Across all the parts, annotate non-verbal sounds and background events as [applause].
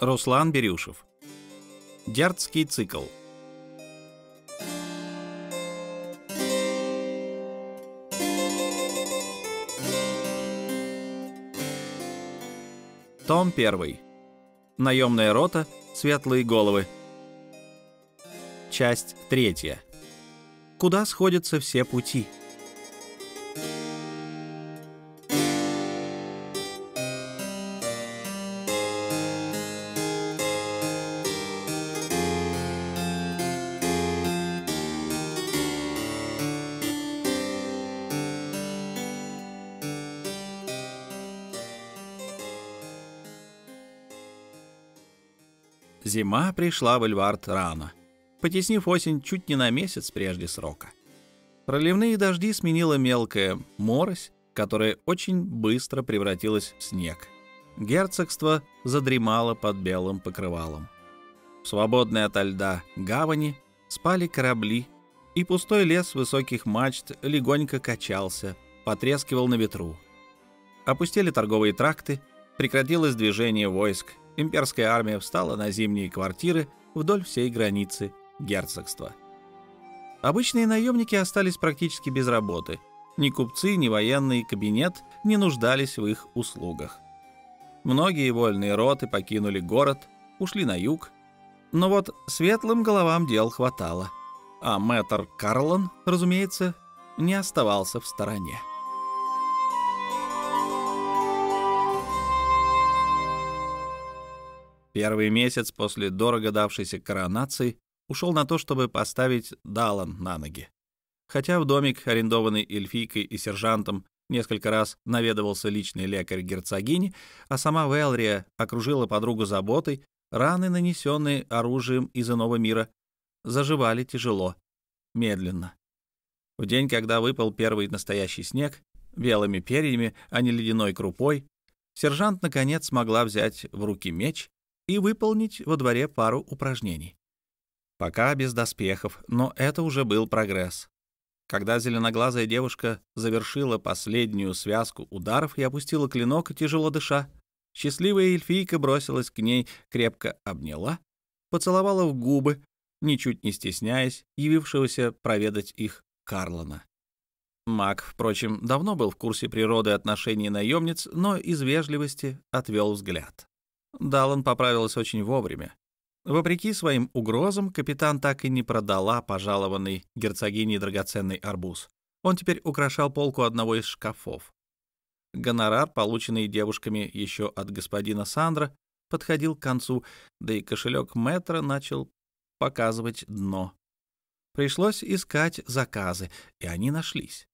Руслан Берюшев. Дерцкий цикл. Том 1. Наемная рота. Светлые головы. Часть 3. Куда сходятся все пути? Зима пришла в Эльвард рано, потеснив осень чуть не на месяц прежде срока. Проливные дожди сменила мелкая морось, которая очень быстро превратилась в снег. Герцогство задремало под белым покрывалом. В свободной ото льда гавани спали корабли, и пустой лес высоких мачт легонько качался, потрескивал на ветру. Опустили торговые тракты, прекратилось движение войск, имперская армия встала на зимние квартиры вдоль всей границы герцогства. Обычные наемники остались практически без работы. Ни купцы, ни военный кабинет не нуждались в их услугах. Многие вольные роты покинули город, ушли на юг. Но вот светлым головам дел хватало. А мэтр Карлон, разумеется, не оставался в стороне. Первый месяц после дорого давшейся коронации ушел на то, чтобы поставить Далан на ноги. Хотя в домик, арендованный эльфийкой и сержантом, несколько раз наведывался личный лекарь герцогини, а сама Велрия окружила подругу заботой, раны, нанесенные оружием из иного мира, заживали тяжело, медленно. В день, когда выпал первый настоящий снег, белыми перьями, а не ледяной крупой, сержант, наконец, смогла взять в руки меч и выполнить во дворе пару упражнений. Пока без доспехов, но это уже был прогресс. Когда зеленоглазая девушка завершила последнюю связку ударов и опустила клинок, тяжело дыша, счастливая эльфийка бросилась к ней, крепко обняла, поцеловала в губы, ничуть не стесняясь явившегося проведать их Карлона. Маг, впрочем, давно был в курсе природы отношений наемниц, но из вежливости отвел взгляд. Даллан поправилась очень вовремя. Вопреки своим угрозам, капитан так и не продала пожалованный герцогиней драгоценный арбуз. Он теперь украшал полку одного из шкафов. Гонорар, полученный девушками еще от господина Сандра, подходил к концу, да и кошелек метра начал показывать дно. Пришлось искать заказы, и они нашлись.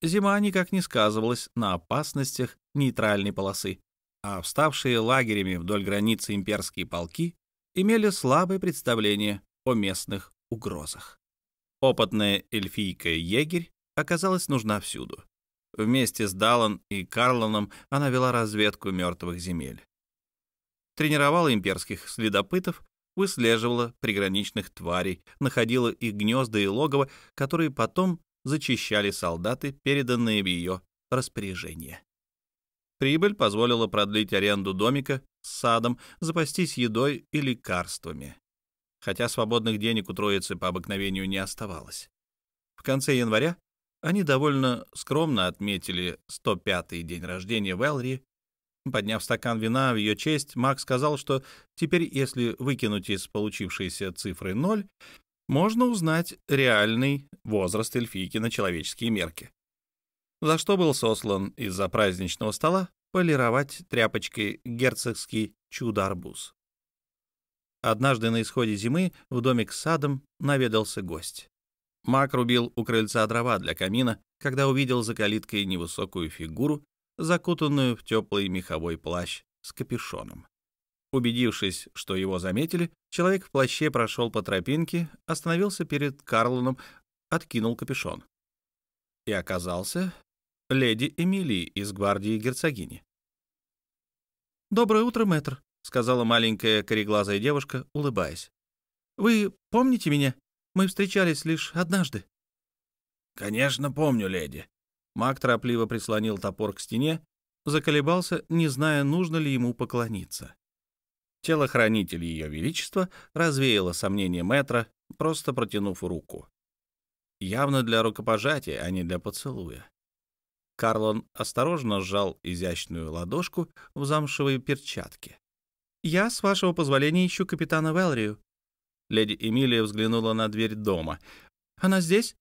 Зима никак не сказывалась на опасностях нейтральной полосы а вставшие лагерями вдоль границы имперские полки имели слабое представление о местных угрозах. Опытная эльфийка-егерь оказалась нужна всюду. Вместе с Даллан и Карлоном она вела разведку мертвых земель. Тренировала имперских следопытов, выслеживала приграничных тварей, находила их гнезда и логово, которые потом зачищали солдаты, переданные в ее распоряжение. Прибыль позволила продлить аренду домика с садом, запастись едой и лекарствами. Хотя свободных денег у троицы по обыкновению не оставалось. В конце января они довольно скромно отметили 105-й день рождения Велри. Подняв стакан вина в ее честь, Мак сказал, что теперь, если выкинуть из получившейся цифры ноль, можно узнать реальный возраст эльфийки на человеческие мерки за что был сослан из-за праздничного стола полировать тряпочкой герцогский чудо-арбуз. Однажды на исходе зимы в домик с садом наведался гость. Мак рубил у крыльца дрова для камина, когда увидел за калиткой невысокую фигуру, закутанную в теплый меховой плащ с капюшоном. Убедившись, что его заметили, человек в плаще прошел по тропинке, остановился перед Карлоном, откинул капюшон. И оказался леди Эмилии из гвардии герцогини. «Доброе утро, мэтр», — сказала маленькая кореглазая девушка, улыбаясь. «Вы помните меня? Мы встречались лишь однажды». «Конечно, помню, леди». Маг торопливо прислонил топор к стене, заколебался, не зная, нужно ли ему поклониться. Телохранитель Ее Величества развеяло сомнение мэтра, просто протянув руку. Явно для рукопожатия, а не для поцелуя. Карлон осторожно сжал изящную ладошку в замшевой перчатке. «Я, с вашего позволения, ищу капитана Велрию». Леди Эмилия взглянула на дверь дома. «Она здесь?»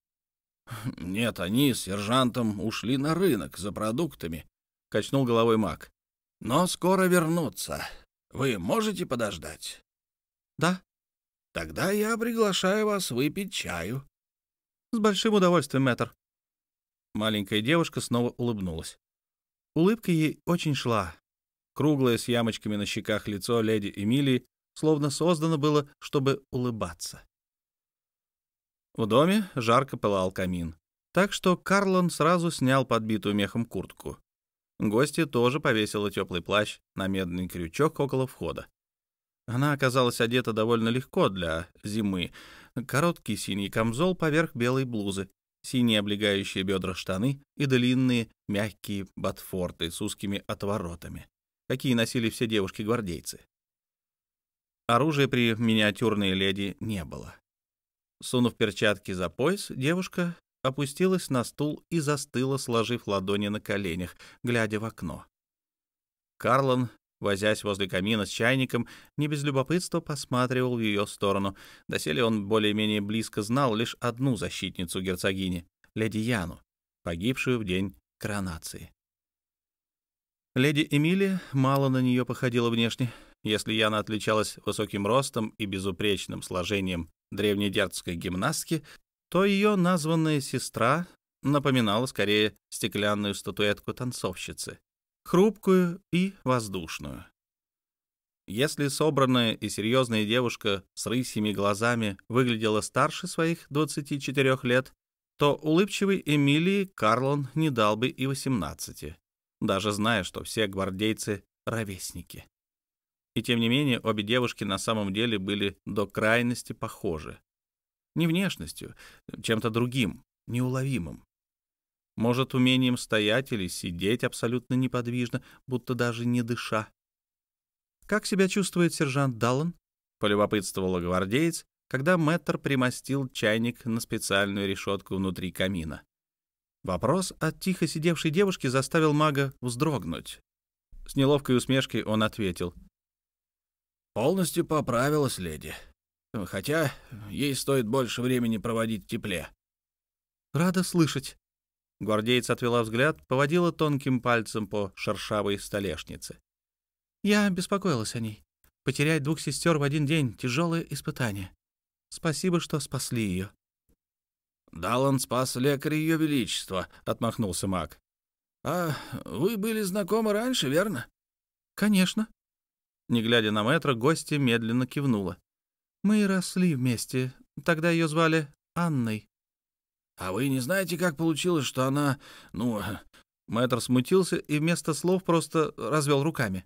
«Нет, они с сержантом ушли на рынок за продуктами», — качнул головой маг. «Но скоро вернутся. Вы можете подождать?» «Да». «Тогда я приглашаю вас выпить чаю». «С большим удовольствием, мэтр». Маленькая девушка снова улыбнулась. Улыбка ей очень шла. Круглое с ямочками на щеках лицо леди Эмилии словно создано было, чтобы улыбаться. В доме жарко пылал камин, так что Карлон сразу снял подбитую мехом куртку. Гости тоже повесила теплый плащ на медный крючок около входа. Она оказалась одета довольно легко для зимы. Короткий синий камзол поверх белой блузы, синие облегающие бедра штаны и длинные мягкие ботфорты с узкими отворотами, какие носили все девушки-гвардейцы. Оружия при миниатюрной леди не было. Сунув перчатки за пояс, девушка опустилась на стул и застыла, сложив ладони на коленях, глядя в окно. Карлон, возясь возле камина с чайником, не без любопытства посматривал в ее сторону. Доселе он более-менее близко знал лишь одну защитницу герцогини — леди Яну, погибшую в день коронации. Леди Эмилия мало на нее походила внешне. Если Яна отличалась высоким ростом и безупречным сложением древнедерцкой гимнастки, то ее названная сестра напоминала скорее стеклянную статуэтку танцовщицы, хрупкую и воздушную. Если собранная и серьезная девушка с рысьими глазами выглядела старше своих 24 лет, то улыбчивой Эмилии Карлон не дал бы и 18, даже зная, что все гвардейцы — ровесники. И тем не менее, обе девушки на самом деле были до крайности похожи. Не внешностью, чем-то другим, неуловимым. Может, умением стоять или сидеть абсолютно неподвижно, будто даже не дыша. «Как себя чувствует сержант Даллан?» — полюбопытствовала гвардеец, когда мэтр примостил чайник на специальную решетку внутри камина. Вопрос от тихо сидевшей девушки заставил мага вздрогнуть. С неловкой усмешкой он ответил. «Полностью поправилась леди хотя ей стоит больше времени проводить в тепле. «Рада слышать». Гвардейц отвела взгляд, поводила тонким пальцем по шершавой столешнице. «Я беспокоилась о ней. Потерять двух сестер в один день — тяжелое испытание. Спасибо, что спасли ее». «Дал он спас лекаря Ее Величества», — отмахнулся маг. «А вы были знакомы раньше, верно?» «Конечно». Не глядя на мэтра, гостья медленно кивнула. Мы росли вместе. Тогда ее звали Анной. А вы не знаете, как получилось, что она, ну... [laughs] Мэтр смутился и вместо слов просто развел руками.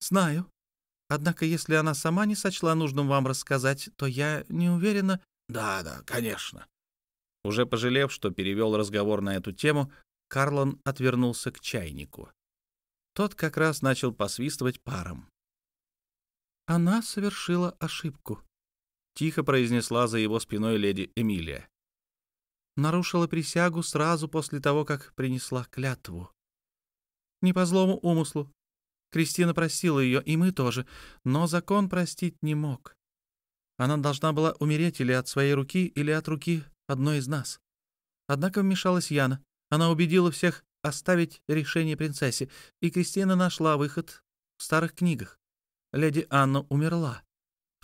Знаю. Однако, если она сама не сочла нужным вам рассказать, то я не уверена... Да, да, конечно. Уже пожалев, что перевел разговор на эту тему, Карлон отвернулся к чайнику. Тот как раз начал посвистывать паром. Она совершила ошибку, тихо произнесла за его спиной леди Эмилия. Нарушила присягу сразу после того, как принесла клятву. Не по злому умыслу. Кристина простила ее, и мы тоже, но закон простить не мог. Она должна была умереть или от своей руки, или от руки одной из нас. Однако вмешалась Яна. Она убедила всех оставить решение принцессе, и Кристина нашла выход в старых книгах. Леди Анна умерла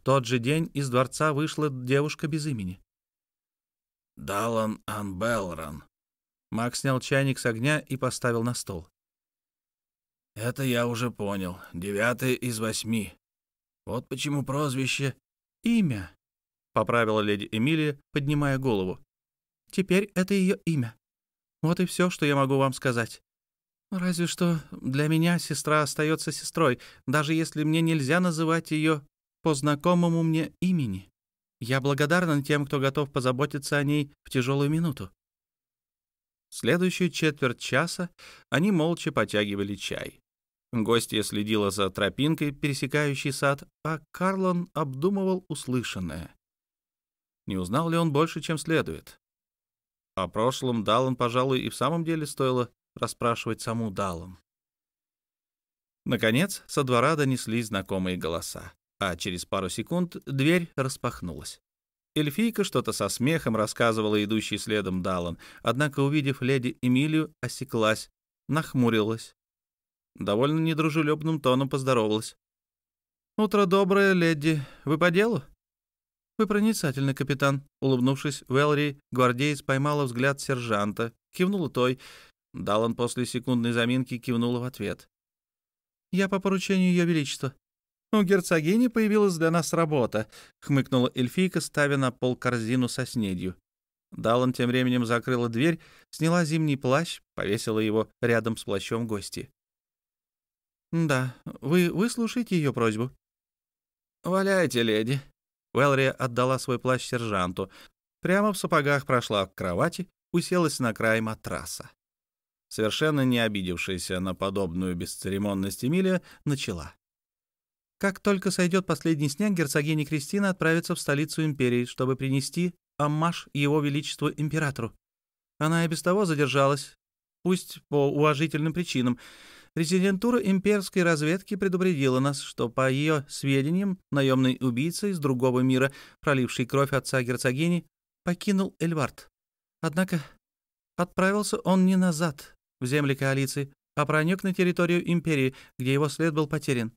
тот же день из дворца вышла девушка без имени. «Далан Анбелрон». Макс снял чайник с огня и поставил на стол. «Это я уже понял. Девятый из восьми. Вот почему прозвище...» «Имя», — поправила леди Эмилия, поднимая голову. «Теперь это ее имя. Вот и все, что я могу вам сказать. Разве что для меня сестра остается сестрой, даже если мне нельзя называть ее по знакомому мне имени. Я благодарна тем, кто готов позаботиться о ней в тяжелую минуту. Следующую четверть часа они молча потягивали чай. Гостья следила за тропинкой, пересекающей сад, а Карлон обдумывал услышанное. Не узнал ли он больше, чем следует? О прошлом Даллан, пожалуй, и в самом деле стоило расспрашивать саму Даллан. Наконец, со двора донеслись знакомые голоса, а через пару секунд дверь распахнулась. Эльфийка что-то со смехом рассказывала идущий следом Даллан, однако, увидев леди Эмилию, осеклась, нахмурилась довольно недружелюбным тоном поздоровалась. «Утро доброе, леди. Вы по делу?» «Вы проницательный, капитан». Улыбнувшись, Велри, гвардеец поймала взгляд сержанта, кивнула той. Далан после секундной заминки кивнула в ответ. «Я по поручению Ее Величества». «У герцогини появилась для нас работа», — хмыкнула эльфийка, ставя на пол корзину со снедью. Далан тем временем закрыла дверь, сняла зимний плащ, повесила его рядом с плащом гости. «Да, вы выслушаете ее просьбу?» «Валяйте, леди». Уэлри отдала свой плащ сержанту. Прямо в сапогах прошла к кровати, уселась на край матраса. Совершенно не обидевшаяся на подобную бесцеремонность Эмилия начала. «Как только сойдет последний снег, герцогиня Кристина отправится в столицу империи, чтобы принести аммаж его величеству императору. Она и без того задержалась, пусть по уважительным причинам, Резидентура имперской разведки предупредила нас, что, по ее сведениям, наемный убийца из другого мира, проливший кровь отца герцогини, покинул Эльвард. Однако отправился он не назад, в земли коалиции, а проник на территорию империи, где его след был потерян.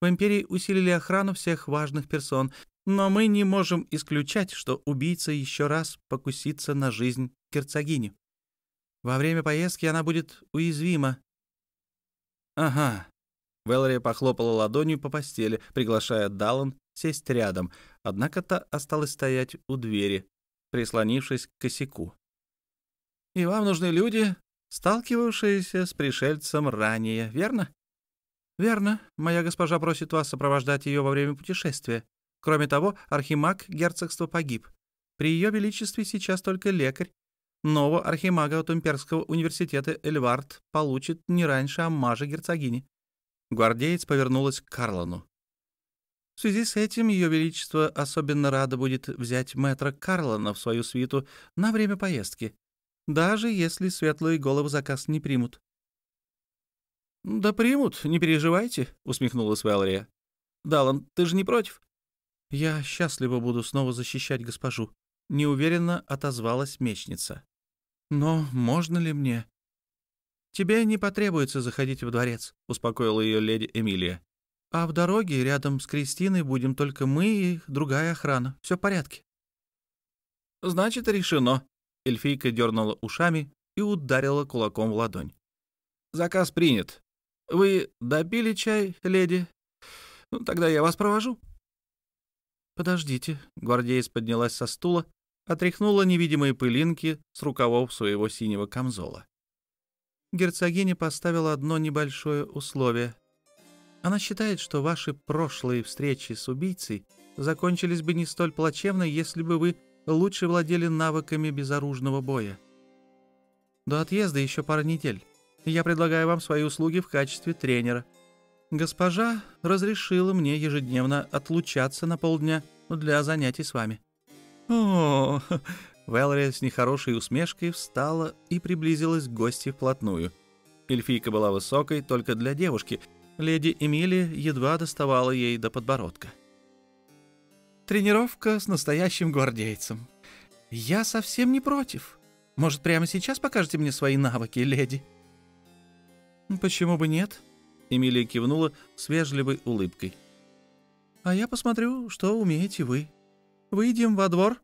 В империи усилили охрану всех важных персон, но мы не можем исключать, что убийца еще раз покусится на жизнь герцогини. Во время поездки она будет уязвима «Ага». Вэлори похлопала ладонью по постели, приглашая Даллан сесть рядом, однако та осталась стоять у двери, прислонившись к косяку. «И вам нужны люди, сталкивавшиеся с пришельцем ранее, верно?» «Верно. Моя госпожа просит вас сопровождать ее во время путешествия. Кроме того, архимаг герцогства погиб. При ее величестве сейчас только лекарь, Нового архимага от Имперского университета Эльвард получит не раньше Аммажа герцогини. Гвардеец повернулась к Карлону. В связи с этим Ее Величество особенно рада будет взять мэтра Карлона в свою свиту на время поездки, даже если светлые головы заказ не примут. «Да примут, не переживайте», — усмехнулась Вэлрия. «Даллан, ты же не против?» «Я счастливо буду снова защищать госпожу», — неуверенно отозвалась мечница. Но можно ли мне? Тебе не потребуется заходить в дворец, успокоила ее леди Эмилия. А в дороге рядом с Кристиной будем только мы и другая охрана. Все в порядке. Значит, решено. Эльфийка дернула ушами и ударила кулаком в ладонь. Заказ принят. Вы допили чай, леди? Ну, тогда я вас провожу. Подождите. Гвардеец поднялась со стула отряхнула невидимые пылинки с рукавов своего синего камзола. Герцогиня поставила одно небольшое условие. Она считает, что ваши прошлые встречи с убийцей закончились бы не столь плачевно, если бы вы лучше владели навыками безоружного боя. До отъезда еще пара недель. Я предлагаю вам свои услуги в качестве тренера. Госпожа разрешила мне ежедневно отлучаться на полдня для занятий с вами. О, [laughs] Вэлори с нехорошей усмешкой встала и приблизилась к гости вплотную. Эльфийка была высокой только для девушки. Леди Эмилия едва доставала ей до подбородка. «Тренировка с настоящим гвардейцем. Я совсем не против. Может, прямо сейчас покажете мне свои навыки, леди?» «Почему бы нет?» Эмилия кивнула с вежливой улыбкой. «А я посмотрю, что умеете вы». Выйдем во двор».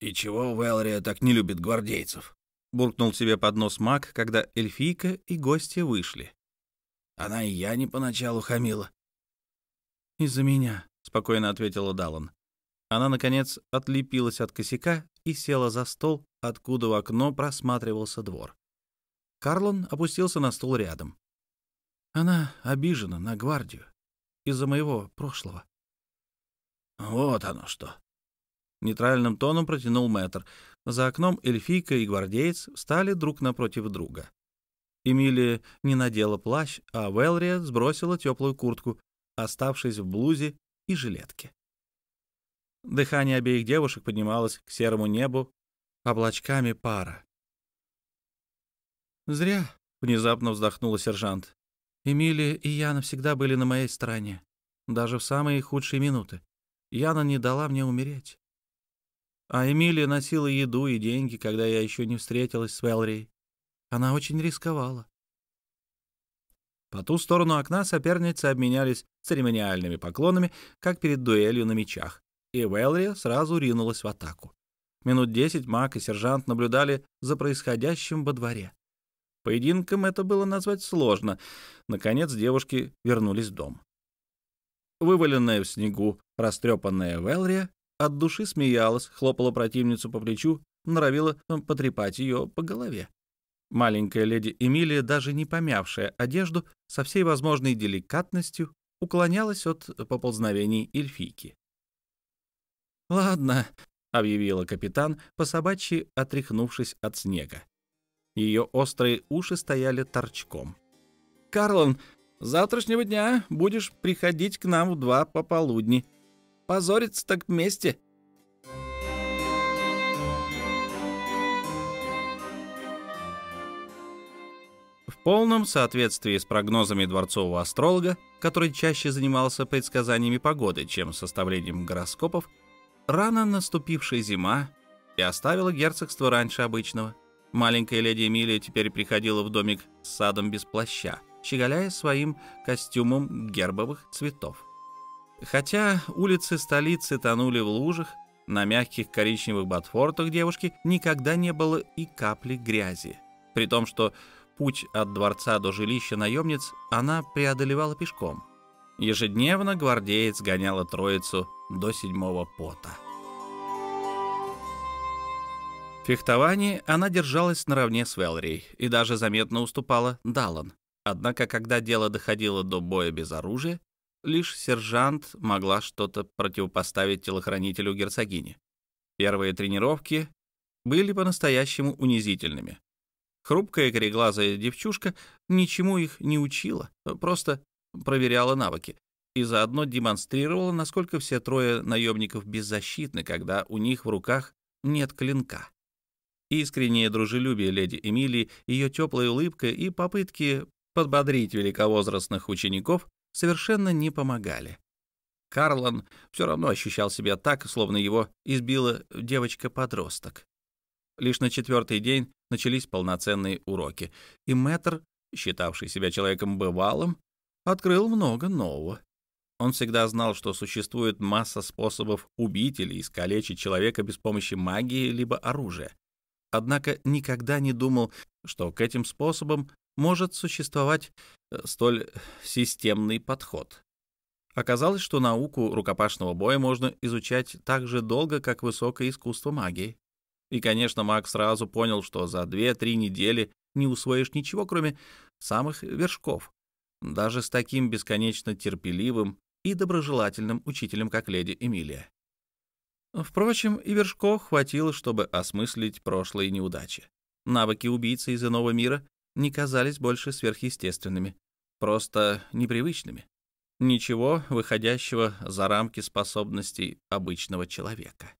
«И чего Вэлрия так не любит гвардейцев?» — буркнул себе под нос маг, когда эльфийка и гости вышли. «Она и я не поначалу хамила». «Из-за меня», — спокойно ответила Даллан. Она, наконец, отлепилась от косяка и села за стол, откуда в окно просматривался двор. Карлон опустился на стул рядом. Она обижена на гвардию из-за моего прошлого. Вот оно что. Нейтральным тоном протянул мэтр. За окном эльфийка и гвардеец встали друг напротив друга. Эмилия не надела плащ, а Велрия сбросила теплую куртку, оставшись в блузе и жилетке. Дыхание обеих девушек поднималось к серому небу облачками пара. «Зря», — внезапно вздохнула сержант. «Эмилия и Яна всегда были на моей стороне, даже в самые худшие минуты. Яна не дала мне умереть. А Эмилия носила еду и деньги, когда я еще не встретилась с Велрией. Она очень рисковала. По ту сторону окна соперницы обменялись церемониальными поклонами, как перед дуэлью на мечах, и Велрия сразу ринулась в атаку. Минут десять маг и сержант наблюдали за происходящим во дворе. Поединком это было назвать сложно. Наконец девушки вернулись в дом. Вываленная в снегу, растрепанная Велрия от души смеялась, хлопала противницу по плечу, норовила потрепать ее по голове. Маленькая леди Эмилия, даже не помявшая одежду, со всей возможной деликатностью уклонялась от поползновений эльфийки. «Ладно», — объявила капитан, по собачьи отряхнувшись от снега. Ее острые уши стояли торчком. «Карлон, с завтрашнего дня будешь приходить к нам в два пополудни. Позориться так вместе». Полном соответствии с прогнозами дворцового астролога, который чаще занимался предсказаниями погоды, чем составлением гороскопов, рано наступившая зима и оставила герцогство раньше обычного. Маленькая леди Эмилия теперь приходила в домик с садом без плаща, щеголяя своим костюмом гербовых цветов. Хотя улицы столицы тонули в лужах, на мягких коричневых ботфортах девушки никогда не было и капли грязи, при том, что путь от дворца до жилища наемниц она преодолевала пешком. Ежедневно гвардеец гоняла троицу до седьмого пота. В фехтовании она держалась наравне с Велрией и даже заметно уступала Даллан. Однако, когда дело доходило до боя без оружия, лишь сержант могла что-то противопоставить телохранителю герцогини. Первые тренировки были по-настоящему унизительными. Хрупкая кореглазая девчушка ничему их не учила, просто проверяла навыки и заодно демонстрировала, насколько все трое наемников беззащитны, когда у них в руках нет клинка. Искреннее дружелюбие леди Эмилии, ее теплая улыбка и попытки подбодрить великовозрастных учеников совершенно не помогали. Карлан все равно ощущал себя так, словно его избила девочка-подросток. Лишь на четвертый день начались полноценные уроки, и мэтр, считавший себя человеком бывалым, открыл много нового. Он всегда знал, что существует масса способов убить или искалечить человека без помощи магии либо оружия однако никогда не думал, что к этим способам может существовать э, столь системный подход. Оказалось, что науку рукопашного боя можно изучать так же долго, как высокое искусство магии. И, конечно, маг сразу понял, что за 2-3 недели не усвоишь ничего, кроме самых вершков, даже с таким бесконечно терпеливым и доброжелательным учителем, как леди Эмилия. Впрочем, и вершков хватило, чтобы осмыслить прошлые неудачи. Навыки убийцы из иного мира не казались больше сверхъестественными, просто непривычными. Ничего, выходящего за рамки способностей обычного человека.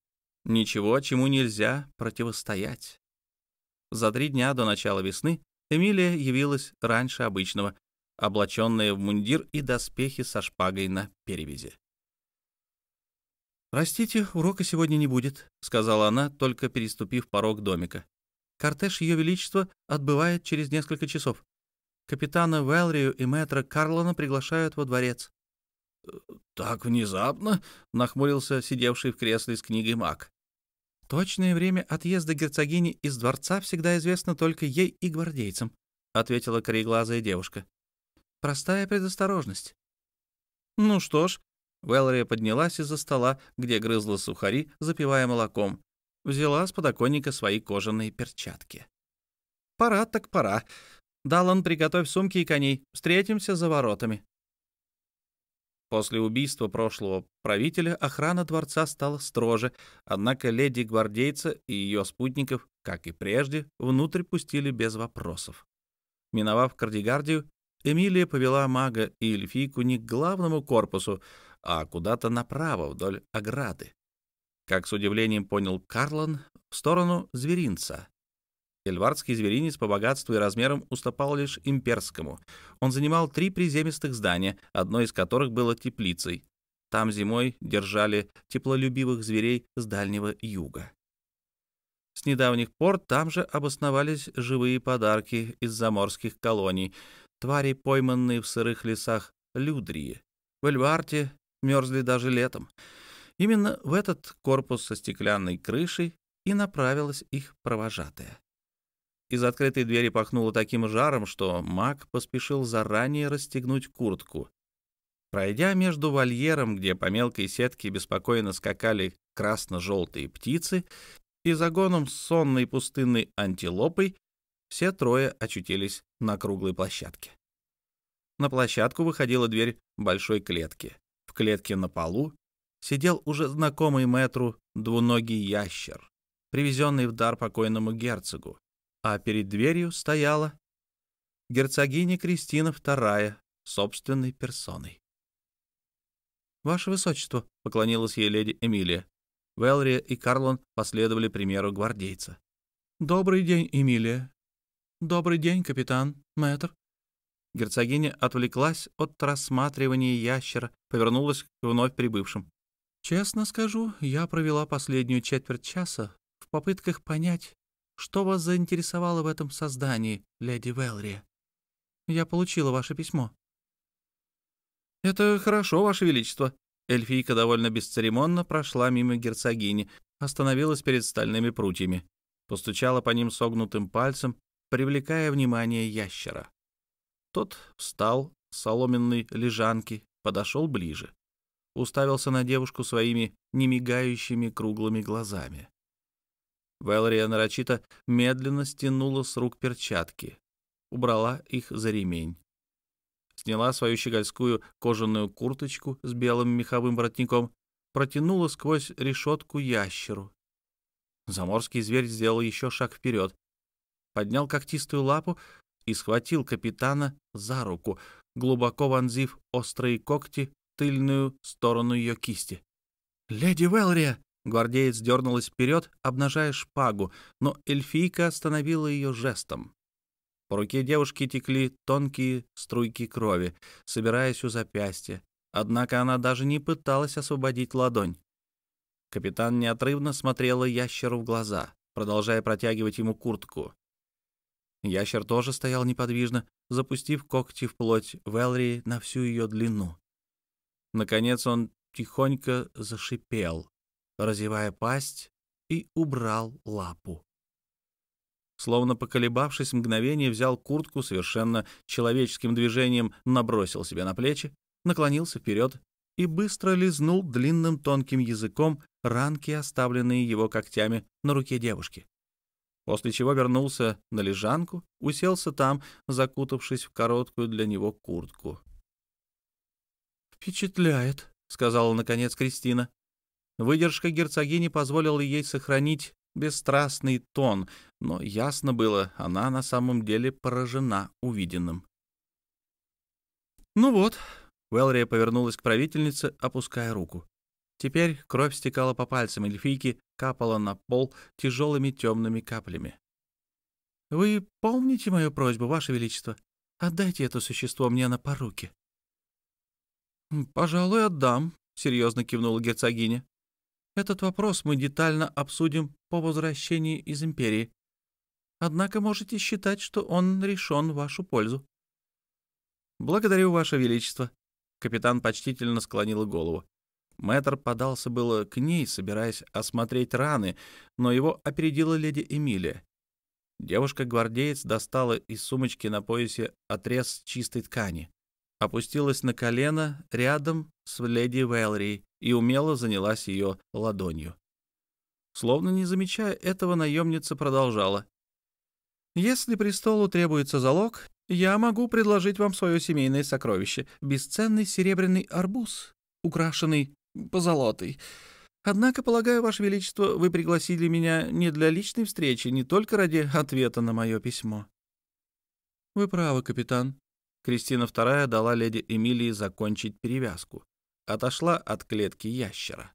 Ничего, чему нельзя противостоять. За три дня до начала весны Эмилия явилась раньше обычного, облаченная в мундир и доспехи со шпагой на перевязи. «Простите, урока сегодня не будет», — сказала она, только переступив порог домика. «Кортеж Ее Величества отбывает через несколько часов. Капитана Велрию и мэтра Карлона приглашают во дворец». «Так внезапно?» — нахмурился сидевший в кресле с книгой маг. «Точное время отъезда герцогини из дворца всегда известно только ей и гвардейцам», — ответила кореглазая девушка. «Простая предосторожность». «Ну что ж», Вэлори поднялась из-за стола, где грызла сухари, запивая молоком. Взяла с подоконника свои кожаные перчатки. «Пора так пора. Далан, приготовь сумки и коней. Встретимся за воротами». После убийства прошлого правителя охрана дворца стала строже, однако леди-гвардейца и ее спутников, как и прежде, внутрь пустили без вопросов. Миновав Кардигардию, Эмилия повела мага и эльфийку не к главному корпусу, а куда-то направо, вдоль ограды. Как с удивлением понял Карлан, в сторону зверинца. Эльвардский зверинец по богатству и размерам уступал лишь имперскому. Он занимал три приземистых здания, одно из которых было теплицей. Там зимой держали теплолюбивых зверей с Дальнего Юга. С недавних пор там же обосновались живые подарки из заморских колоний, твари, пойманные в сырых лесах Людрии. В Эльварте мерзли даже летом. Именно в этот корпус со стеклянной крышей и направилась их провожатая. Из открытой двери пахнуло таким жаром, что маг поспешил заранее расстегнуть куртку. Пройдя между вольером, где по мелкой сетке беспокойно скакали красно-желтые птицы, и загоном с сонной пустынной антилопой, все трое очутились на круглой площадке. На площадку выходила дверь большой клетки. В клетке на полу сидел уже знакомый мэтру двуногий ящер, привезенный в дар покойному герцогу, а перед дверью стояла герцогиня Кристина II собственной персоной. «Ваше Высочество», — поклонилась ей леди Эмилия. Велрия и Карлон последовали примеру гвардейца. «Добрый день, Эмилия». «Добрый день, капитан, мэтр». Герцогиня отвлеклась от рассматривания ящера, повернулась к вновь прибывшим. «Честно скажу, я провела последнюю четверть часа в попытках понять, что вас заинтересовало в этом создании, леди Велрия? Я получила ваше письмо». «Это хорошо, ваше величество». Эльфийка довольно бесцеремонно прошла мимо герцогини, остановилась перед стальными прутьями, постучала по ним согнутым пальцем, привлекая внимание ящера. Тот встал с соломенной лежанки, подошел ближе, уставился на девушку своими немигающими круглыми глазами. Вэлрия нарочито медленно стянула с рук перчатки, убрала их за ремень. Сняла свою щегольскую кожаную курточку с белым меховым воротником, протянула сквозь решетку ящеру. Заморский зверь сделал еще шаг вперед, поднял когтистую лапу и схватил капитана за руку, глубоко вонзив острые когти в тыльную сторону ее кисти. «Леди Велрия!» Гвардеец дернулась вперед, обнажая шпагу, но эльфийка остановила ее жестом. По руке девушки текли тонкие струйки крови, собираясь у запястья, однако она даже не пыталась освободить ладонь. Капитан неотрывно смотрела ящеру в глаза, продолжая протягивать ему куртку. Ящер тоже стоял неподвижно, запустив когти в плоть Велрии на всю ее длину. Наконец он тихонько зашипел, разевая пасть, и убрал лапу. Словно поколебавшись мгновение, взял куртку совершенно человеческим движением, набросил себе на плечи, наклонился вперед и быстро лизнул длинным тонким языком ранки, оставленные его когтями на руке девушки. После чего вернулся на лежанку, уселся там, закутавшись в короткую для него куртку. «Впечатляет», — сказала наконец Кристина. Выдержка герцогини позволила ей сохранить бесстрастный тон, но ясно было, она на самом деле поражена увиденным. «Ну вот», — Велрия повернулась к правительнице, опуская руку. Теперь кровь стекала по пальцам эльфийки, капала на пол тяжелыми темными каплями. «Вы помните мою просьбу, Ваше Величество? Отдайте это существо мне на поруки». «Пожалуй, отдам», — серьезно кивнула герцогиня. Этот вопрос мы детально обсудим по возвращении из Империи. Однако можете считать, что он решен в вашу пользу. Благодарю, Ваше Величество. Капитан почтительно склонил голову. Мэтр подался было к ней, собираясь осмотреть раны, но его опередила леди Эмилия. Девушка-гвардеец достала из сумочки на поясе отрез чистой ткани, опустилась на колено рядом с леди Вэлри и умело занялась ее ладонью. Словно не замечая этого, наемница продолжала. «Если престолу требуется залог, Я могу предложить вам свое семейное сокровище — бесценный серебряный арбуз, украшенный позолотой. Однако, полагаю, Ваше Величество, вы пригласили меня не для личной встречи, не только ради ответа на мое письмо. Вы правы, капитан. Кристина II дала леди Эмилии закончить перевязку. Отошла от клетки ящера.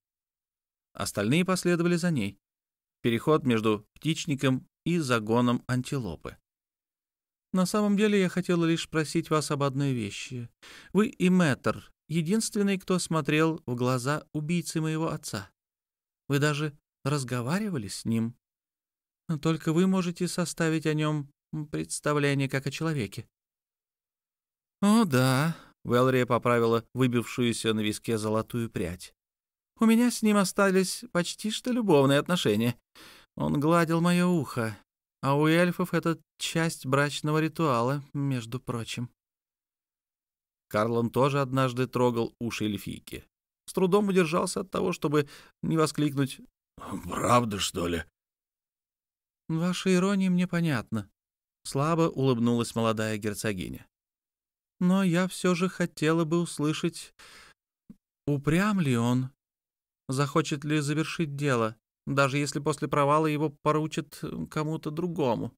Остальные последовали за ней. Переход между птичником и загоном антилопы. На самом деле я хотела лишь спросить вас об одной вещи. Вы и Мэтр — единственный, кто смотрел в глаза убийцы моего отца. Вы даже разговаривали с ним. Только вы можете составить о нем представление как о человеке. «О, да», — Велрия поправила выбившуюся на виске золотую прядь. «У меня с ним остались почти что любовные отношения. Он гладил мое ухо, а у эльфов это часть брачного ритуала, между прочим. Карлон тоже однажды трогал уши эльфийки. С трудом удержался от того, чтобы не воскликнуть «Правда, что ли?» «Ваша ирония мне понятна», — слабо улыбнулась молодая герцогиня. «Но я все же хотела бы услышать, упрям ли он, захочет ли завершить дело, даже если после провала его поручат э, кому-то другому.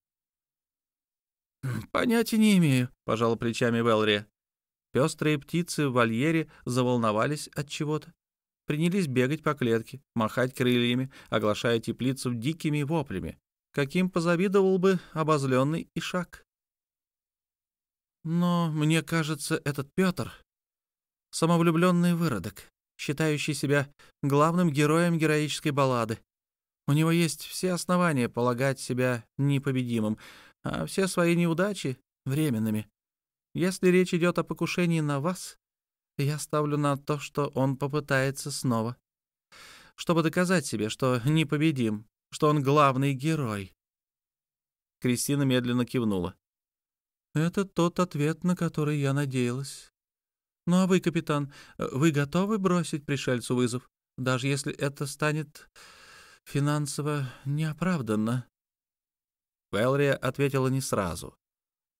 «Понятия не имею», — пожал плечами Велри. Пестрые птицы в вольере заволновались от чего-то. Принялись бегать по клетке, махать крыльями, оглашая теплицу дикими воплями, каким позавидовал бы обозленный Ишак. Но мне кажется, этот Петр — самовлюбленный выродок, считающий себя главным героем героической баллады. У него есть все основания полагать себя непобедимым, а все свои неудачи — временными. Если речь идет о покушении на вас, я ставлю на то, что он попытается снова, чтобы доказать себе, что непобедим, что он главный герой. Кристина медленно кивнула. «Это тот ответ, на который я надеялась. Ну а вы, капитан, вы готовы бросить пришельцу вызов, даже если это станет финансово неоправданно. Велрия ответила не сразу.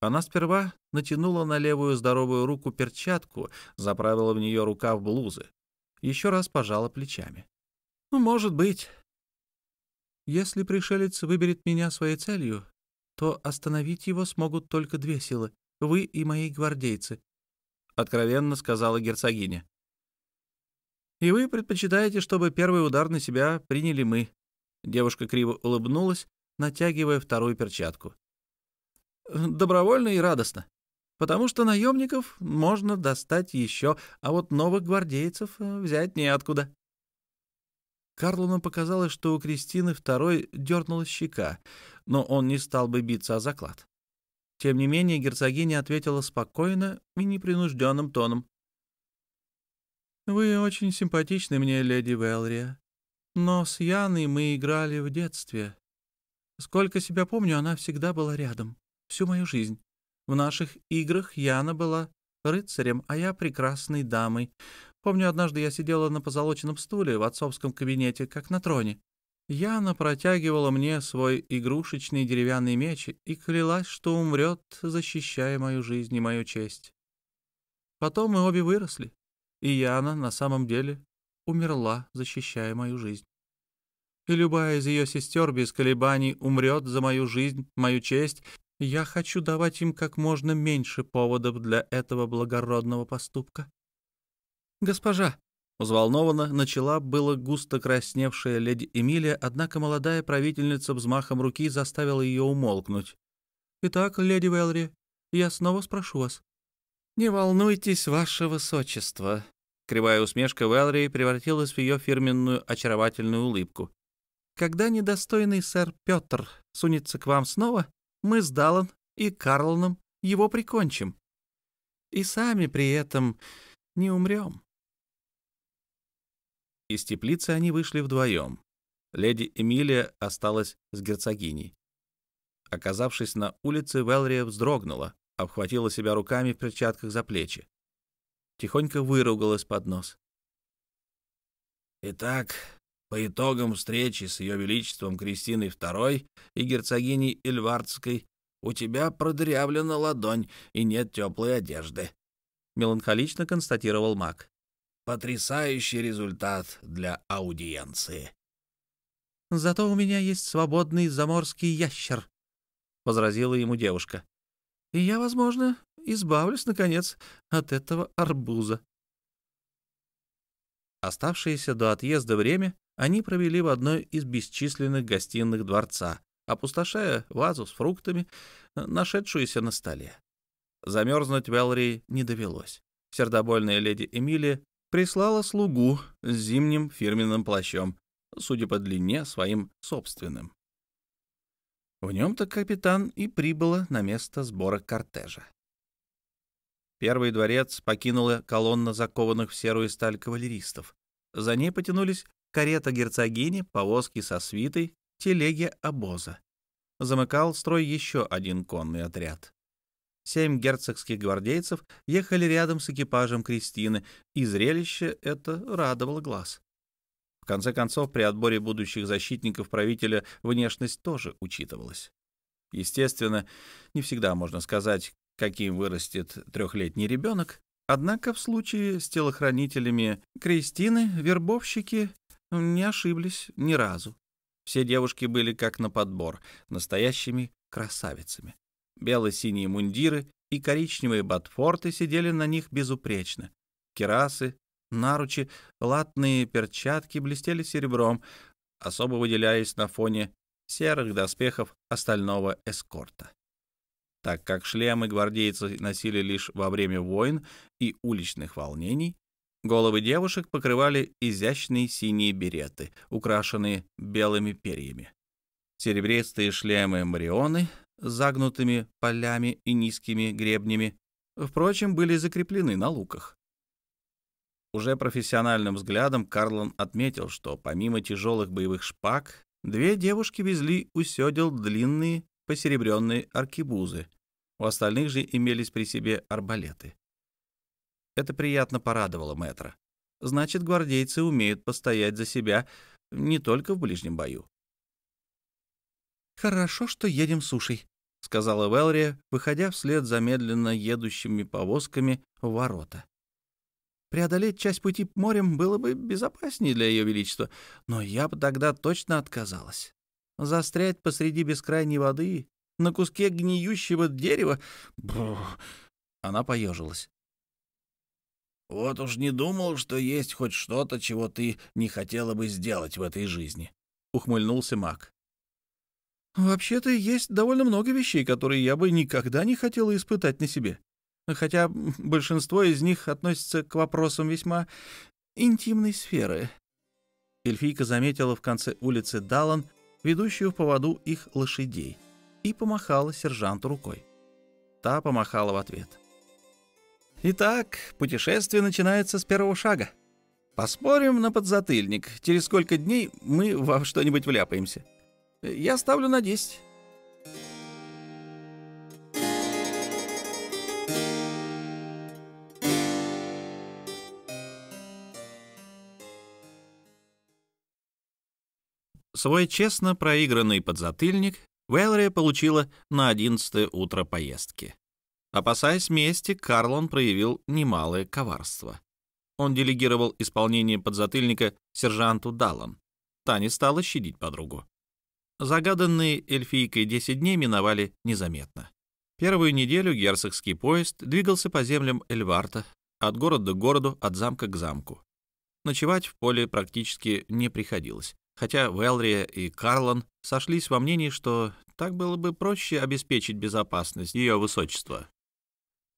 Она сперва натянула на левую здоровую руку перчатку, заправила в нее рукав блузы. Еще раз пожала плечами. «Ну, может быть. Если пришелец выберет меня своей целью, то остановить его смогут только две силы — вы и мои гвардейцы», — откровенно сказала герцогиня. И вы предпочитаете, чтобы первый удар на себя приняли мы. Девушка криво улыбнулась, натягивая вторую перчатку. Добровольно и радостно. Потому что наемников можно достать еще, а вот новых гвардейцев э, взять неоткуда. Карлону показалось, что у Кристины второй дернулась щека, но он не стал бы биться о заклад. Тем не менее, герцогиня ответила спокойно и непринужденным тоном. «Вы очень симпатичны мне, леди Велрия. Но с Яной мы играли в детстве. Сколько себя помню, она всегда была рядом. Всю мою жизнь. В наших играх Яна была рыцарем, а я прекрасной дамой. Помню, однажды я сидела на позолоченном стуле в отцовском кабинете, как на троне. Яна протягивала мне свой игрушечный деревянный меч и клялась, что умрет, защищая мою жизнь и мою честь. Потом мы обе выросли, и Яна на самом деле умерла, защищая мою жизнь. И любая из ее сестер без колебаний умрет за мою жизнь, мою честь. Я хочу давать им как можно меньше поводов для этого благородного поступка. «Госпожа!» — взволнованно начала было густо красневшая леди Эмилия, однако молодая правительница взмахом руки заставила ее умолкнуть. «Итак, леди Велри, я снова спрошу вас, «Не волнуйтесь, ваше высочество». Кривая усмешка Велри превратилась в ее фирменную очаровательную улыбку. «Когда недостойный сэр Петр сунется к вам снова, мы с Даллан и Карлоном его прикончим. И сами при этом не умрем». Из теплицы они вышли вдвоем. Леди Эмилия осталась с герцогиней. Оказавшись на улице, Велрия вздрогнула, обхватила себя руками в перчатках за плечи. Тихонько выругалась под нос. Итак, по итогам встречи с Ее Величеством Кристиной II и герцогиней Эльвардской у тебя продырявлена ладонь и нет теплой одежды», — меланхолично констатировал маг. «Потрясающий результат для аудиенции». «Зато у меня есть свободный заморский ящер», — возразила ему девушка. «И я, возможно, избавлюсь, наконец, от этого арбуза». Оставшееся до отъезда время они провели в одной из бесчисленных гостиных дворца, опустошая вазу с фруктами, нашедшуюся на столе. Замерзнуть Велри не довелось. Сердобольная леди Эмилия прислала слугу с зимним фирменным плащом, судя по длине, своим собственным. В нем-то капитан и прибыла на место сбора кортежа. Первый дворец покинула колонна закованных в серую сталь кавалеристов. За ней потянулись карета герцогини, повозки со свитой, телеги обоза. Замыкал строй еще один конный отряд. Семь герцогских гвардейцев ехали рядом с экипажем Кристины, и зрелище это радовало глаз. В конце концов, при отборе будущих защитников правителя внешность тоже учитывалась. Естественно, не всегда можно сказать, каким вырастет трехлетний ребенок, однако в случае с телохранителями Кристины вербовщики не ошиблись ни разу. Все девушки были как на подбор, настоящими красавицами. Бело-синие мундиры и коричневые ботфорты сидели на них безупречно. Керасы, наручи, латные перчатки блестели серебром, особо выделяясь на фоне серых доспехов остального эскорта. Так как шлемы гвардейцы носили лишь во время войн и уличных волнений, головы девушек покрывали изящные синие береты, украшенные белыми перьями. Серебристые шлемы Марионы загнутыми полями и низкими гребнями, впрочем, были закреплены на луках. Уже профессиональным взглядом Карлон отметил, что помимо тяжелых боевых шпаг, две девушки везли у седел длинные посеребренные аркебузы, у остальных же имелись при себе арбалеты. Это приятно порадовало мэтра. Значит, гвардейцы умеют постоять за себя не только в ближнем бою. «Хорошо, что едем сушей», — сказала Велрия, выходя вслед за медленно едущими повозками в ворота. Преодолеть часть пути морем было бы безопаснее для Ее Величества, но я бы тогда точно отказалась. Застрять посреди бескрайней воды на куске гниющего дерева... Бррр. Она поежилась. «Вот уж не думал, что есть хоть что-то, чего ты не хотела бы сделать в этой жизни», — ухмыльнулся маг. «Вообще-то есть довольно много вещей, которые я бы никогда не хотела испытать на себе хотя большинство из них относятся к вопросам весьма интимной сферы. Эльфийка заметила в конце улицы Далан, ведущую в поводу их лошадей, и помахала сержанту рукой. Та помахала в ответ. «Итак, путешествие начинается с первого шага. Поспорим на подзатыльник, через сколько дней мы во что-нибудь вляпаемся. Я ставлю на десять». Свой честно проигранный подзатыльник Вэлри получила на одиннадцатое утро поездки. Опасаясь мести, Карлон проявил немалое коварство. Он делегировал исполнение подзатыльника сержанту Даллан. Та не стала щадить подругу. Загаданные эльфийкой 10 дней миновали незаметно. Первую неделю герцогский поезд двигался по землям Эльварта, от города к городу, от замка к замку. Ночевать в поле практически не приходилось хотя Велрия и Карлон сошлись во мнении, что так было бы проще обеспечить безопасность ее высочества.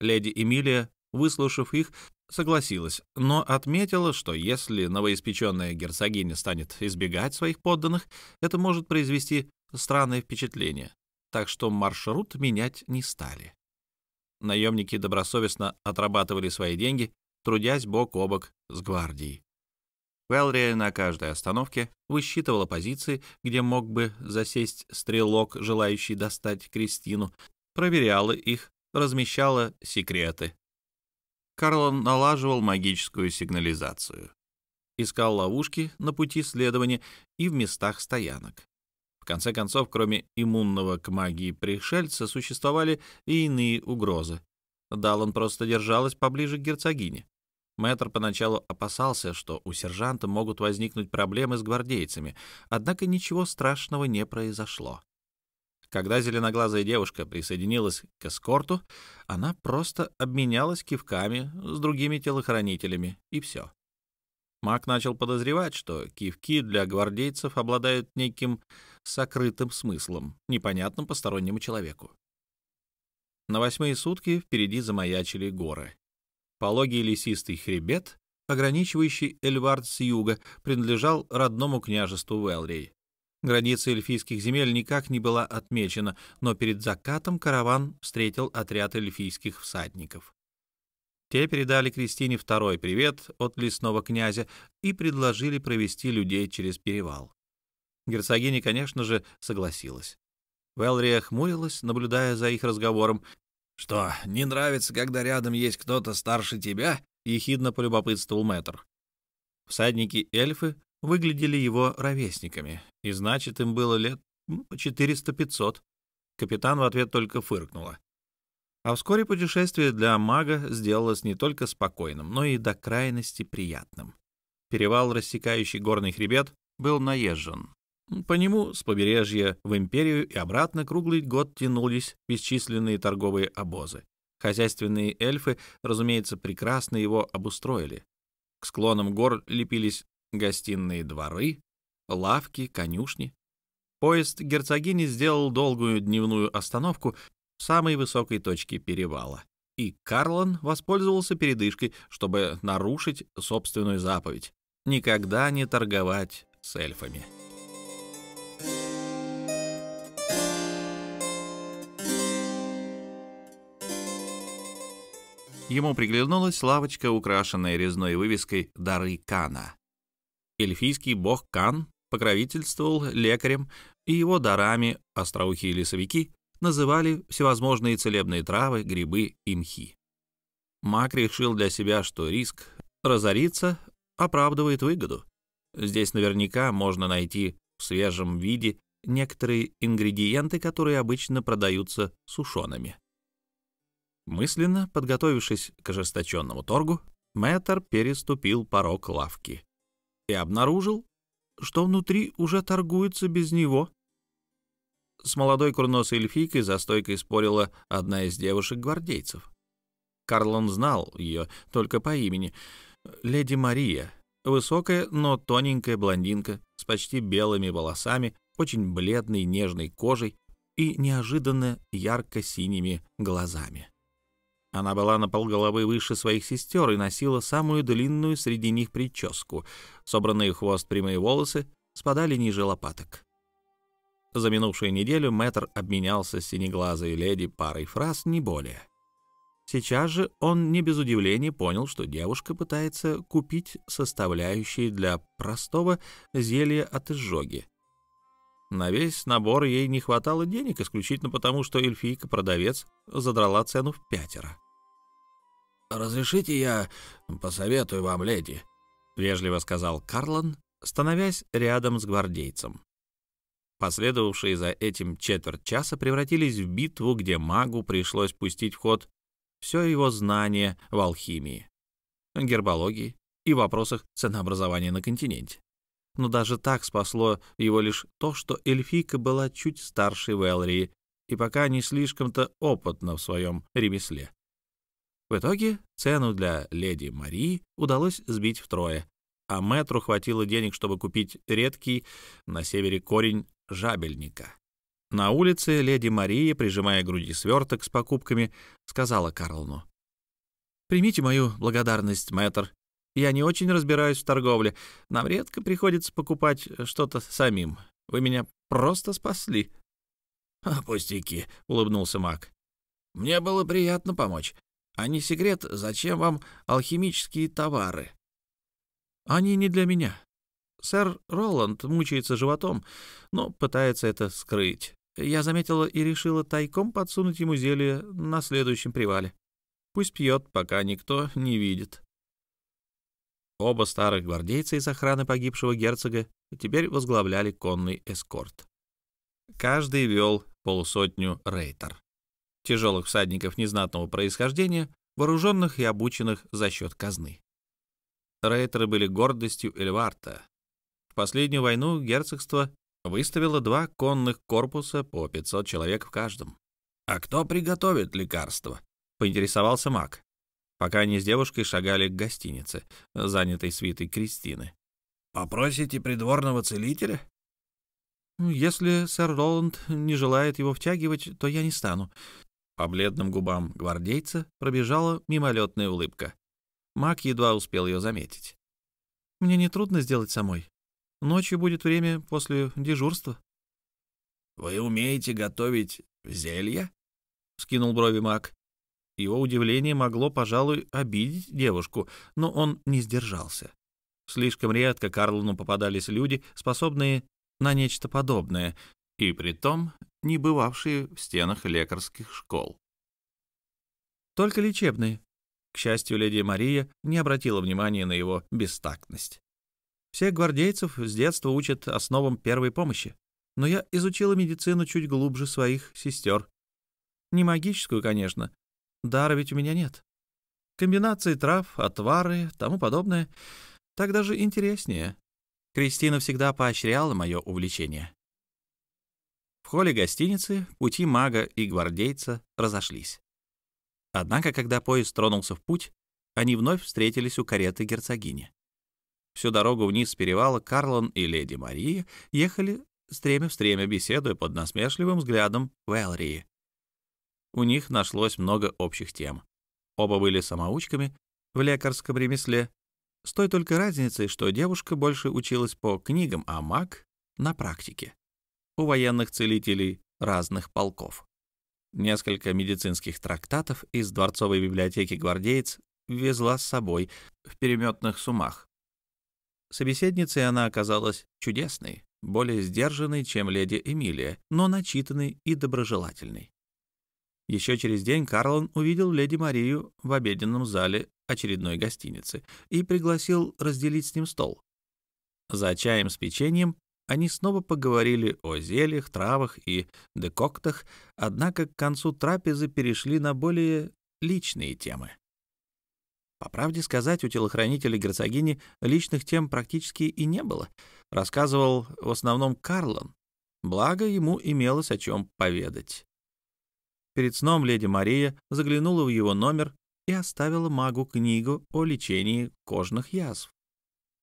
Леди Эмилия, выслушав их, согласилась, но отметила, что если новоиспеченная герцогиня станет избегать своих подданных, это может произвести странное впечатление, так что маршрут менять не стали. Наемники добросовестно отрабатывали свои деньги, трудясь бок о бок с гвардией. Велрия на каждой остановке высчитывала позиции, где мог бы засесть стрелок, желающий достать Кристину, проверяла их, размещала секреты. Карлон налаживал магическую сигнализацию. Искал ловушки на пути следования и в местах стоянок. В конце концов, кроме иммунного к магии пришельца, существовали и иные угрозы. Даллан просто держалась поближе к герцогине. Мэтр поначалу опасался, что у сержанта могут возникнуть проблемы с гвардейцами, однако ничего страшного не произошло. Когда зеленоглазая девушка присоединилась к эскорту, она просто обменялась кивками с другими телохранителями, и все. Маг начал подозревать, что кивки для гвардейцев обладают неким сокрытым смыслом, непонятным постороннему человеку. На восьмые сутки впереди замаячили горы. Пологий лесистый хребет, ограничивающий Эльвард с юга, принадлежал родному княжеству Велрей. Граница эльфийских земель никак не была отмечена, но перед закатом караван встретил отряд эльфийских всадников. Те передали Кристине второй привет от лесного князя и предложили провести людей через перевал. Герцогиня, конечно же, согласилась. Велрия хмурилась, наблюдая за их разговором. «Что, не нравится, когда рядом есть кто-то старше тебя?» — ехидно полюбопытствовал мэтр. Всадники-эльфы выглядели его ровесниками, и значит, им было лет по 400-500. Капитан в ответ только фыркнула. А вскоре путешествие для мага сделалось не только спокойным, но и до крайности приятным. Перевал, рассекающий горный хребет, был наезжен. По нему с побережья в империю и обратно круглый год тянулись бесчисленные торговые обозы. Хозяйственные эльфы, разумеется, прекрасно его обустроили. К склонам гор лепились гостиные дворы, лавки, конюшни. Поезд герцогини сделал долгую дневную остановку в самой высокой точке перевала. И Карлон воспользовался передышкой, чтобы нарушить собственную заповедь — никогда не торговать с эльфами. Ему приглянулась лавочка, украшенная резной вывеской «Дары Кана». Эльфийский бог Кан покровительствовал лекарям, и его дарами остроухие лесовики называли всевозможные целебные травы, грибы и мхи. Мак решил для себя, что риск разориться оправдывает выгоду. Здесь наверняка можно найти в свежем виде некоторые ингредиенты, которые обычно продаются сушеными. Мысленно подготовившись к ожесточенному торгу, Мэтр переступил порог лавки и обнаружил, что внутри уже торгуются без него. С молодой курносой эльфийкой за стойкой спорила одна из девушек-гвардейцев. Карлон знал ее только по имени. Леди Мария, высокая, но тоненькая блондинка с почти белыми волосами, очень бледной нежной кожей и неожиданно ярко-синими глазами. Она была на полголовы выше своих сестер и носила самую длинную среди них прическу. Собранные хвост прямые волосы спадали ниже лопаток. За минувшую неделю мэтр обменялся с синеглазой леди парой фраз, не более. Сейчас же он не без удивления понял, что девушка пытается купить составляющие для простого зелья от изжоги. На весь набор ей не хватало денег исключительно потому, что эльфийка-продавец задрала цену в пятеро. «Разрешите я посоветую вам, леди», — вежливо сказал Карлан, становясь рядом с гвардейцем. Последовавшие за этим четверть часа превратились в битву, где магу пришлось пустить в ход все его знание в алхимии, гербологии и вопросах ценообразования на континенте. Но даже так спасло его лишь то, что эльфийка была чуть старше Велрии и пока не слишком-то опытна в своем ремесле. В итоге цену для леди Марии удалось сбить втрое, а мэтру хватило денег, чтобы купить редкий на севере корень жабельника. На улице леди Мария, прижимая к груди сверток с покупками, сказала Карлну. «Примите мою благодарность, мэтр. Я не очень разбираюсь в торговле. Нам редко приходится покупать что-то самим. Вы меня просто спасли». «А, «Пустяки», — улыбнулся маг. «Мне было приятно помочь. А не секрет, зачем вам алхимические товары? Они не для меня. Сэр Роланд мучается животом, но пытается это скрыть. Я заметила и решила тайком подсунуть ему зелье на следующем привале. Пусть пьет, пока никто не видит. Оба старых гвардейца из охраны погибшего герцога теперь возглавляли конный эскорт. Каждый вел полусотню рейтер. Тяжелых всадников незнатного происхождения, вооруженных и обученных за счет казны. Рейтеры были гордостью Эльварта. В последнюю войну герцогство выставило два конных корпуса по 500 человек в каждом. «А кто приготовит лекарство?» — поинтересовался маг, пока они с девушкой шагали к гостинице, занятой свитой Кристины. «Попросите придворного целителя?» «Если сэр Роланд не желает его втягивать, то я не стану». По бледным губам гвардейца пробежала мимолетная улыбка. Маг едва успел ее заметить. «Мне нетрудно сделать самой. Ночью будет время после дежурства». «Вы умеете готовить зелья?» — скинул брови маг. Его удивление могло, пожалуй, обидеть девушку, но он не сдержался. Слишком редко Карлону попадались люди, способные на нечто подобное, и притом не бывавшие в стенах лекарских школ. Только лечебные. К счастью, леди Мария не обратила внимания на его бестактность. Всех гвардейцев с детства учат основам первой помощи, но я изучила медицину чуть глубже своих сестер. Не магическую, конечно, дара ведь у меня нет. Комбинации трав, отвары, тому подобное. Так даже интереснее. Кристина всегда поощряла мое увлечение. В холле гостиницы пути мага и гвардейца разошлись. Однако, когда поезд тронулся в путь, они вновь встретились у кареты герцогини. Всю дорогу вниз с перевала Карлон и леди Мария ехали стремя в стремя, беседуя под насмешливым взглядом Вэлрии. У них нашлось много общих тем. Оба были самоучками в лекарском ремесле с той только разницей, что девушка больше училась по книгам, а маг — на практике. У военных целителей разных полков. Несколько медицинских трактатов из дворцовой библиотеки гвардеец везла с собой в переметных сумах. Собеседницей она оказалась чудесной, более сдержанной, чем леди Эмилия, но начитанной и доброжелательной. Еще через день Карлон увидел леди Марию в обеденном зале очередной гостиницы и пригласил разделить с ним стол. За чаем с печеньем они снова поговорили о зельях, травах и декоктах, однако к концу трапезы перешли на более личные темы. По правде сказать, у телохранителя герцогини личных тем практически и не было. Рассказывал в основном Карлон, благо ему имелось о чем поведать. Перед сном леди Мария заглянула в его номер и оставила магу книгу о лечении кожных язв.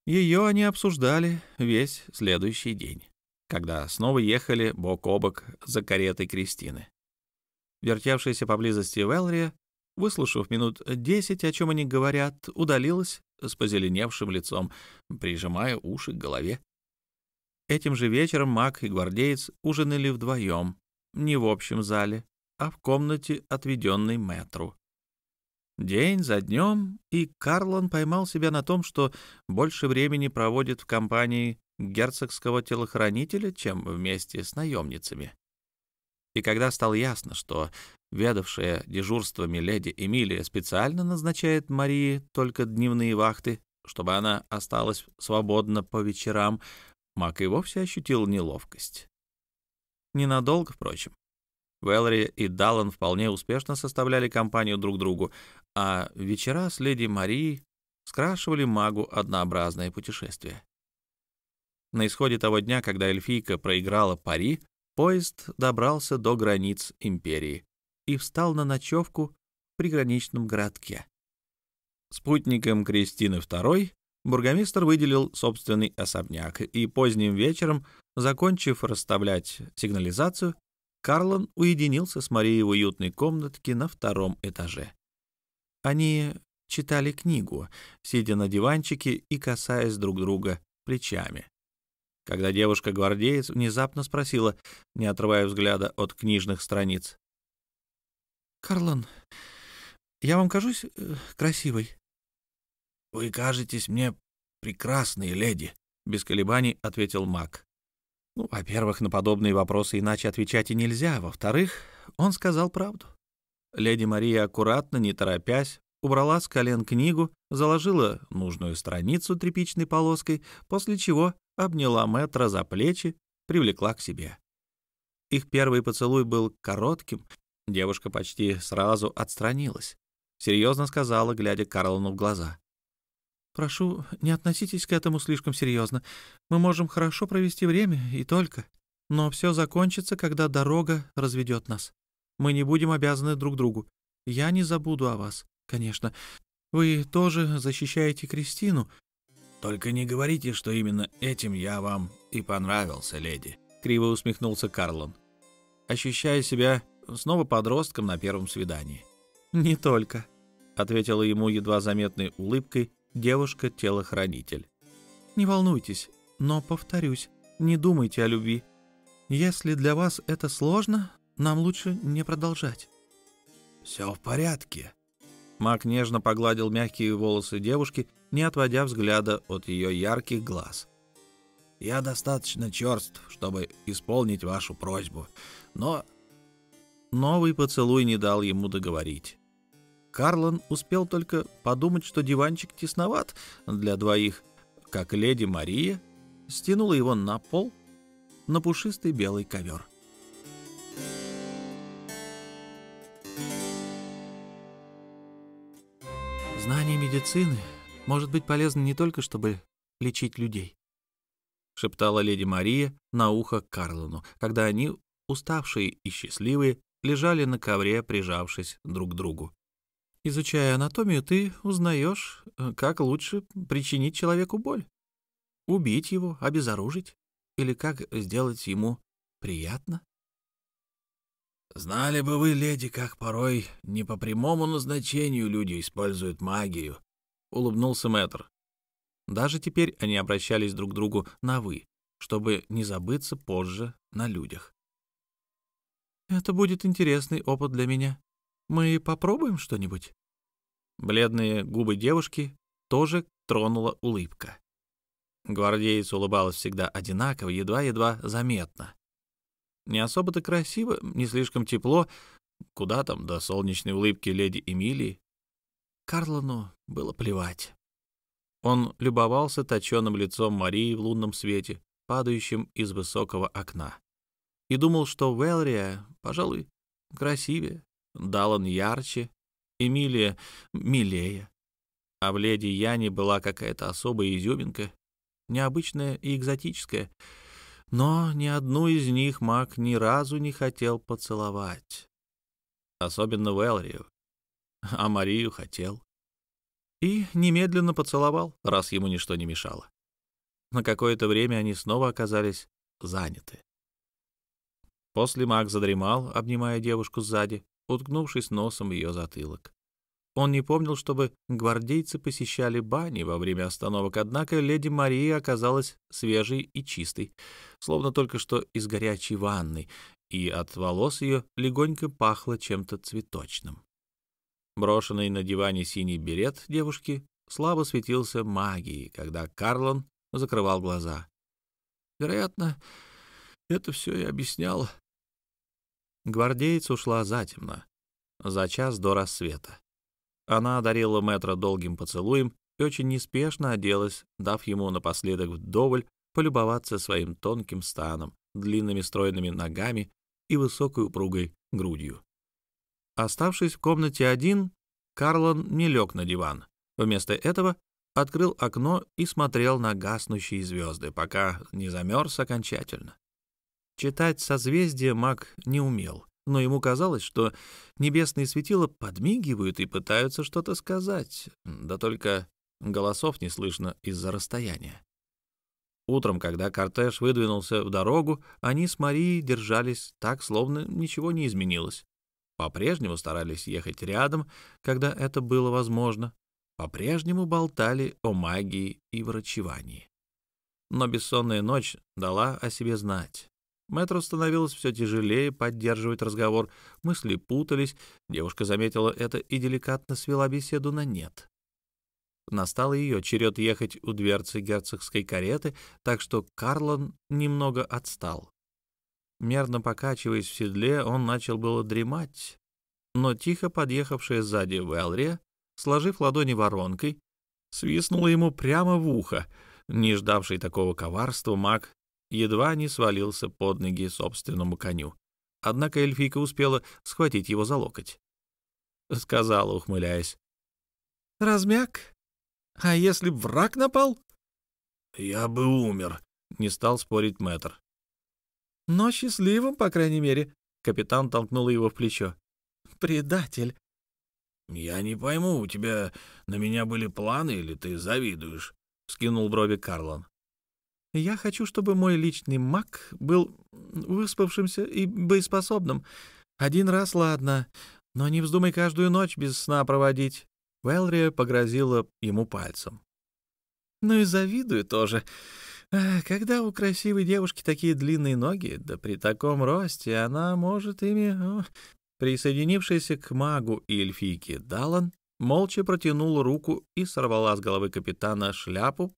Ее они обсуждали весь следующий день, когда снова ехали бок о бок за каретой Кристины. Вертевшаяся поблизости Велрия, выслушав минут десять, о чем они говорят, удалилась с позеленевшим лицом, прижимая уши к голове. Этим же вечером маг и гвардеец ужинали вдвоем, не в общем зале, а в комнате, отведенной метру. День за днем, и Карлон поймал себя на том, что больше времени проводит в компании герцогского телохранителя, чем вместе с наемницами. И когда стало ясно, что ведавшая дежурствами леди Эмилия специально назначает Марии только дневные вахты, чтобы она осталась свободна по вечерам, Мак и вовсе ощутил неловкость. Ненадолго, впрочем. Вэлори и Даллан вполне успешно составляли компанию друг другу, а вечера с леди Марией скрашивали магу однообразное путешествие. На исходе того дня, когда эльфийка проиграла пари, поезд добрался до границ империи и встал на ночевку в приграничном городке. Спутником Кристины II бургомистр выделил собственный особняк, и поздним вечером, закончив расставлять сигнализацию, Карлон уединился с Марией в уютной комнатке на втором этаже. Они читали книгу, сидя на диванчике и касаясь друг друга плечами. Когда девушка-гвардеец внезапно спросила, не отрывая взгляда от книжных страниц. «Карлон, я вам кажусь э, красивой?» «Вы кажетесь мне прекрасной, леди», — без колебаний ответил маг. Ну, во-первых, на подобные вопросы иначе отвечать и нельзя. Во-вторых, он сказал правду. Леди Мария аккуратно, не торопясь, убрала с колен книгу, заложила нужную страницу тряпичной полоской, после чего обняла мэтра за плечи, привлекла к себе. Их первый поцелуй был коротким, девушка почти сразу отстранилась. Серьезно сказала, глядя Карлону в глаза. «Прошу, не относитесь к этому слишком серьезно. Мы можем хорошо провести время и только. Но все закончится, когда дорога разведет нас. Мы не будем обязаны друг другу. Я не забуду о вас, конечно. Вы тоже защищаете Кристину». «Только не говорите, что именно этим я вам и понравился, леди», — криво усмехнулся Карлон, ощущая себя снова подростком на первом свидании. «Не только», — ответила ему едва заметной улыбкой девушка-телохранитель. «Не волнуйтесь, но, повторюсь, не думайте о любви. Если для вас это сложно, нам лучше не продолжать». «Все в порядке». Мак нежно погладил мягкие волосы девушки, не отводя взгляда от ее ярких глаз. «Я достаточно черств, чтобы исполнить вашу просьбу, но...» Новый поцелуй не дал ему договорить. Карлон успел только подумать, что диванчик тесноват для двоих, как леди Мария стянула его на пол на пушистый белый ковер. Знание медицины может быть полезно не только, чтобы лечить людей, шептала леди Мария на ухо Карлону, когда они, уставшие и счастливые, лежали на ковре, прижавшись друг к другу. Изучая анатомию, ты узнаешь, э, как лучше причинить человеку боль. Убить его, обезоружить или как сделать ему приятно. Знали бы вы, леди, как порой не по прямому назначению люди используют магию, — улыбнулся мэтр. Даже теперь они обращались друг к другу на «вы», чтобы не забыться позже на людях. «Это будет интересный опыт для меня», мы попробуем что-нибудь?» Бледные губы девушки тоже тронула улыбка. Гвардеец улыбалась всегда одинаково, едва-едва заметно. Не особо-то красиво, не слишком тепло. Куда там до солнечной улыбки леди Эмилии? Карлону было плевать. Он любовался точенным лицом Марии в лунном свете, падающем из высокого окна, и думал, что Велрия, пожалуй, красивее. Далан ярче, Эмилия милее. А в леди Яне была какая-то особая изюминка, необычная и экзотическая. Но ни одну из них маг ни разу не хотел поцеловать. Особенно Велрию. А Марию хотел. И немедленно поцеловал, раз ему ничто не мешало. На какое-то время они снова оказались заняты. После маг задремал, обнимая девушку сзади, уткнувшись носом в ее затылок. Он не помнил, чтобы гвардейцы посещали бани во время остановок, однако леди Мария оказалась свежей и чистой, словно только что из горячей ванны, и от волос ее легонько пахло чем-то цветочным. Брошенный на диване синий берет девушки слабо светился магией, когда Карлон закрывал глаза. Вероятно, это все и объясняло Гвардеец ушла затемно, за час до рассвета. Она одарила мэтра долгим поцелуем и очень неспешно оделась, дав ему напоследок вдоволь полюбоваться своим тонким станом, длинными стройными ногами и высокой упругой грудью. Оставшись в комнате один, Карлон не лег на диван. Вместо этого открыл окно и смотрел на гаснущие звезды, пока не замерз окончательно. Читать созвездия маг не умел, но ему казалось, что небесные светила подмигивают и пытаются что-то сказать, да только голосов не слышно из-за расстояния. Утром, когда кортеж выдвинулся в дорогу, они с Марией держались так, словно ничего не изменилось. По-прежнему старались ехать рядом, когда это было возможно. По-прежнему болтали о магии и врачевании. Но бессонная ночь дала о себе знать. Мэтру становилось все тяжелее поддерживать разговор, мысли путались, девушка заметила это и деликатно свела беседу на нет. Настал ее черед ехать у дверцы герцогской кареты, так что Карлон немного отстал. Мерно покачиваясь в седле, он начал было дремать, но тихо подъехавшая сзади Велри, сложив ладони воронкой, свистнула ему прямо в ухо. Не ждавший такого коварства, маг едва не свалился под ноги собственному коню однако эльфийка успела схватить его за локоть. Сказала, ухмыляясь. «Размяк? А если б враг напал?» «Я бы умер», — не стал спорить мэтр. «Но счастливым, по крайней мере», — капитан толкнул его в плечо. «Предатель». «Я не пойму, у тебя на меня были планы или ты завидуешь?» — скинул брови Карлон. «Я хочу, чтобы мой личный маг был выспавшимся и боеспособным. Один раз, ладно, но не вздумай каждую ночь без сна проводить». Велрия погрозила ему пальцем. «Ну и завидую тоже. Когда у красивой девушки такие длинные ноги, да при таком росте она может ими...» Присоединившийся к магу эльфийке Далан молча протянул руку и сорвала с головы капитана шляпу,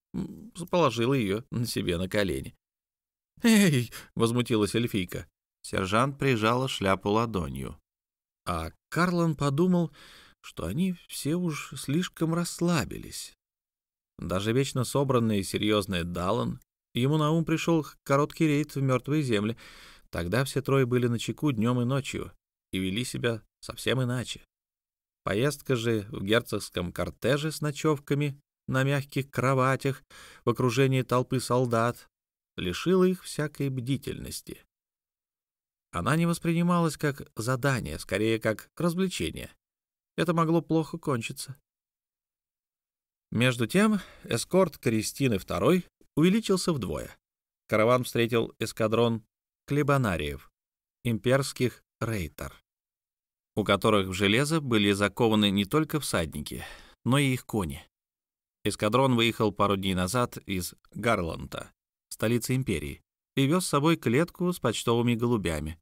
положила ее на себе на колени. «Эй!» — возмутилась эльфийка. Сержант прижала шляпу ладонью. А Карлан подумал, что они все уж слишком расслабились. Даже вечно собранный и серьезный Даллан, ему на ум пришел короткий рейд в мертвые земли. Тогда все трое были на чеку днем и ночью и вели себя совсем иначе. Поездка же в герцогском кортеже с ночевками на мягких кроватях в окружении толпы солдат лишила их всякой бдительности. Она не воспринималась как задание, скорее как развлечение. Это могло плохо кончиться. Между тем эскорт Кристины II увеличился вдвое. Караван встретил эскадрон клебанариев, имперских рейтер, у которых в железо были закованы не только всадники, но и их кони. Эскадрон выехал пару дней назад из Гарланта, столицы империи, и вез с собой клетку с почтовыми голубями.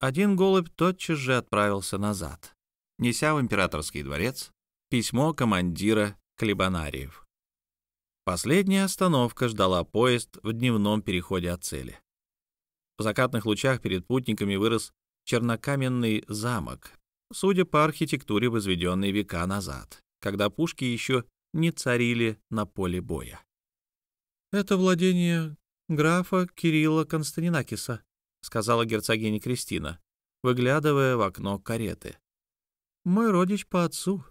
Один голубь тотчас же отправился назад, неся в императорский дворец письмо командира Клебанариев. Последняя остановка ждала поезд в дневном переходе от цели. В закатных лучах перед путниками вырос чернокаменный замок, судя по архитектуре, возведенный века назад, когда пушки еще не царили на поле боя. «Это владение графа Кирилла Константинакиса», — сказала герцогиня Кристина, выглядывая в окно кареты. «Мой родич по отцу.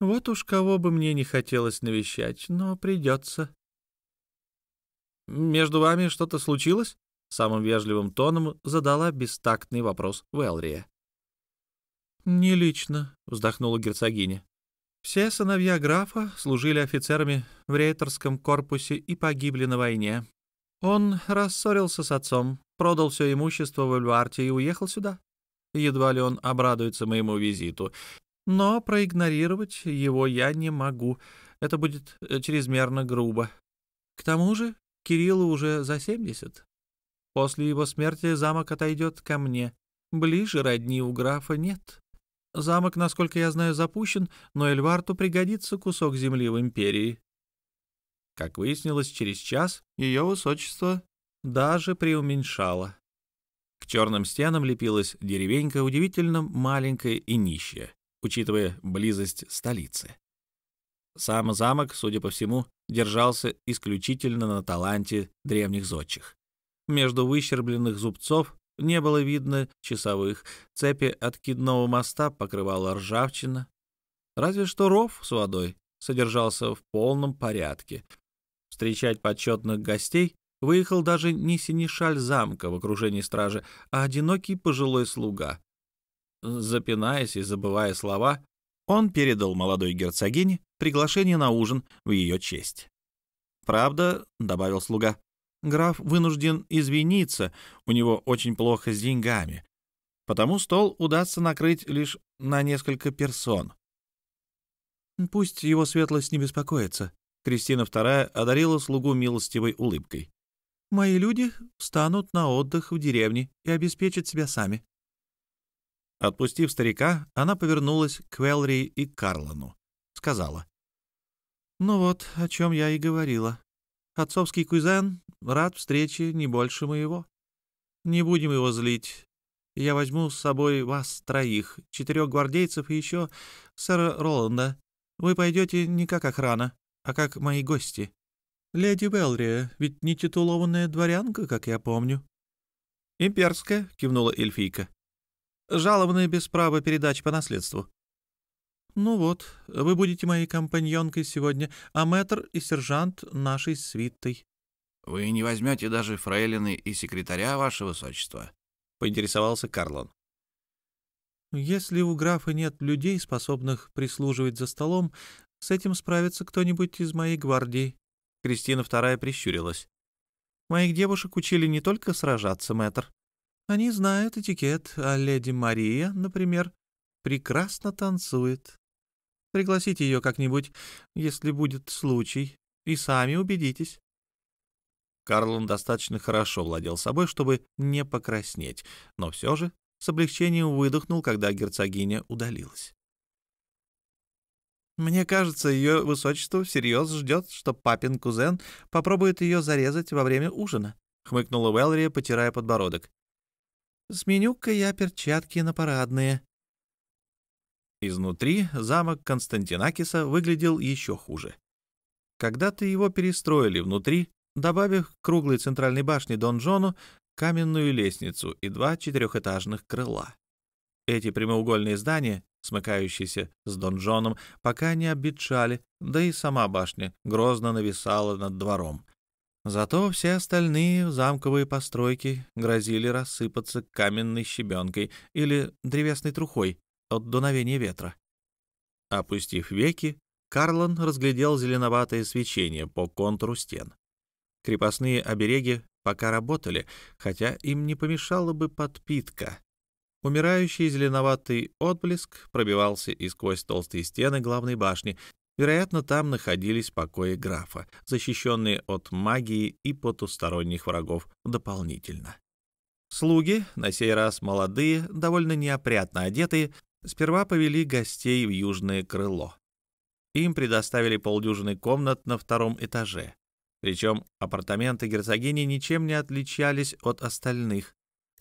Вот уж кого бы мне не хотелось навещать, но придется». «Между вами что-то случилось?» — самым вежливым тоном задала бестактный вопрос Велрия. «Не лично», — вздохнула герцогиня. «Все сыновья графа служили офицерами в рейтерском корпусе и погибли на войне. Он рассорился с отцом, продал все имущество в Эльварте и уехал сюда. Едва ли он обрадуется моему визиту. Но проигнорировать его я не могу. Это будет э, чрезмерно грубо. К тому же Кириллу уже за семьдесят. После его смерти замок отойдет ко мне. Ближе родни у графа нет. Замок, насколько я знаю, запущен, но Эльварту пригодится кусок земли в империи. Как выяснилось, через час ее высочество даже преуменьшало. К черным стенам лепилась деревенька, удивительно маленькая и нищая, учитывая близость столицы. Сам замок, судя по всему, держался исключительно на таланте древних зодчих. Между выщербленных зубцов не было видно часовых, цепи откидного моста покрывала ржавчина. Разве что ров с водой содержался в полном порядке. Встречать почетных гостей выехал даже не синешаль замка в окружении стражи, а одинокий пожилой слуга. Запинаясь и забывая слова, он передал молодой герцогине приглашение на ужин в ее честь. «Правда», — добавил слуга, — «граф вынужден извиниться, у него очень плохо с деньгами, потому стол удастся накрыть лишь на несколько персон». «Пусть его светлость не беспокоится», — Кристина II одарила слугу милостивой улыбкой. Мои люди встанут на отдых в деревне и обеспечат себя сами. Отпустив старика, она повернулась к Велри и Карлону. Сказала. «Ну вот, о чем я и говорила. Отцовский кузен рад встрече не больше моего. Не будем его злить. Я возьму с собой вас троих, четырех гвардейцев и еще сэра Роланда. Вы пойдете не как охрана, а как мои гости. «Леди Велрия, ведь не титулованная дворянка, как я помню». «Имперская», — кивнула эльфийка. жалованные без права передачи по наследству. Ну вот, вы будете моей компаньонкой сегодня, а мэтр и сержант нашей свитой. Вы не возьмете даже фрейлины и секретаря, ваше высочество? Поинтересовался Карлон. Если у графа нет людей, способных прислуживать за столом, с этим справится кто-нибудь из моей гвардии. Кристина вторая прищурилась. Моих девушек учили не только сражаться, мэтр. Они знают этикет, а леди Мария, например, прекрасно танцует. Пригласите ее как-нибудь, если будет случай, и сами убедитесь. Карлон достаточно хорошо владел собой, чтобы не покраснеть, но все же с облегчением выдохнул, когда герцогиня удалилась. Мне кажется, ее высочество всерьез ждет, что папин кузен попробует ее зарезать во время ужина, — хмыкнула Велрия, потирая подбородок. «Сменю-ка я перчатки на парадные». Изнутри замок Константинакиса выглядел еще хуже. Когда-то его перестроили внутри, добавив к круглой центральной башне донжону каменную лестницу и два четырехэтажных крыла. Эти прямоугольные здания, смыкающиеся с донжоном, пока не обветшали, да и сама башня грозно нависала над двором. Зато все остальные замковые постройки грозили рассыпаться каменной щебенкой или древесной трухой от дуновения ветра. Опустив веки, Карлон разглядел зеленоватое свечение по контуру стен. Крепостные обереги пока работали, хотя им не помешала бы подпитка. Умирающий зеленоватый отблеск пробивался и сквозь толстые стены главной башни. Вероятно, там находились покои графа, защищенные от магии и потусторонних врагов дополнительно. Слуги, на сей раз молодые, довольно неопрятно одетые, сперва повели гостей в южное крыло. Им предоставили полдюжины комнат на втором этаже. Причем апартаменты герцогини ничем не отличались от остальных.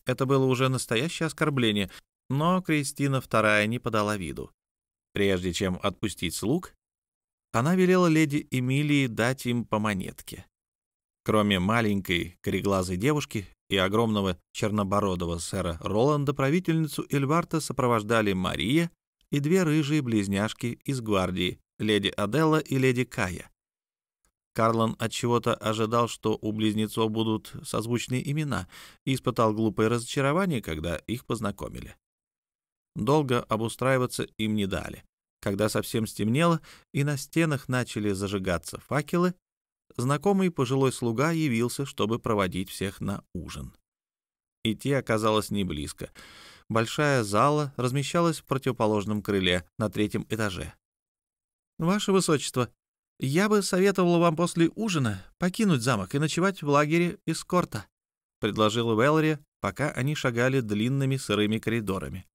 Это было уже настоящее оскорбление, но Кристина II не подала виду. Прежде чем отпустить слуг, она велела леди Эмилии дать им по монетке. Кроме маленькой кореглазой девушки и огромного чернобородого сэра Роланда, правительницу Эльварта сопровождали Мария и две рыжие близняшки из гвардии, леди Аделла и леди Кая. Карлан от чего-то ожидал, что у близнецов будут созвучные имена, и испытал глупое разочарование, когда их познакомили. Долго обустраиваться им не дали. Когда совсем стемнело и на стенах начали зажигаться факелы, знакомый пожилой слуга явился, чтобы проводить всех на ужин. Идти оказалось не близко. Большая зала размещалась в противоположном крыле на третьем этаже. «Ваше Высочество, «Я бы советовал вам после ужина покинуть замок и ночевать в лагере эскорта», — предложила Велри, пока они шагали длинными сырыми коридорами.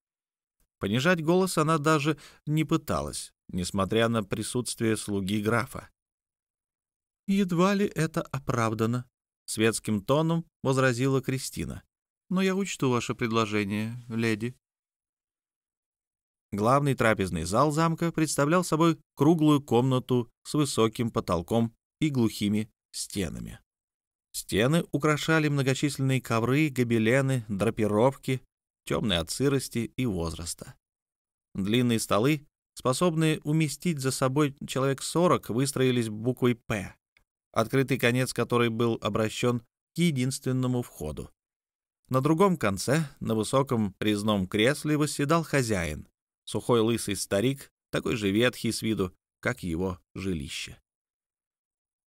Понижать голос она даже не пыталась, несмотря на присутствие слуги графа. «Едва ли это оправдано», — светским тоном возразила Кристина. «Но я учту ваше предложение, леди». Главный трапезный зал замка представлял собой круглую комнату с высоким потолком и глухими стенами. Стены украшали многочисленные ковры, гобелены, драпировки, темные от сырости и возраста. Длинные столы, способные уместить за собой человек сорок, выстроились буквой «П», открытый конец которой был обращен к единственному входу. На другом конце, на высоком резном кресле, восседал хозяин, Сухой лысый старик, такой же ветхий с виду, как его жилище.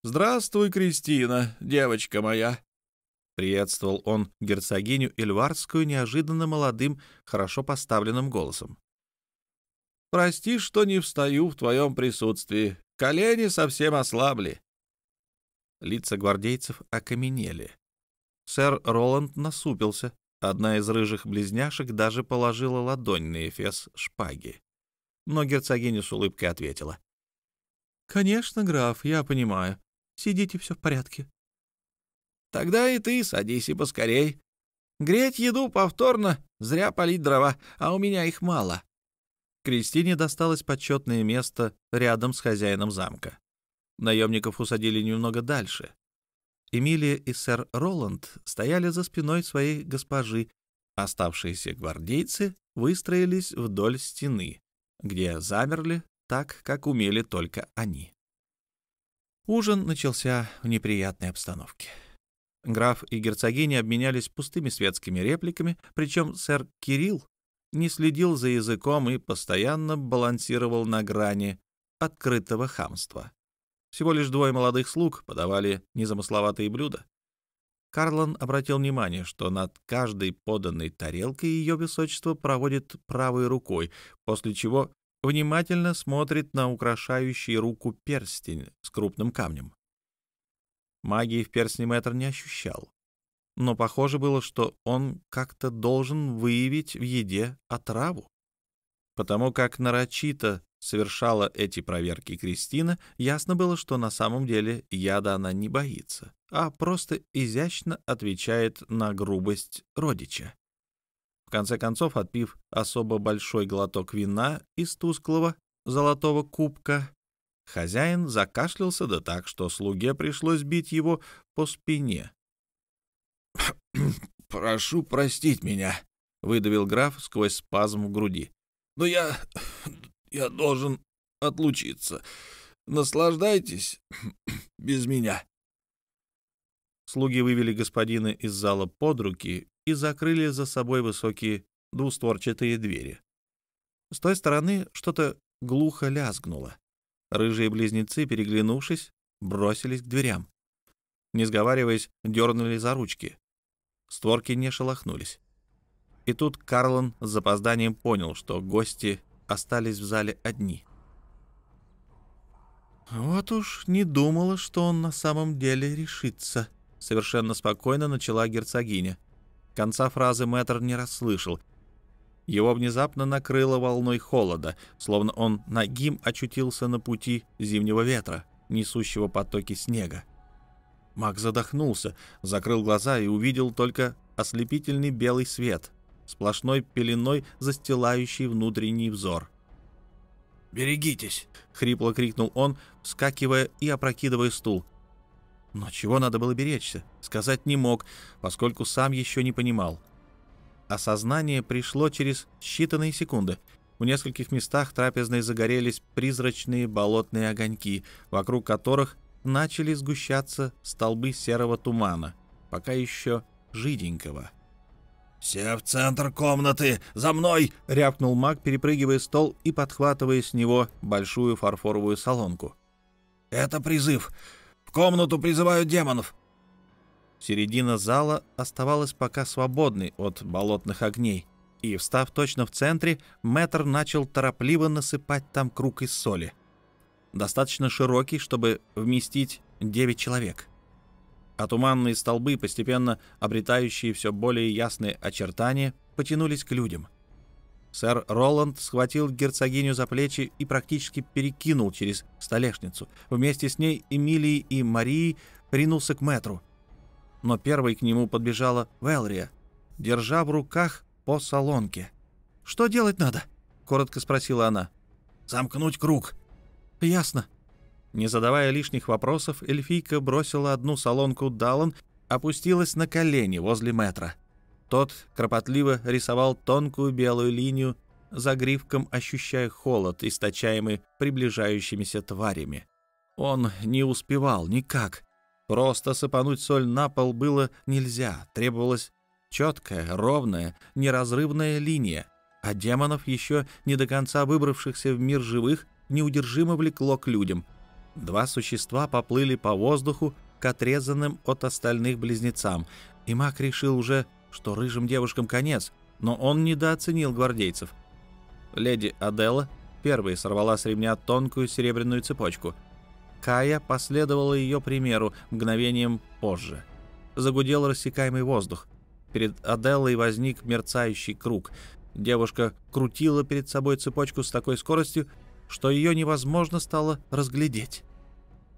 «Здравствуй, Кристина, девочка моя!» Приветствовал он герцогиню Эльварскую неожиданно молодым, хорошо поставленным голосом. «Прости, что не встаю в твоем присутствии. Колени совсем ослабли». Лица гвардейцев окаменели. Сэр Роланд насупился, Одна из рыжих близняшек даже положила ладонь на эфес шпаги. Но герцогиня с улыбкой ответила. «Конечно, граф, я понимаю. Сидите, все в порядке». «Тогда и ты садись и поскорей. Греть еду повторно, зря полить дрова, а у меня их мало». Кристине досталось почетное место рядом с хозяином замка. Наемников усадили немного дальше, Эмилия и сэр Роланд стояли за спиной своей госпожи, Оставшиеся гвардейцы выстроились вдоль стены, где замерли так, как умели только они. Ужин начался в неприятной обстановке. Граф и герцогиня обменялись пустыми светскими репликами, причем сэр Кирилл не следил за языком и постоянно балансировал на грани открытого хамства. Всего лишь двое молодых слуг подавали незамысловатые блюда. Карлан обратил внимание, что над каждой поданной тарелкой ее высочество проводит правой рукой, после чего внимательно смотрит на украшающий руку перстень с крупным камнем. Магии в перстне Мэтр не ощущал, но похоже было, что он как-то должен выявить в еде отраву. Потому как нарочито совершала эти проверки Кристина, ясно было, что на самом деле яда она не боится, а просто изящно отвечает на грубость родича. В конце концов, отпив особо большой глоток вина из тусклого золотого кубка, хозяин закашлялся да так, что слуге пришлось бить его по спине. [coughs] «Прошу простить меня», — выдавил граф сквозь спазм в груди. «Но я... я должен отлучиться. Наслаждайтесь [clears throat] без меня». Слуги вывели господина из зала под руки и закрыли за собой высокие двустворчатые двери. С той стороны что-то глухо лязгнуло. Рыжие близнецы, переглянувшись, бросились к дверям. Не сговариваясь, дернули за ручки. Створки не шелохнулись. И тут Карлон с запозданием понял, что гости остались в зале одни. «Вот уж не думала, что он на самом деле решится», — совершенно спокойно начала герцогиня. Конца фразы мэтр не расслышал. Его внезапно накрыло волной холода, словно он нагим очутился на пути зимнего ветра, несущего потоки снега. Маг задохнулся, закрыл глаза и увидел только ослепительный белый свет, сплошной пеленой застилающий внутренний взор. «Берегитесь!» — хрипло крикнул он, вскакивая и опрокидывая стул. Но чего надо было беречься, сказать не мог, поскольку сам еще не понимал. Осознание пришло через считанные секунды. В нескольких местах трапезной загорелись призрачные болотные огоньки, вокруг которых начали сгущаться столбы серого тумана, пока еще жиденького. «Все в центр комнаты! За мной!» — рявкнул маг, перепрыгивая стол и подхватывая с него большую фарфоровую солонку. «Это призыв! В комнату призывают демонов!» Середина зала оставалась пока свободной от болотных огней, и, встав точно в центре, мэтр начал торопливо насыпать там круг из соли — достаточно широкий, чтобы вместить 9 человек. А туманные столбы, постепенно обретающие все более ясные очертания, потянулись к людям. Сэр Роланд схватил герцогиню за плечи и практически перекинул через столешницу. Вместе с ней Эмилией и Марией ринулся к мэтру. Но первой к нему подбежала Велрия, держа в руках по солонке. «Что делать надо?» — коротко спросила она. «Замкнуть круг», «Ясно». Не задавая лишних вопросов, эльфийка бросила одну солонку Даллан, опустилась на колени возле метра. Тот кропотливо рисовал тонкую белую линию, за гривком ощущая холод, источаемый приближающимися тварями. Он не успевал никак. Просто сыпануть соль на пол было нельзя, требовалась четкая, ровная, неразрывная линия, а демонов, еще не до конца выбравшихся в мир живых, неудержимо влекло к людям. Два существа поплыли по воздуху к отрезанным от остальных близнецам, и маг решил уже, что рыжим девушкам конец, но он недооценил гвардейцев. Леди Адела первой сорвала с ремня тонкую серебряную цепочку. Кая последовала ее примеру мгновением позже. Загудел рассекаемый воздух. Перед Аделлой возник мерцающий круг. Девушка крутила перед собой цепочку с такой скоростью, что ее невозможно стало разглядеть.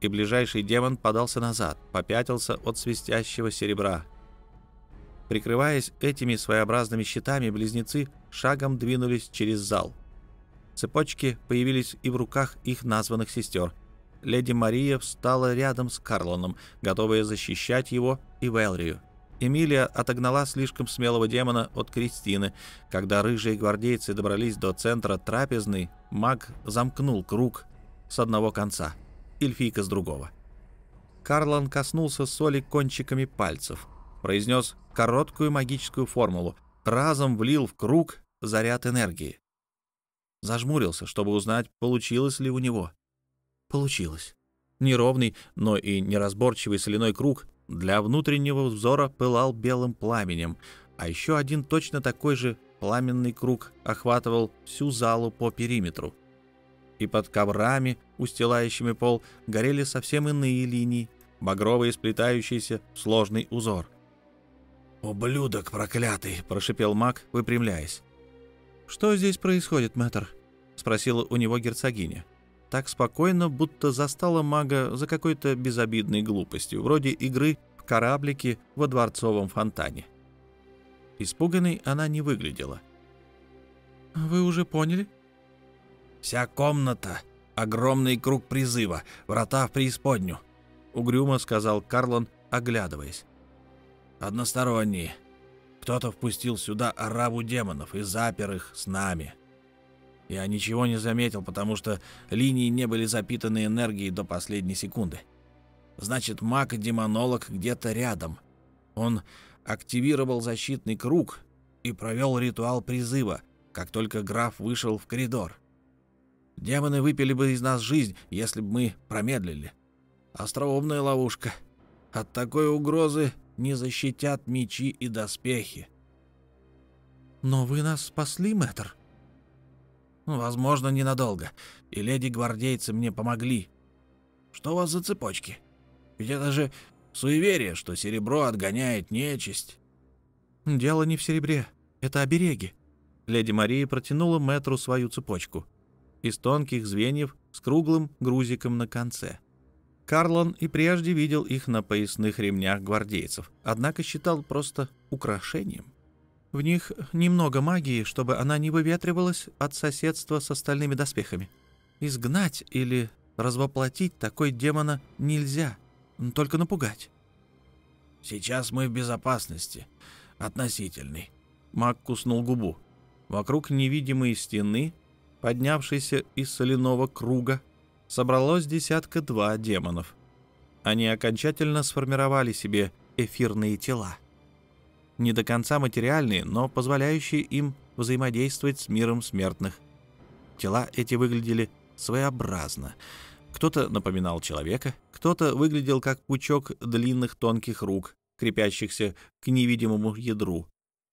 И ближайший демон подался назад, попятился от свистящего серебра. Прикрываясь этими своеобразными щитами, близнецы шагом двинулись через зал. Цепочки появились и в руках их названных сестер. Леди Мария встала рядом с Карлоном, готовая защищать его и Велрию. Эмилия отогнала слишком смелого демона от Кристины. Когда рыжие гвардейцы добрались до центра трапезной, маг замкнул круг с одного конца, эльфийка с другого. Карлан коснулся соли кончиками пальцев, произнес короткую магическую формулу, разом влил в круг заряд энергии. Зажмурился, чтобы узнать, получилось ли у него. Получилось. Неровный, но и неразборчивый соляной круг для внутреннего взора пылал белым пламенем, а еще один точно такой же пламенный круг охватывал всю залу по периметру. И под коврами, устилающими пол, горели совсем иные линии, багровые сплетающиеся в сложный узор. «Ублюдок проклятый!» — прошипел маг, выпрямляясь. «Что здесь происходит, мэтр?» — спросила у него герцогиня так спокойно, будто застала мага за какой-то безобидной глупостью, вроде игры в кораблике во дворцовом фонтане. Испуганной она не выглядела. «Вы уже поняли?» «Вся комната — огромный круг призыва, врата в преисподнюю», — угрюмо сказал Карлон, оглядываясь. «Односторонние. Кто-то впустил сюда ораву демонов и запер их с нами. Я ничего не заметил, потому что линии не были запитаны энергией до последней секунды. Значит, маг и демонолог где-то рядом. Он активировал защитный круг и провел ритуал призыва, как только граф вышел в коридор. Демоны выпили бы из нас жизнь, если бы мы промедлили. Остроумная ловушка. От такой угрозы не защитят мечи и доспехи. «Но вы нас спасли, мэтр», возможно, ненадолго. И леди-гвардейцы мне помогли. Что у вас за цепочки? Ведь это же суеверие, что серебро отгоняет нечисть. Дело не в серебре. Это обереги. Леди Мария протянула мэтру свою цепочку. Из тонких звеньев с круглым грузиком на конце. Карлон и прежде видел их на поясных ремнях гвардейцев, однако считал просто украшением. В них немного магии, чтобы она не выветривалась от соседства с остальными доспехами. Изгнать или развоплотить такой демона нельзя, только напугать. «Сейчас мы в безопасности. Относительной». Маг куснул губу. Вокруг невидимой стены, поднявшейся из соляного круга, собралось десятка-два демонов. Они окончательно сформировали себе эфирные тела не до конца материальные, но позволяющие им взаимодействовать с миром смертных. Тела эти выглядели своеобразно. Кто-то напоминал человека, кто-то выглядел как пучок длинных тонких рук, крепящихся к невидимому ядру.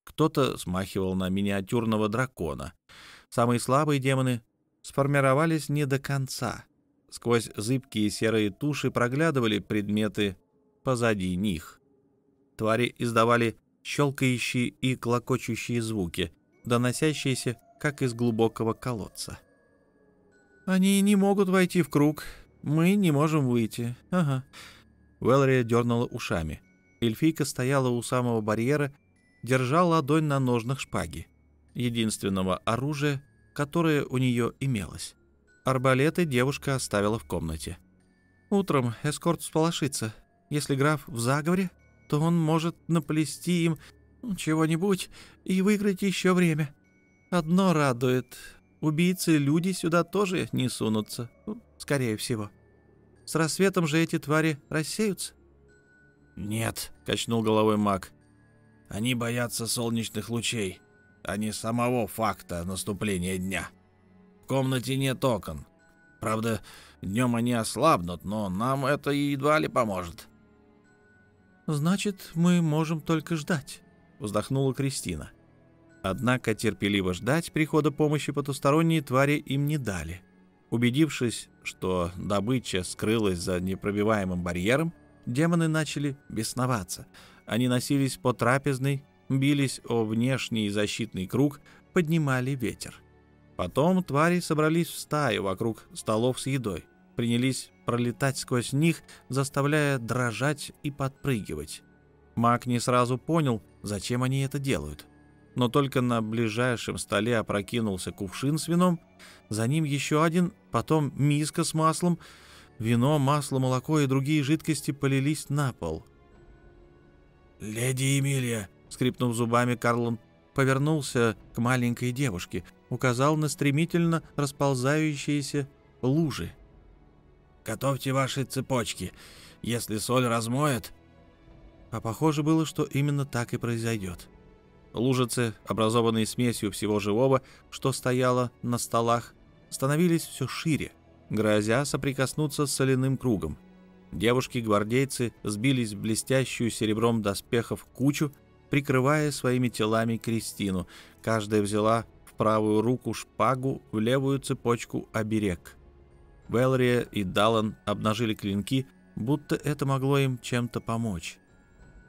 Кто-то смахивал на миниатюрного дракона. Самые слабые демоны сформировались не до конца. Сквозь зыбкие серые туши проглядывали предметы позади них. Твари издавали щелкающие и клокочущие звуки, доносящиеся, как из глубокого колодца. «Они не могут войти в круг. Мы не можем выйти. Ага». Велрия дернула ушами. Эльфийка стояла у самого барьера, держа ладонь на ножнах шпаги, единственного оружия, которое у нее имелось. Арбалеты девушка оставила в комнате. «Утром эскорт сполошится. Если граф в заговоре, то он может наплести им чего-нибудь и выиграть еще время. Одно радует. Убийцы люди сюда тоже не сунутся, ну, скорее всего. С рассветом же эти твари рассеются. «Нет», — качнул головой маг. «Они боятся солнечных лучей, а не самого факта наступления дня. В комнате нет окон. Правда, днем они ослабнут, но нам это едва ли поможет». «Значит, мы можем только ждать», — вздохнула Кристина. Однако терпеливо ждать прихода помощи потусторонние твари им не дали. Убедившись, что добыча скрылась за непробиваемым барьером, демоны начали бесноваться. Они носились по трапезной, бились о внешний защитный круг, поднимали ветер. Потом твари собрались в стаю вокруг столов с едой принялись пролетать сквозь них, заставляя дрожать и подпрыгивать. Маг не сразу понял, зачем они это делают. Но только на ближайшем столе опрокинулся кувшин с вином, за ним еще один, потом миска с маслом. Вино, масло, молоко и другие жидкости полились на пол. «Леди Эмилия!» Скрипнув зубами, Карлон повернулся к маленькой девушке, указал на стремительно расползающиеся лужи. «Готовьте ваши цепочки. Если соль размоет...» А похоже было, что именно так и произойдет. Лужицы, образованные смесью всего живого, что стояло на столах, становились все шире, грозя соприкоснуться с соляным кругом. Девушки-гвардейцы сбились в блестящую серебром доспехов кучу, прикрывая своими телами Кристину. Каждая взяла в правую руку шпагу, в левую цепочку оберег. Велрия и Даллан обнажили клинки, будто это могло им чем-то помочь.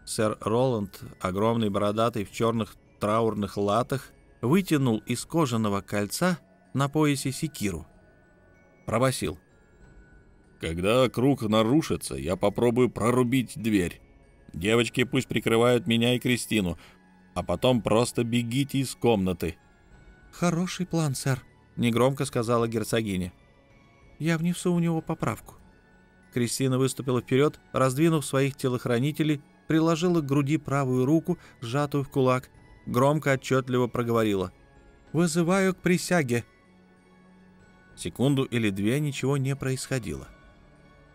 Сэр Роланд, огромный бородатый в черных траурных латах, вытянул из кожаного кольца на поясе секиру. Пробасил. «Когда круг нарушится, я попробую прорубить дверь. Девочки пусть прикрывают меня и Кристину, а потом просто бегите из комнаты». «Хороший план, сэр», — негромко сказала герцогиня. «Я внесу у него поправку». Кристина выступила вперед, раздвинув своих телохранителей приложила к груди правую руку, сжатую в кулак, громко отчетливо проговорила. «Вызываю к присяге». Секунду или две ничего не происходило.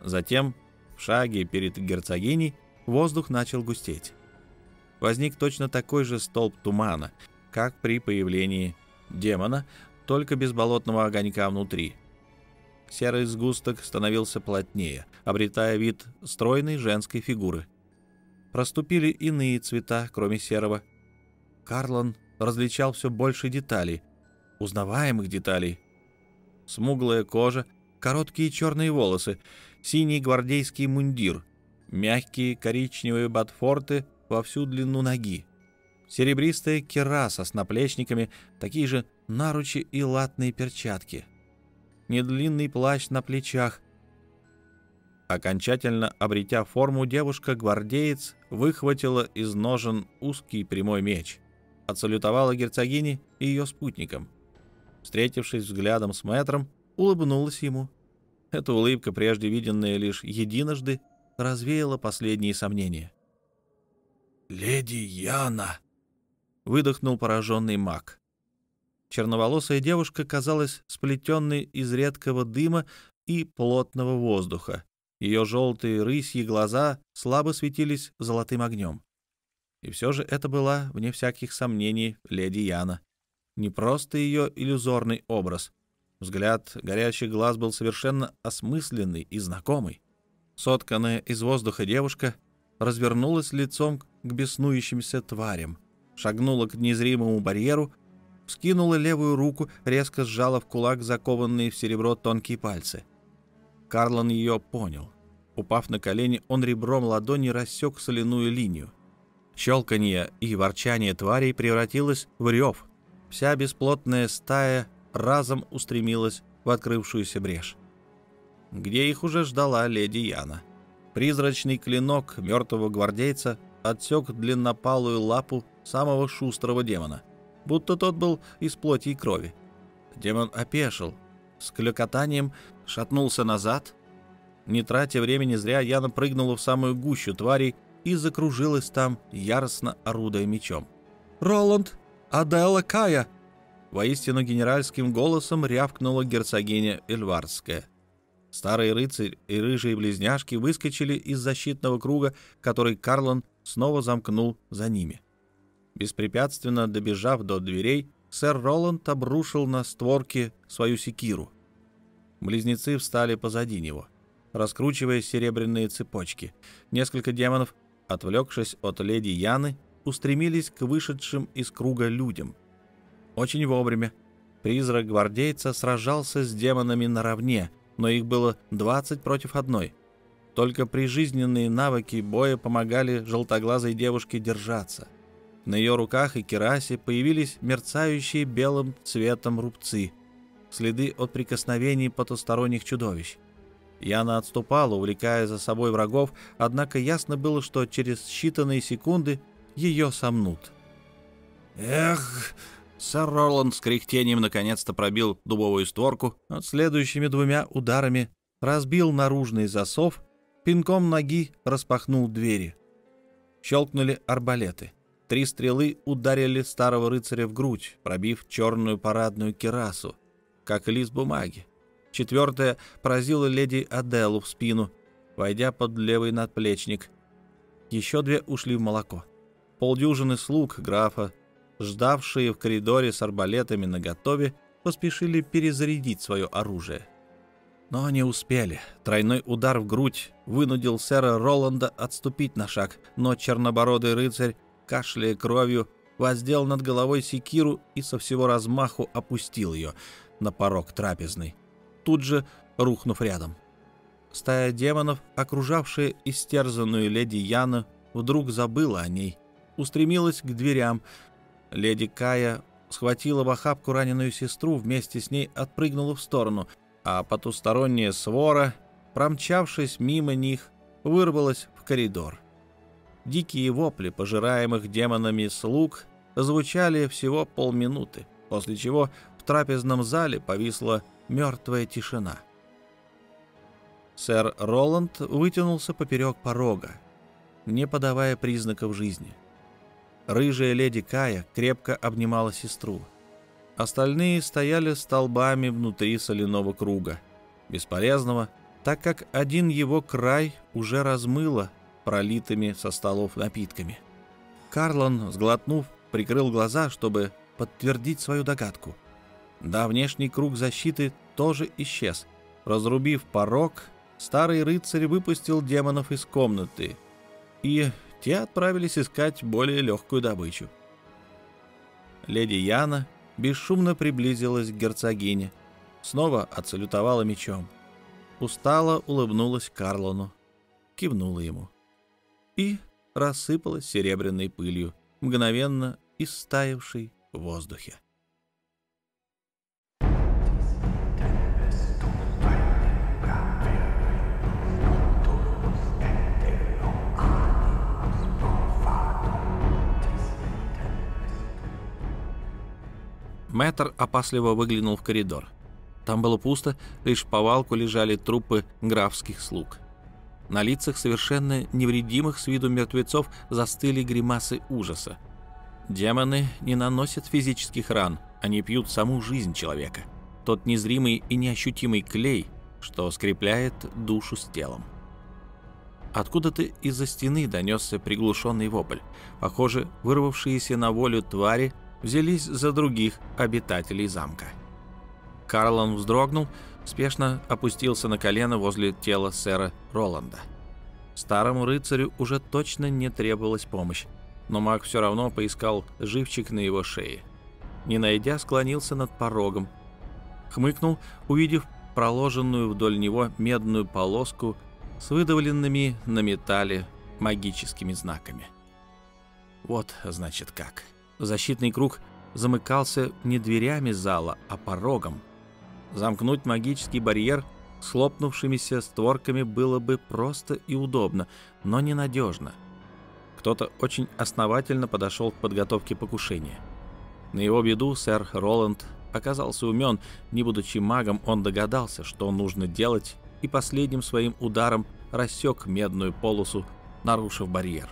Затем, в шаге перед герцогиней, воздух начал густеть. Возник точно такой же столб тумана, как при появлении демона, только без болотного огонька внутри. Серый сгусток становился плотнее, обретая вид стройной женской фигуры проступили иные цвета, кроме серого. Карлон различал все больше деталей, узнаваемых деталей. Смуглая кожа, короткие черные волосы, синий гвардейский мундир, мягкие коричневые ботфорты во всю длину ноги, серебристая кераса с наплечниками, такие же наручи и латные перчатки, недлинный плащ на плечах — Окончательно обретя форму, девушка-гвардеец выхватила из ножен узкий прямой меч, отсалютовала герцогине и ее спутникам. Встретившись взглядом с мэтром, улыбнулась ему. Эта улыбка, прежде виденная лишь единожды, развеяла последние сомнения. «Леди Яна!» — выдохнул пораженный маг. Черноволосая девушка казалась сплетенной из редкого дыма и плотного воздуха, ее желтые рысьи глаза слабо светились золотым огнем. И все же это была, вне всяких сомнений, леди Яна. Не просто ее иллюзорный образ. Взгляд горящих глаз был совершенно осмысленный и знакомый. Сотканная из воздуха девушка развернулась лицом к беснующимся тварям, шагнула к незримому барьеру, скинула левую руку, резко сжала в кулак закованные в серебро тонкие пальцы — Карлон ее понял. Упав на колени, он ребром ладони рассек соляную линию. Щелканье и ворчание тварей превратилось в рев. Вся бесплотная стая разом устремилась в открывшуюся брешь. Где их уже ждала леди Яна. Призрачный клинок мертвого гвардейца отсек длиннопалую лапу самого шустрого демона, будто тот был из плоти и крови. Демон опешил, с клёкотанием шатнулся назад. Не тратя времени зря, Яна прыгнула в самую гущу тварей и закружилась там, яростно орудуя мечом. «Роланд! Аделла Кая!» Воистину генеральским голосом рявкнула герцогиня Эльварская. Старый рыцарь и рыжие близняшки выскочили из защитного круга, который Карлон снова замкнул за ними. Беспрепятственно добежав до дверей, сэр Роланд обрушил на створки свою секиру. Близнецы встали позади него, раскручивая серебряные цепочки. Несколько демонов, отвлекшись от леди Яны, устремились к вышедшим из круга людям. Очень вовремя. Призрак гвардейца сражался с демонами наравне, но их было 20 против одной. Только прижизненные навыки боя помогали желтоглазой девушке держаться — на ее руках и керасе появились мерцающие белым цветом рубцы, следы от прикосновений потусторонних чудовищ. Яна отступала, увлекая за собой врагов, однако ясно было, что через считанные секунды ее сомнут. «Эх!» Сэр Роланд с кряхтением наконец-то пробил дубовую створку, а следующими двумя ударами разбил наружный засов, пинком ноги распахнул двери. щелкнули арбалеты. Три стрелы ударили старого рыцаря в грудь, пробив черную парадную кирасу, как лист бумаги. Четвертая поразила леди Аделу в спину, войдя под левый надплечник. Еще две ушли в молоко. Полдюжины слуг графа, ждавшие в коридоре с арбалетами наготове, поспешили перезарядить свое оружие. Но не успели. Тройной удар в грудь вынудил сэра Роланда отступить на шаг, но чернобородый рыцарь, кашляя кровью, воздел над головой секиру и со всего размаху опустил ее на порог трапезной, тут же рухнув рядом. Стая демонов, окружавшая истерзанную леди Яну, вдруг забыла о ней, устремилась к дверям. Леди Кая схватила в охапку раненую сестру, вместе с ней отпрыгнула в сторону — а потусторонняя свора, промчавшись мимо них, вырвалась в коридор. Дикие вопли пожираемых демонами слуг звучали всего полминуты, после чего в трапезном зале повисла мертвая тишина. Сэр Роланд вытянулся поперек порога, не подавая признаков жизни. Рыжая леди Кая крепко обнимала сестру. Остальные стояли столбами внутри соляного круга, бесполезного, так как один его край уже размыло пролитыми со столов напитками. Карлон, сглотнув, прикрыл глаза, чтобы подтвердить свою догадку. Да, внешний круг защиты тоже исчез. Разрубив порог, старый рыцарь выпустил демонов из комнаты, и те отправились искать более легкую добычу. Леди Яна бесшумно приблизилась к герцогине, снова отсалютовала мечом. Устало улыбнулась Карлону, кивнула ему и рассыпалась серебряной пылью, мгновенно истаявшей в воздухе. Мэтр опасливо выглянул в коридор. Там было пусто, лишь по валку лежали трупы графских слуг. На лицах совершенно невредимых с виду мертвецов застыли гримасы ужаса. Демоны не наносят физических ран, они пьют саму жизнь человека. Тот незримый и неощутимый клей, что скрепляет душу с телом. Откуда-то из-за стены донесся приглушенный вопль. Похоже, вырвавшиеся на волю твари взялись за других обитателей замка. Карлон вздрогнул, спешно опустился на колено возле тела сэра Роланда. Старому рыцарю уже точно не требовалась помощь, но маг все равно поискал живчик на его шее. Не найдя, склонился над порогом. Хмыкнул, увидев проложенную вдоль него медную полоску с выдавленными на металле магическими знаками. Вот, значит, как. Защитный круг замыкался не дверями зала, а порогом. Замкнуть магический барьер с хлопнувшимися створками было бы просто и удобно, но ненадежно. Кто-то очень основательно подошел к подготовке покушения. На его беду сэр Роланд оказался умен, не будучи магом, он догадался, что нужно делать, и последним своим ударом рассек медную полосу, нарушив барьер.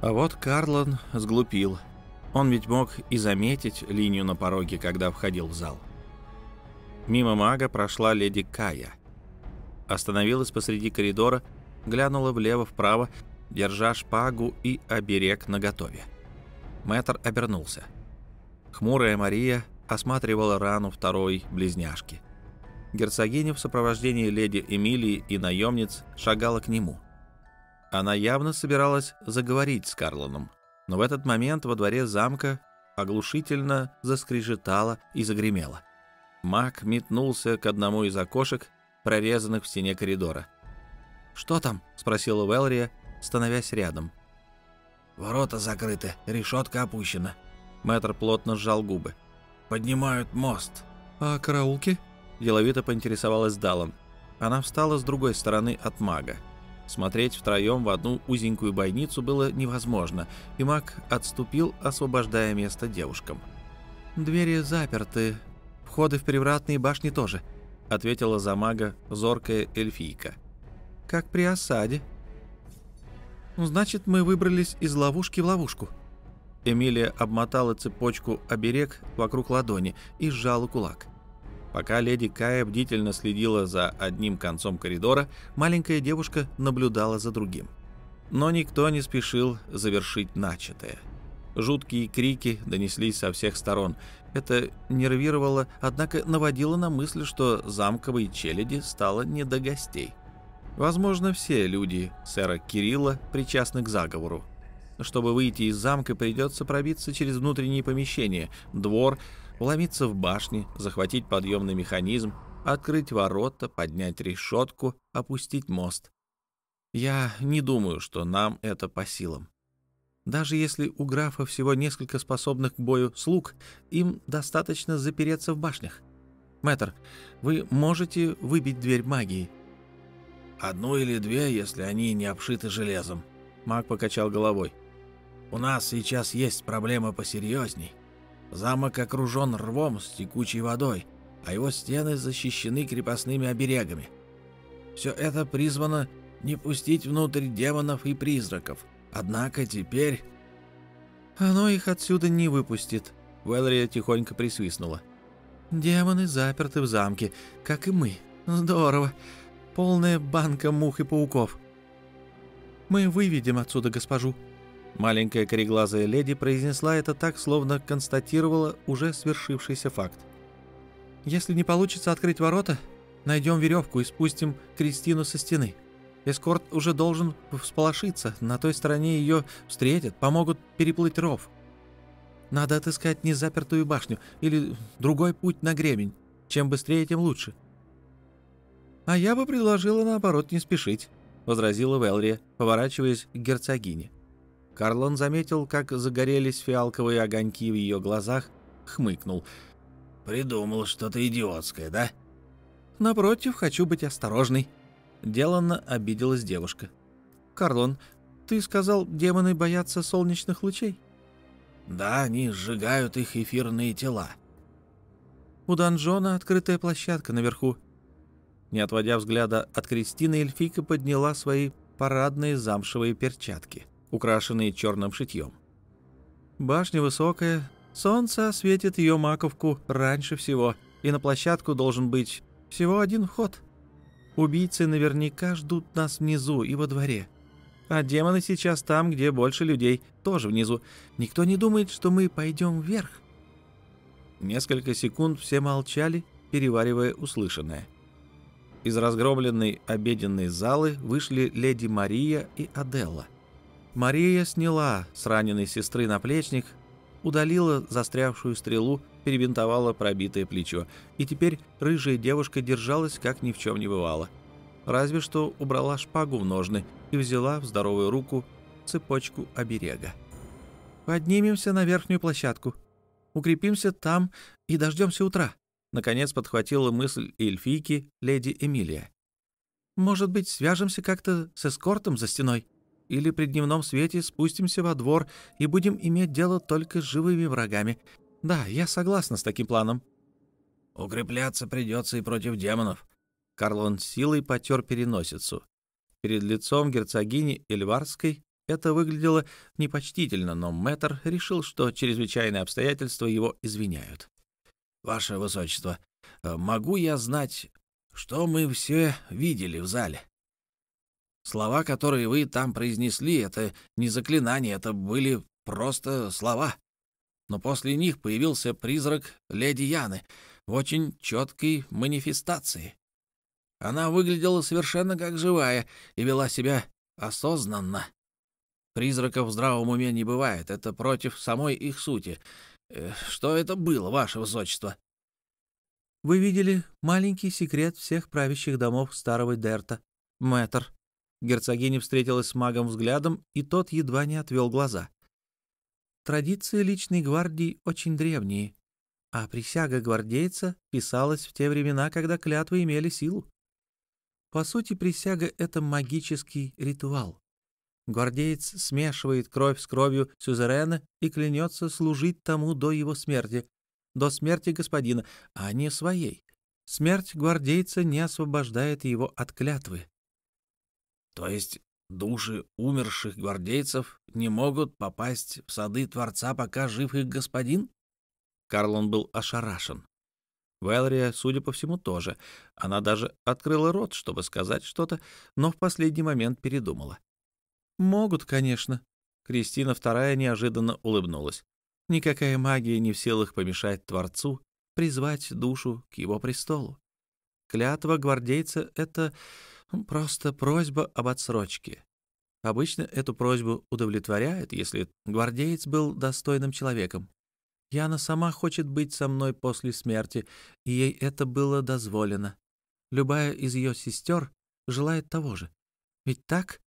А вот Карлон сглупил – он ведь мог и заметить линию на пороге, когда входил в зал. Мимо мага прошла леди Кая. Остановилась посреди коридора, глянула влево-вправо, держа шпагу и оберег наготове. Мэтр обернулся. Хмурая Мария осматривала рану второй близняшки. Герцогиня в сопровождении леди Эмилии и наемниц шагала к нему. Она явно собиралась заговорить с Карлоном, но в этот момент во дворе замка оглушительно заскрежетало и загремело. Маг метнулся к одному из окошек, прорезанных в стене коридора. «Что там?» — спросила Велрия, становясь рядом. «Ворота закрыты, решетка опущена». Мэтр плотно сжал губы. «Поднимают мост». «А караулки?» — деловито поинтересовалась Далан. Она встала с другой стороны от мага. Смотреть втроем в одну узенькую бойницу было невозможно, и маг отступил, освобождая место девушкам. «Двери заперты, входы в привратные башни тоже», — ответила за мага зоркая эльфийка. «Как при осаде». Значит, мы выбрались из ловушки в ловушку. Эмилия обмотала цепочку оберег вокруг ладони и сжала кулак. Пока леди Кая бдительно следила за одним концом коридора, маленькая девушка наблюдала за другим. Но никто не спешил завершить начатое. Жуткие крики донеслись со всех сторон. Это нервировало, однако наводило на мысль, что замковой челяди стало не до гостей. Возможно, все люди сэра Кирилла причастны к заговору. Чтобы выйти из замка, придется пробиться через внутренние помещения, двор, вломиться в башни, захватить подъемный механизм, открыть ворота, поднять решетку, опустить мост. Я не думаю, что нам это по силам. Даже если у графа всего несколько способных к бою слуг, им достаточно запереться в башнях. Мэтр, вы можете выбить дверь магии? Одну или две, если они не обшиты железом. Маг покачал головой. У нас сейчас есть проблема посерьезней. Замок окружен рвом с текучей водой, а его стены защищены крепостными оберегами. Все это призвано не пустить внутрь демонов и призраков — Однако теперь... Оно их отсюда не выпустит. Вэлрия тихонько присвистнула. Демоны заперты в замке, как и мы. Здорово. Полная банка мух и пауков. Мы выведем отсюда госпожу. Маленькая кореглазая леди произнесла это так, словно констатировала уже свершившийся факт. Если не получится открыть ворота, найдем веревку и спустим Кристину со стены. Эскорт уже должен всполошиться. На той стороне ее встретят, помогут переплыть ров. Надо отыскать незапертую башню или другой путь на гребень. Чем быстрее, тем лучше. «А я бы предложила, наоборот, не спешить», — возразила Велрия, поворачиваясь к герцогине. Карлон заметил, как загорелись фиалковые огоньки в ее глазах, хмыкнул. «Придумал что-то идиотское, да?» «Напротив, хочу быть осторожной», Деланно обиделась девушка. «Карлон, ты сказал, демоны боятся солнечных лучей?» «Да, они сжигают их эфирные тела». «У донжона открытая площадка наверху». Не отводя взгляда от Кристины, эльфийка подняла свои парадные замшевые перчатки, украшенные черным шитьем. Башня высокая, солнце осветит ее маковку раньше всего, и на площадку должен быть всего один вход. Убийцы наверняка ждут нас внизу и во дворе. А демоны сейчас там, где больше людей, тоже внизу. Никто не думает, что мы пойдем вверх. Несколько секунд все молчали, переваривая услышанное. Из разгромленной обеденной залы вышли леди Мария и Аделла. Мария сняла с раненой сестры наплечник, удалила застрявшую стрелу перебинтовала пробитое плечо, и теперь рыжая девушка держалась, как ни в чем не бывало. Разве что убрала шпагу в ножны и взяла в здоровую руку цепочку оберега. «Поднимемся на верхнюю площадку, укрепимся там и дождемся утра», наконец подхватила мысль эльфийки леди Эмилия. «Может быть, свяжемся как-то с эскортом за стеной?» Или при дневном свете спустимся во двор и будем иметь дело только с живыми врагами, да, я согласна с таким планом. Укрепляться придется и против демонов. Карлон силой потер переносицу. Перед лицом герцогини Эльварской это выглядело непочтительно, но мэтр решил, что чрезвычайные обстоятельства его извиняют. «Ваше Высочество, могу я знать, что мы все видели в зале?» Слова, которые вы там произнесли, это не заклинания, это были просто слова но после них появился призрак леди Яны в очень четкой манифестации. Она выглядела совершенно как живая и вела себя осознанно. Призраков в здравом уме не бывает, это против самой их сути. Э, что это было, ваше высочество? Вы видели маленький секрет всех правящих домов старого Дерта, мэтр. Герцогиня встретилась с магом взглядом, и тот едва не отвел глаза. Традиции личной гвардии очень древние, а присяга гвардейца писалась в те времена, когда клятвы имели силу. По сути, присяга — это магический ритуал. Гвардеец смешивает кровь с кровью сюзерена и клянется служить тому до его смерти, до смерти господина, а не своей. Смерть гвардейца не освобождает его от клятвы. То есть души умерших гвардейцев не могут попасть в сады Творца, пока жив их господин? Карлон был ошарашен. Вэлрия, судя по всему, тоже. Она даже открыла рот, чтобы сказать что-то, но в последний момент передумала. «Могут, конечно». Кристина II неожиданно улыбнулась. «Никакая магия не в силах помешать Творцу призвать душу к его престолу. Клятва гвардейца — это просто просьба об отсрочке. Обычно эту просьбу удовлетворяет, если гвардеец был достойным человеком. Яна сама хочет быть со мной после смерти, и ей это было дозволено. Любая из ее сестер желает того же. Ведь так?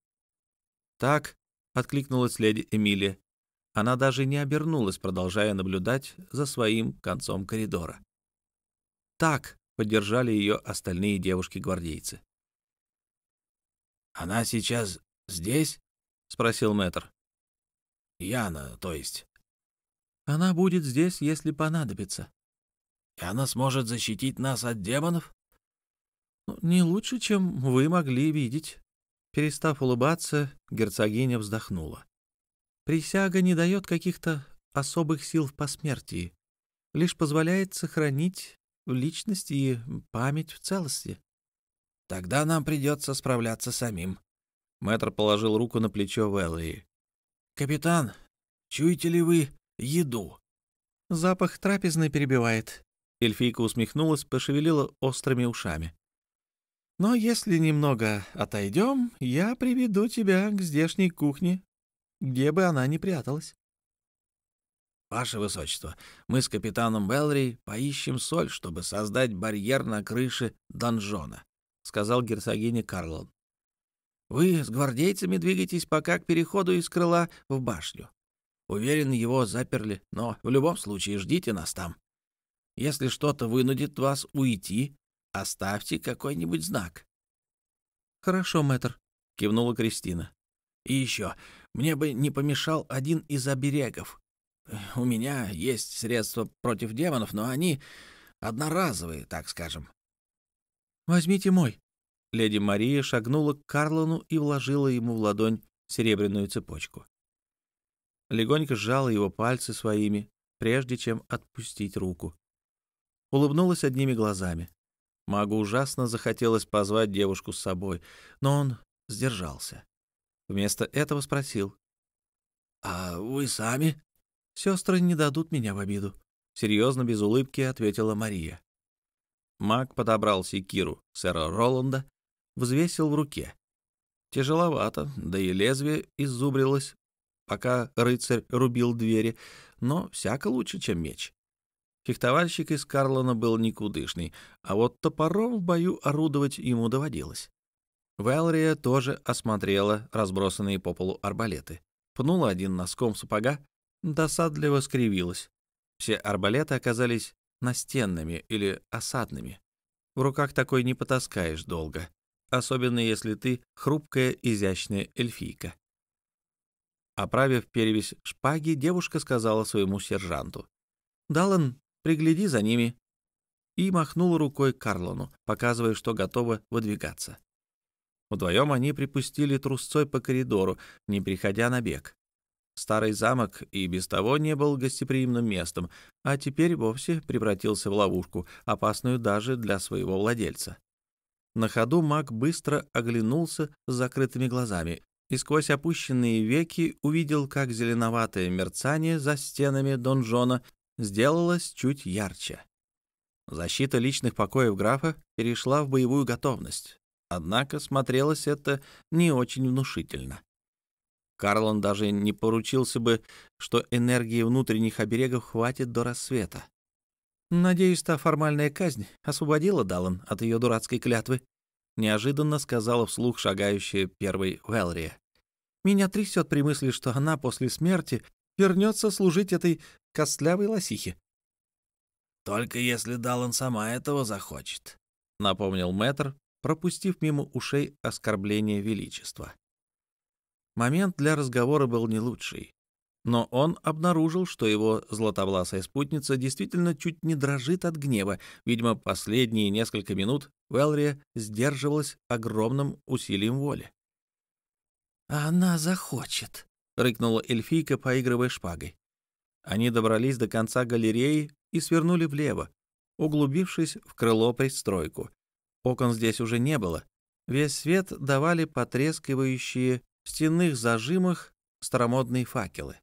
Так, — откликнулась леди Эмилия. Она даже не обернулась, продолжая наблюдать за своим концом коридора. Так, — поддержали ее остальные девушки-гвардейцы. «Она сейчас здесь?» — спросил мэтр. «Яна, то есть?» «Она будет здесь, если понадобится». «И она сможет защитить нас от демонов?» «Ну, «Не лучше, чем вы могли видеть». Перестав улыбаться, герцогиня вздохнула. «Присяга не дает каких-то особых сил в посмертии, лишь позволяет сохранить личность и память в целости. Тогда нам придется справляться самим. Мэтр положил руку на плечо Вэллои. «Капитан, чуете ли вы еду?» «Запах трапезной перебивает». Эльфийка усмехнулась, пошевелила острыми ушами. «Но если немного отойдем, я приведу тебя к здешней кухне, где бы она ни пряталась». «Ваше Высочество, мы с капитаном Белри поищем соль, чтобы создать барьер на крыше донжона», — сказал герцогиня Карлон. «Вы с гвардейцами двигаетесь пока к переходу из крыла в башню. Уверен, его заперли, но в любом случае ждите нас там. Если что-то вынудит вас уйти, оставьте какой-нибудь знак». «Хорошо, мэтр», — кивнула Кристина. «И еще, мне бы не помешал один из оберегов. У меня есть средства против демонов, но они одноразовые, так скажем. Возьмите мой. Леди Мария шагнула к Карлону и вложила ему в ладонь серебряную цепочку. Легонько сжала его пальцы своими, прежде чем отпустить руку. Улыбнулась одними глазами. Магу ужасно захотелось позвать девушку с собой, но он сдержался. Вместо этого спросил. «А вы сами?» Сестры не дадут меня в обиду», — серьезно, без улыбки ответила Мария. Маг подобрал секиру сэра Роланда, взвесил в руке. Тяжеловато, да и лезвие иззубрилось, пока рыцарь рубил двери, но всяко лучше, чем меч. Фехтовальщик из Карлона был никудышный, а вот топором в бою орудовать ему доводилось. Вэлрия тоже осмотрела разбросанные по полу арбалеты, пнула один носком сапога, досадливо скривилась. Все арбалеты оказались настенными или осадными. В руках такой не потаскаешь долго, особенно если ты хрупкая, изящная эльфийка. Оправив перевязь шпаги, девушка сказала своему сержанту. «Даллан, пригляди за ними». И махнула рукой Карлону, показывая, что готова выдвигаться. Вдвоем они припустили трусцой по коридору, не приходя на бег. Старый замок и без того не был гостеприимным местом, а теперь вовсе превратился в ловушку, опасную даже для своего владельца. На ходу маг быстро оглянулся с закрытыми глазами и сквозь опущенные веки увидел, как зеленоватое мерцание за стенами донжона сделалось чуть ярче. Защита личных покоев графа перешла в боевую готовность, однако смотрелось это не очень внушительно. Карлон даже не поручился бы, что энергии внутренних оберегов хватит до рассвета. «Надеюсь, та формальная казнь освободила Даллан от ее дурацкой клятвы», — неожиданно сказала вслух шагающая первой Велрия. «Меня трясет при мысли, что она после смерти вернется служить этой костлявой лосихе». «Только если Даллан сама этого захочет», — напомнил мэтр, пропустив мимо ушей оскорбление величества. Момент для разговора был не лучший. Но он обнаружил, что его златовласая спутница действительно чуть не дрожит от гнева. Видимо, последние несколько минут Велрия сдерживалась огромным усилием воли. она захочет», — рыкнула эльфийка, поигрывая шпагой. Они добрались до конца галереи и свернули влево, углубившись в крыло-пристройку. Окон здесь уже не было. Весь свет давали потрескивающие в стенных зажимах старомодные факелы.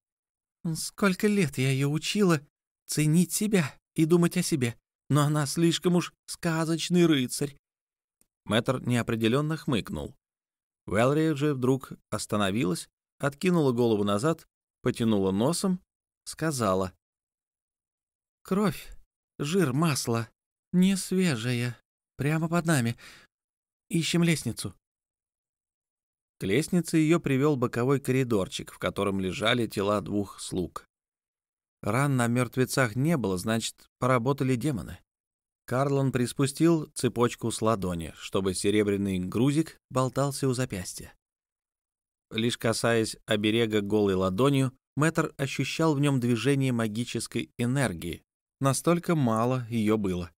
«Сколько лет я ее учила ценить себя и думать о себе, но она слишком уж сказочный рыцарь». Мэтр неопределенно хмыкнул. Вэлри же вдруг остановилась, откинула голову назад, потянула носом, сказала. «Кровь, жир, масло, не свежая, прямо под нами. Ищем лестницу». К лестнице ее привел боковой коридорчик, в котором лежали тела двух слуг. Ран на мертвецах не было, значит, поработали демоны. Карлон приспустил цепочку с ладони, чтобы серебряный грузик болтался у запястья. Лишь касаясь оберега голой ладонью, Мэтр ощущал в нем движение магической энергии. Настолько мало ее было.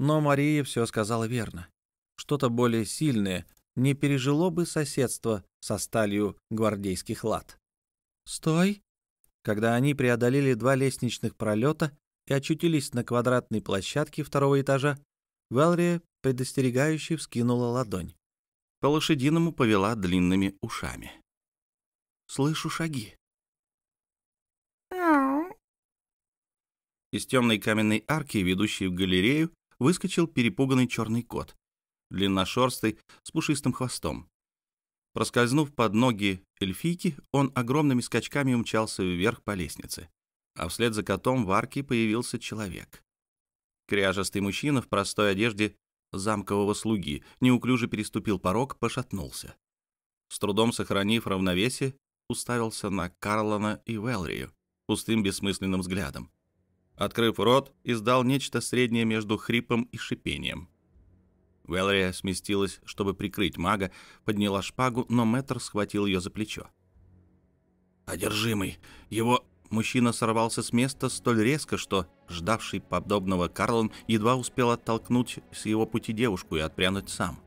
Но Мария все сказала верно. Что-то более сильное не пережило бы соседство со сталью гвардейских лад. «Стой!» Когда они преодолели два лестничных пролета и очутились на квадратной площадке второго этажа, Велрия предостерегающе вскинула ладонь. По лошадиному повела длинными ушами. «Слышу шаги». Из темной каменной арки, ведущей в галерею, выскочил перепуганный черный кот длинношерстый, с пушистым хвостом. Проскользнув под ноги эльфийки, он огромными скачками умчался вверх по лестнице, а вслед за котом в арке появился человек. Кряжестый мужчина в простой одежде замкового слуги неуклюже переступил порог, пошатнулся. С трудом сохранив равновесие, уставился на Карлона и Велрию пустым бессмысленным взглядом. Открыв рот, издал нечто среднее между хрипом и шипением. Велрия сместилась, чтобы прикрыть мага, подняла шпагу, но мэтр схватил ее за плечо. «Одержимый! Его...» Мужчина сорвался с места столь резко, что ждавший подобного Карлон едва успел оттолкнуть с его пути девушку и отпрянуть сам.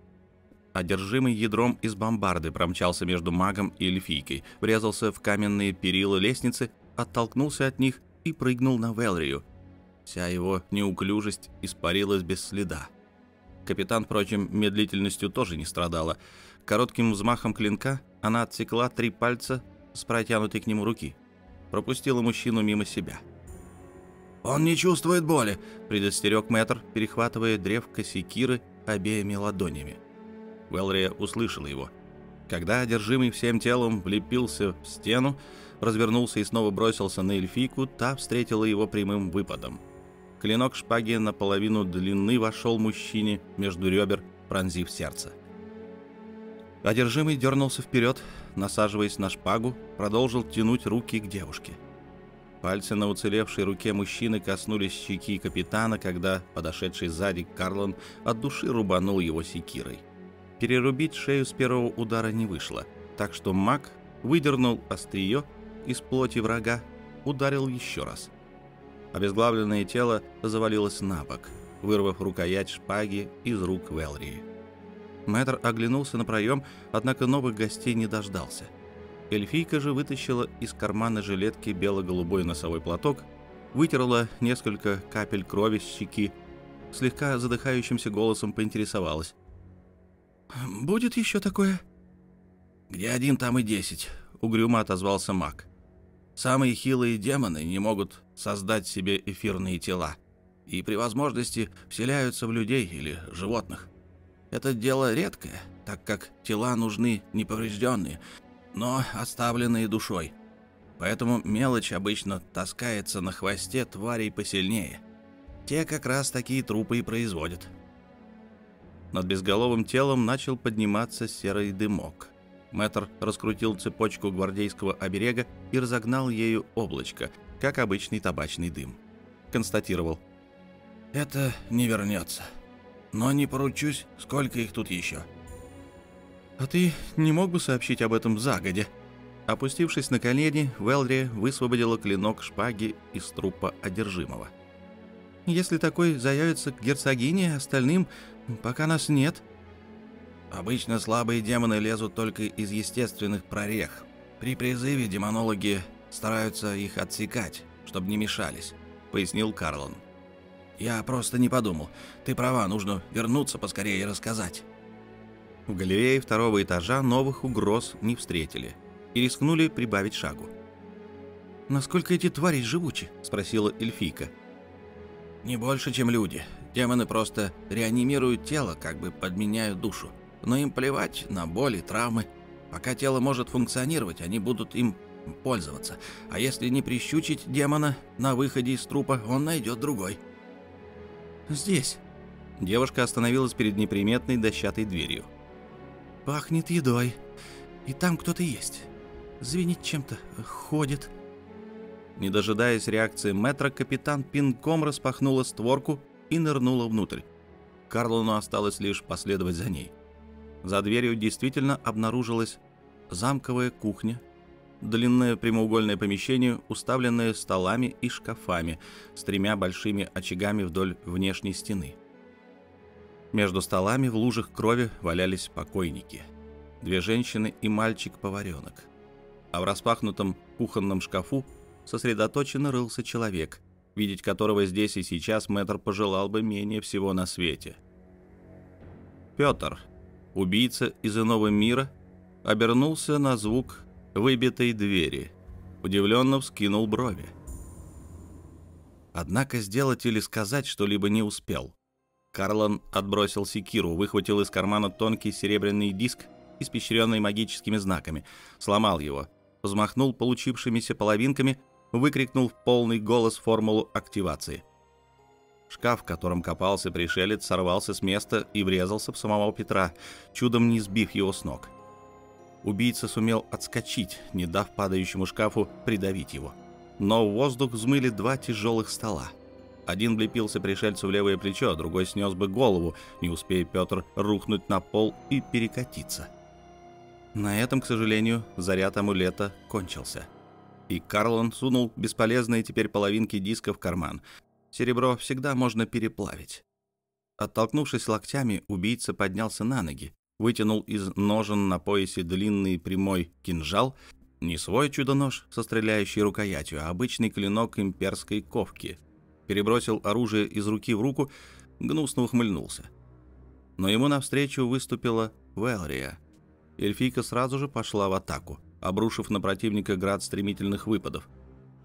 Одержимый ядром из бомбарды промчался между магом и эльфийкой, врезался в каменные перила лестницы, оттолкнулся от них и прыгнул на Велрию. Вся его неуклюжесть испарилась без следа. Капитан, впрочем, медлительностью тоже не страдала. Коротким взмахом клинка она отсекла три пальца с протянутой к нему руки. Пропустила мужчину мимо себя. «Он не чувствует боли», — предостерег мэтр, перехватывая древко секиры обеими ладонями. Велрия услышала его. Когда одержимый всем телом влепился в стену, развернулся и снова бросился на эльфийку, та встретила его прямым выпадом. Клинок шпаги наполовину длины вошел мужчине между ребер, пронзив сердце. Одержимый дернулся вперед, насаживаясь на шпагу, продолжил тянуть руки к девушке. Пальцы на уцелевшей руке мужчины коснулись щеки капитана, когда подошедший сзади Карлон от души рубанул его секирой. Перерубить шею с первого удара не вышло, так что маг выдернул острие из плоти врага, ударил еще раз — Обезглавленное тело завалилось на бок, вырвав рукоять шпаги из рук Велрии. Мэтр оглянулся на проем, однако новых гостей не дождался. Эльфийка же вытащила из кармана жилетки бело-голубой носовой платок, вытерла несколько капель крови с щеки, слегка задыхающимся голосом поинтересовалась. «Будет еще такое?» «Где один, там и десять», — угрюмо отозвался маг. Самые хилые демоны не могут создать себе эфирные тела и при возможности вселяются в людей или животных. Это дело редкое, так как тела нужны неповрежденные, но оставленные душой. Поэтому мелочь обычно таскается на хвосте тварей посильнее. Те как раз такие трупы и производят. Над безголовым телом начал подниматься серый дымок. Мэтр раскрутил цепочку гвардейского оберега и разогнал ею облачко, как обычный табачный дым. Констатировал. «Это не вернется. Но не поручусь, сколько их тут еще». «А ты не мог бы сообщить об этом загодя?» Опустившись на колени, Велри высвободила клинок шпаги из трупа одержимого. «Если такой заявится к герцогине, остальным, пока нас нет...» Обычно слабые демоны лезут только из естественных прорех. При призыве демонологи стараются их отсекать, чтобы не мешались», — пояснил Карлон. «Я просто не подумал. Ты права, нужно вернуться поскорее и рассказать». В галерее второго этажа новых угроз не встретили и рискнули прибавить шагу. «Насколько эти твари живучи?» — спросила эльфийка. «Не больше, чем люди. Демоны просто реанимируют тело, как бы подменяют душу. Но им плевать на боли, травмы. Пока тело может функционировать, они будут им пользоваться. А если не прищучить демона на выходе из трупа, он найдет другой». «Здесь». Девушка остановилась перед неприметной дощатой дверью. «Пахнет едой. И там кто-то есть. Звенит чем-то, ходит». Не дожидаясь реакции метра, капитан пинком распахнула створку и нырнула внутрь. Карлону осталось лишь последовать за ней. За дверью действительно обнаружилась замковая кухня, длинное прямоугольное помещение, уставленное столами и шкафами с тремя большими очагами вдоль внешней стены. Между столами в лужах крови валялись покойники. Две женщины и мальчик-поваренок. А в распахнутом кухонном шкафу сосредоточенно рылся человек, видеть которого здесь и сейчас мэтр пожелал бы менее всего на свете. Петр, убийца из иного мира, обернулся на звук выбитой двери, удивленно вскинул брови. Однако сделать или сказать что-либо не успел. Карлан отбросил секиру, выхватил из кармана тонкий серебряный диск, испещренный магическими знаками, сломал его, взмахнул получившимися половинками выкрикнул в полный голос формулу активации. Шкаф, в котором копался пришелец, сорвался с места и врезался в самого Петра, чудом не сбив его с ног. Убийца сумел отскочить, не дав падающему шкафу придавить его. Но в воздух взмыли два тяжелых стола. Один влепился пришельцу в левое плечо, другой снес бы голову, не успея Петр рухнуть на пол и перекатиться. На этом, к сожалению, заряд амулета кончился — и Карлон сунул бесполезные теперь половинки диска в карман. Серебро всегда можно переплавить. Оттолкнувшись локтями, убийца поднялся на ноги, вытянул из ножен на поясе длинный прямой кинжал, не свой чудо-нож со стреляющей рукоятью, а обычный клинок имперской ковки. Перебросил оружие из руки в руку, гнусно ухмыльнулся. Но ему навстречу выступила Велрия. Эльфийка сразу же пошла в атаку обрушив на противника град стремительных выпадов.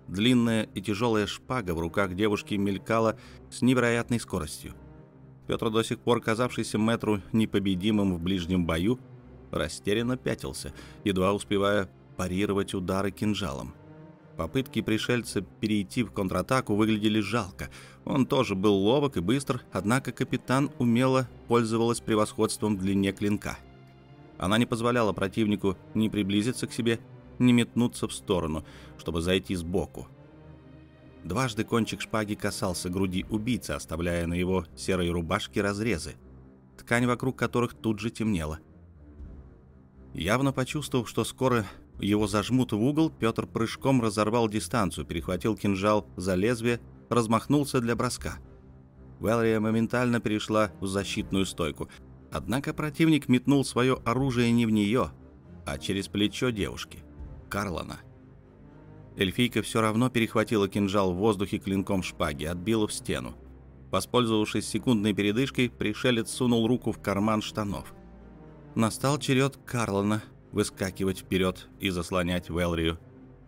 Длинная и тяжелая шпага в руках девушки мелькала с невероятной скоростью. Петр, до сих пор казавшийся метру непобедимым в ближнем бою, растерянно пятился, едва успевая парировать удары кинжалом. Попытки пришельца перейти в контратаку выглядели жалко. Он тоже был ловок и быстр, однако капитан умело пользовалась превосходством в длине клинка — она не позволяла противнику ни приблизиться к себе, ни метнуться в сторону, чтобы зайти сбоку. Дважды кончик шпаги касался груди убийцы, оставляя на его серой рубашке разрезы, ткань вокруг которых тут же темнела. Явно почувствовав, что скоро его зажмут в угол, Петр прыжком разорвал дистанцию, перехватил кинжал за лезвие, размахнулся для броска. Вэлрия моментально перешла в защитную стойку — Однако противник метнул свое оружие не в нее, а через плечо девушки, Карлона. Эльфийка все равно перехватила кинжал в воздухе клинком шпаги, отбила в стену. Воспользовавшись секундной передышкой, пришелец сунул руку в карман штанов. Настал черед Карлона выскакивать вперед и заслонять Велрию.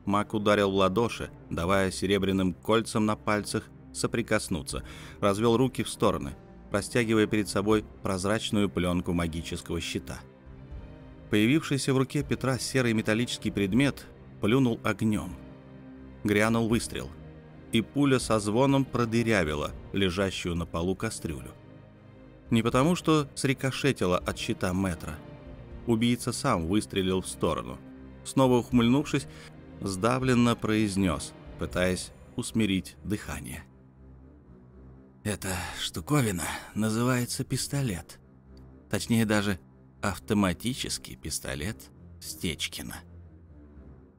Мак ударил в ладоши, давая серебряным кольцам на пальцах соприкоснуться, развел руки в стороны — растягивая перед собой прозрачную пленку магического щита. Появившийся в руке Петра серый металлический предмет плюнул огнем. Грянул выстрел, и пуля со звоном продырявила лежащую на полу кастрюлю. Не потому, что срикошетила от щита метра. Убийца сам выстрелил в сторону. Снова ухмыльнувшись, сдавленно произнес, пытаясь усмирить дыхание. — эта штуковина называется пистолет. Точнее даже автоматический пистолет Стечкина.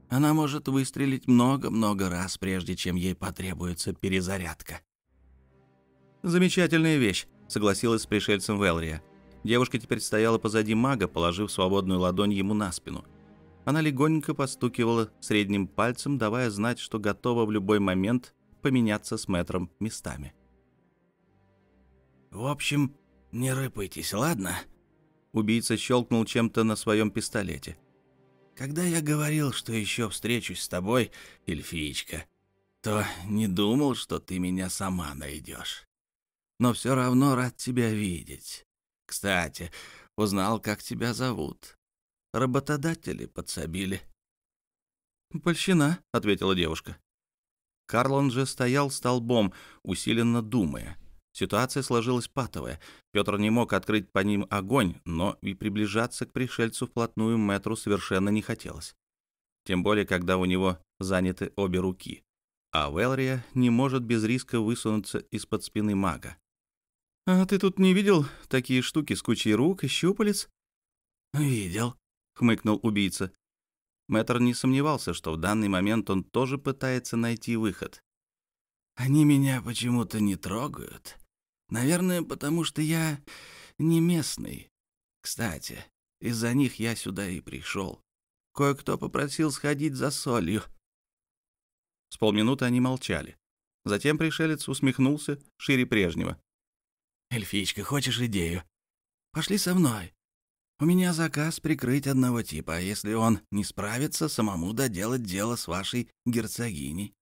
Она может выстрелить много-много раз, прежде чем ей потребуется перезарядка. «Замечательная вещь», — согласилась с пришельцем Велрия. Девушка теперь стояла позади мага, положив свободную ладонь ему на спину. Она легонько постукивала средним пальцем, давая знать, что готова в любой момент поменяться с мэтром местами. «В общем, не рыпайтесь, ладно?» Убийца щелкнул чем-то на своем пистолете. «Когда я говорил, что еще встречусь с тобой, эльфиечка, то не думал, что ты меня сама найдешь. Но все равно рад тебя видеть. Кстати, узнал, как тебя зовут. Работодатели подсобили». «Польщина», — ответила девушка. Карлон же стоял столбом, усиленно думая. Ситуация сложилась патовая. Петр не мог открыть по ним огонь, но и приближаться к пришельцу вплотную метру совершенно не хотелось. Тем более, когда у него заняты обе руки. А Велрия не может без риска высунуться из-под спины мага. «А ты тут не видел такие штуки с кучей рук и щупалец?» «Видел», — хмыкнул убийца. Мэтр не сомневался, что в данный момент он тоже пытается найти выход. «Они меня почему-то не трогают. Наверное, потому что я не местный. Кстати, из-за них я сюда и пришел. Кое-кто попросил сходить за солью». С полминуты они молчали. Затем пришелец усмехнулся шире прежнего. «Эльфичка, хочешь идею? Пошли со мной. У меня заказ прикрыть одного типа, а если он не справится, самому доделать дело с вашей герцогиней.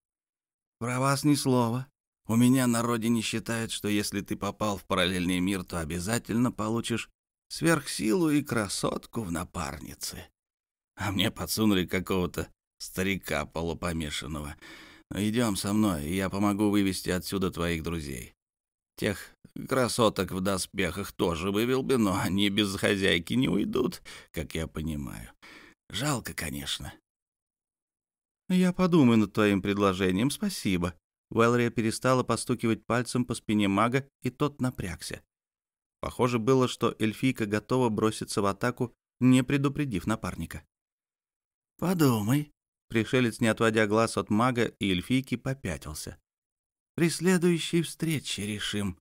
Про вас ни слова. У меня на родине считают, что если ты попал в параллельный мир, то обязательно получишь сверхсилу и красотку в напарнице. А мне подсунули какого-то старика полупомешанного. Идем со мной, и я помогу вывести отсюда твоих друзей. Тех красоток в доспехах тоже вывел бы, но они без хозяйки не уйдут, как я понимаю. Жалко, конечно. «Я подумаю над твоим предложением, спасибо». Уэлрия перестала постукивать пальцем по спине мага, и тот напрягся. Похоже было, что эльфийка готова броситься в атаку, не предупредив напарника. «Подумай», — пришелец, не отводя глаз от мага и эльфийки, попятился. При следующей встрече решим.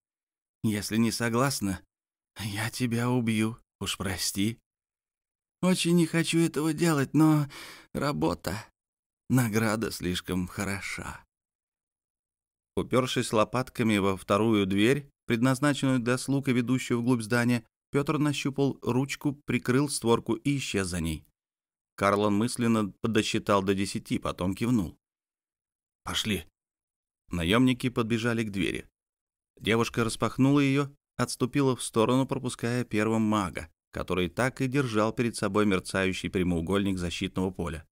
Если не согласна, я тебя убью, уж прости. Очень не хочу этого делать, но работа. Награда слишком хороша. Упершись лопатками во вторую дверь, предназначенную для слуг и ведущую вглубь здания, Петр нащупал ручку, прикрыл створку и исчез за ней. Карлон мысленно подосчитал до десяти, потом кивнул. «Пошли», Наемники подбежали к двери. Девушка распахнула ее, отступила в сторону, пропуская первым мага, который так и держал перед собой мерцающий прямоугольник защитного поля.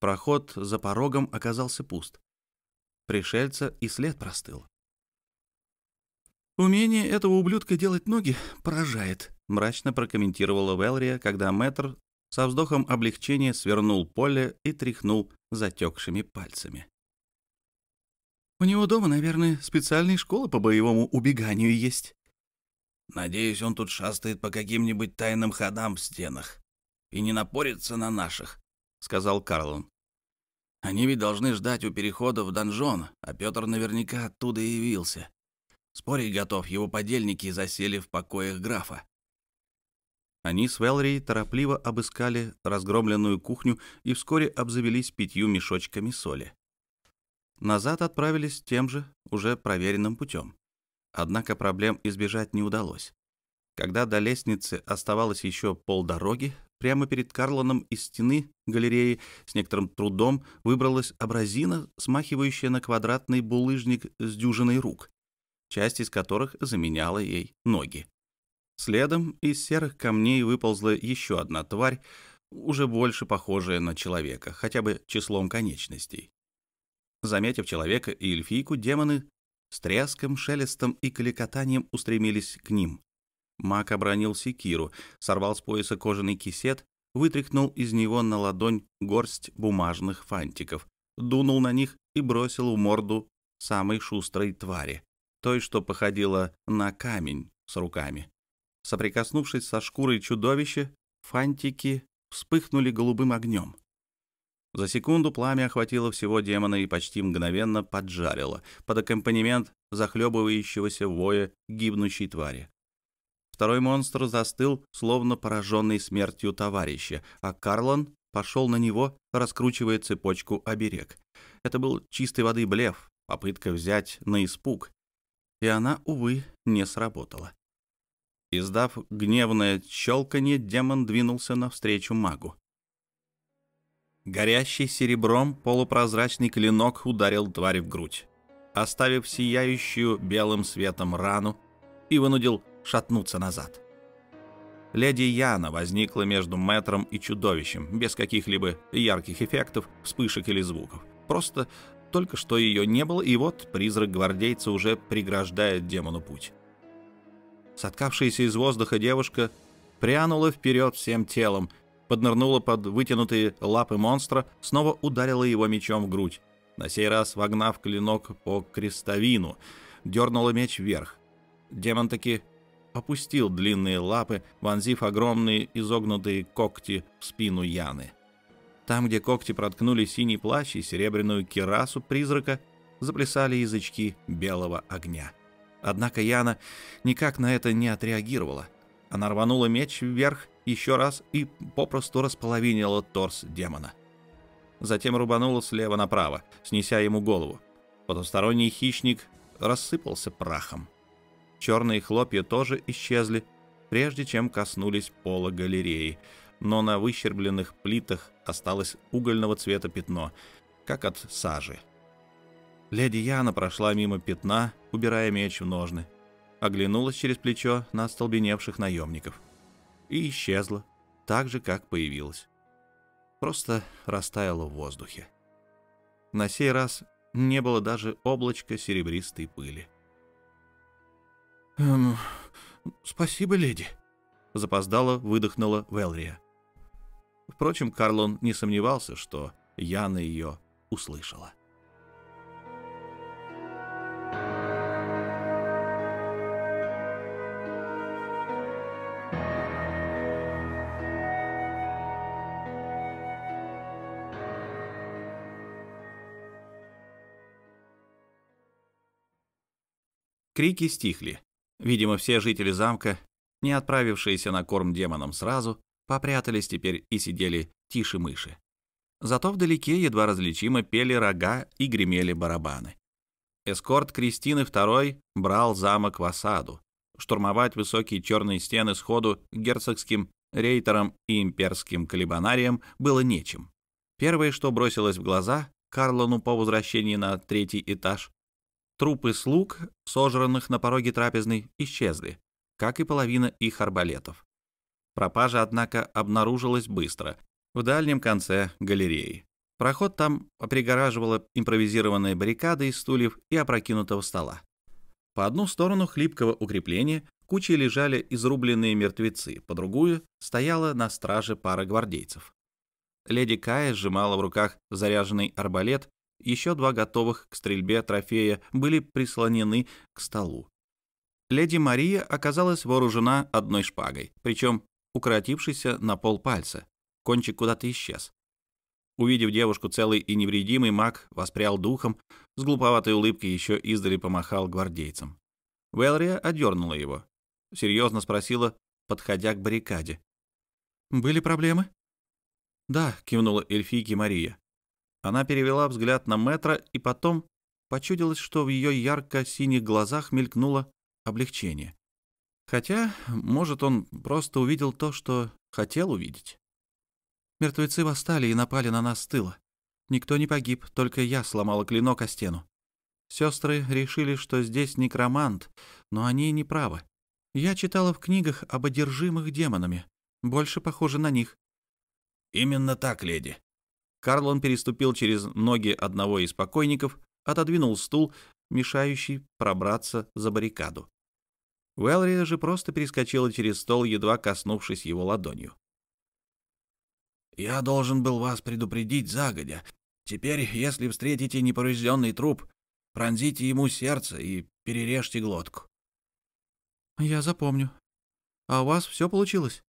Проход за порогом оказался пуст. Пришельца и след простыл. «Умение этого ублюдка делать ноги поражает», — мрачно прокомментировала Велрия, когда мэтр со вздохом облегчения свернул поле и тряхнул затекшими пальцами. У него дома, наверное, специальные школы по боевому убеганию есть. Надеюсь, он тут шастает по каким-нибудь тайным ходам в стенах и не напорится на наших, — сказал Карлон. Они ведь должны ждать у перехода в донжон, а Петр наверняка оттуда и явился. Спорить готов, его подельники засели в покоях графа. Они с Велри торопливо обыскали разгромленную кухню и вскоре обзавелись пятью мешочками соли. Назад отправились тем же, уже проверенным путем. Однако проблем избежать не удалось. Когда до лестницы оставалось еще полдороги, прямо перед Карлоном из стены галереи с некоторым трудом выбралась абразина, смахивающая на квадратный булыжник с дюжиной рук, часть из которых заменяла ей ноги. Следом из серых камней выползла еще одна тварь, уже больше похожая на человека, хотя бы числом конечностей. Заметив человека и эльфийку, демоны с треском, шелестом и кликотанием устремились к ним. Маг обронил секиру, сорвал с пояса кожаный кисет, вытряхнул из него на ладонь горсть бумажных фантиков, дунул на них и бросил в морду самой шустрой твари, той, что походила на камень с руками. Соприкоснувшись со шкурой чудовища, фантики вспыхнули голубым огнем. За секунду пламя охватило всего демона и почти мгновенно поджарило под аккомпанемент захлебывающегося воя гибнущей твари. Второй монстр застыл, словно пораженный смертью товарища, а Карлон пошел на него, раскручивая цепочку оберег. Это был чистой воды блеф, попытка взять на испуг. И она, увы, не сработала. Издав гневное щелканье, демон двинулся навстречу магу. Горящий серебром полупрозрачный клинок ударил тварь в грудь, оставив сияющую белым светом рану и вынудил шатнуться назад. Леди Яна возникла между метром и чудовищем, без каких-либо ярких эффектов, вспышек или звуков. Просто только что ее не было, и вот призрак гвардейца уже преграждает демону путь. Соткавшаяся из воздуха девушка прянула вперед всем телом, поднырнула под вытянутые лапы монстра, снова ударила его мечом в грудь. На сей раз, вогнав клинок по крестовину, дернула меч вверх. Демон таки опустил длинные лапы, вонзив огромные изогнутые когти в спину Яны. Там, где когти проткнули синий плащ и серебряную кирасу призрака, заплясали язычки белого огня. Однако Яна никак на это не отреагировала. Она рванула меч вверх еще раз и попросту располовинила торс демона. Затем рубанула слева направо, снеся ему голову. Потусторонний хищник рассыпался прахом. Черные хлопья тоже исчезли, прежде чем коснулись пола галереи, но на выщербленных плитах осталось угольного цвета пятно, как от сажи. Леди Яна прошла мимо пятна, убирая меч в ножны, оглянулась через плечо на остолбеневших наемников и исчезла, так же, как появилась. Просто растаяла в воздухе. На сей раз не было даже облачка серебристой пыли. «Эм, спасибо, леди», — запоздало выдохнула Велрия. Впрочем, Карлон не сомневался, что Яна ее услышала. Крики стихли. Видимо, все жители замка, не отправившиеся на корм демонам сразу, попрятались теперь и сидели тише мыши. Зато вдалеке едва различимо пели рога и гремели барабаны. Эскорт Кристины II брал замок в осаду. Штурмовать высокие черные стены сходу герцогским рейтерам и имперским колебанариям было нечем. Первое, что бросилось в глаза Карлону по возвращении на третий этаж, трупы слуг, сожранных на пороге трапезной, исчезли, как и половина их арбалетов. Пропажа, однако, обнаружилась быстро, в дальнем конце галереи. Проход там пригораживала импровизированная баррикада из стульев и опрокинутого стола. По одну сторону хлипкого укрепления кучей лежали изрубленные мертвецы, по другую стояла на страже пара гвардейцев. Леди Кая сжимала в руках заряженный арбалет, еще два готовых к стрельбе трофея были прислонены к столу. Леди Мария оказалась вооружена одной шпагой, причем укоротившийся на полпальца. Кончик куда-то исчез. Увидев девушку целый и невредимый, маг воспрял духом, с глуповатой улыбкой еще издали помахал гвардейцам. Велрия одернула его. Серьезно спросила, подходя к баррикаде. «Были проблемы?» «Да», — кивнула эльфийки Мария. Она перевела взгляд на Метра и потом почудилось, что в ее ярко-синих глазах мелькнуло облегчение. Хотя, может, он просто увидел то, что хотел увидеть. Мертвецы восстали и напали на нас с тыла. Никто не погиб, только я сломала клинок о стену. Сестры решили, что здесь некромант, но они не правы. Я читала в книгах об одержимых демонами. Больше похоже на них. «Именно так, леди». Карлон переступил через ноги одного из покойников, отодвинул стул, мешающий пробраться за баррикаду. Уэлрия же просто перескочила через стол, едва коснувшись его ладонью. «Я должен был вас предупредить загодя. Теперь, если встретите неповрежденный труп, пронзите ему сердце и перережьте глотку». «Я запомню. А у вас все получилось?»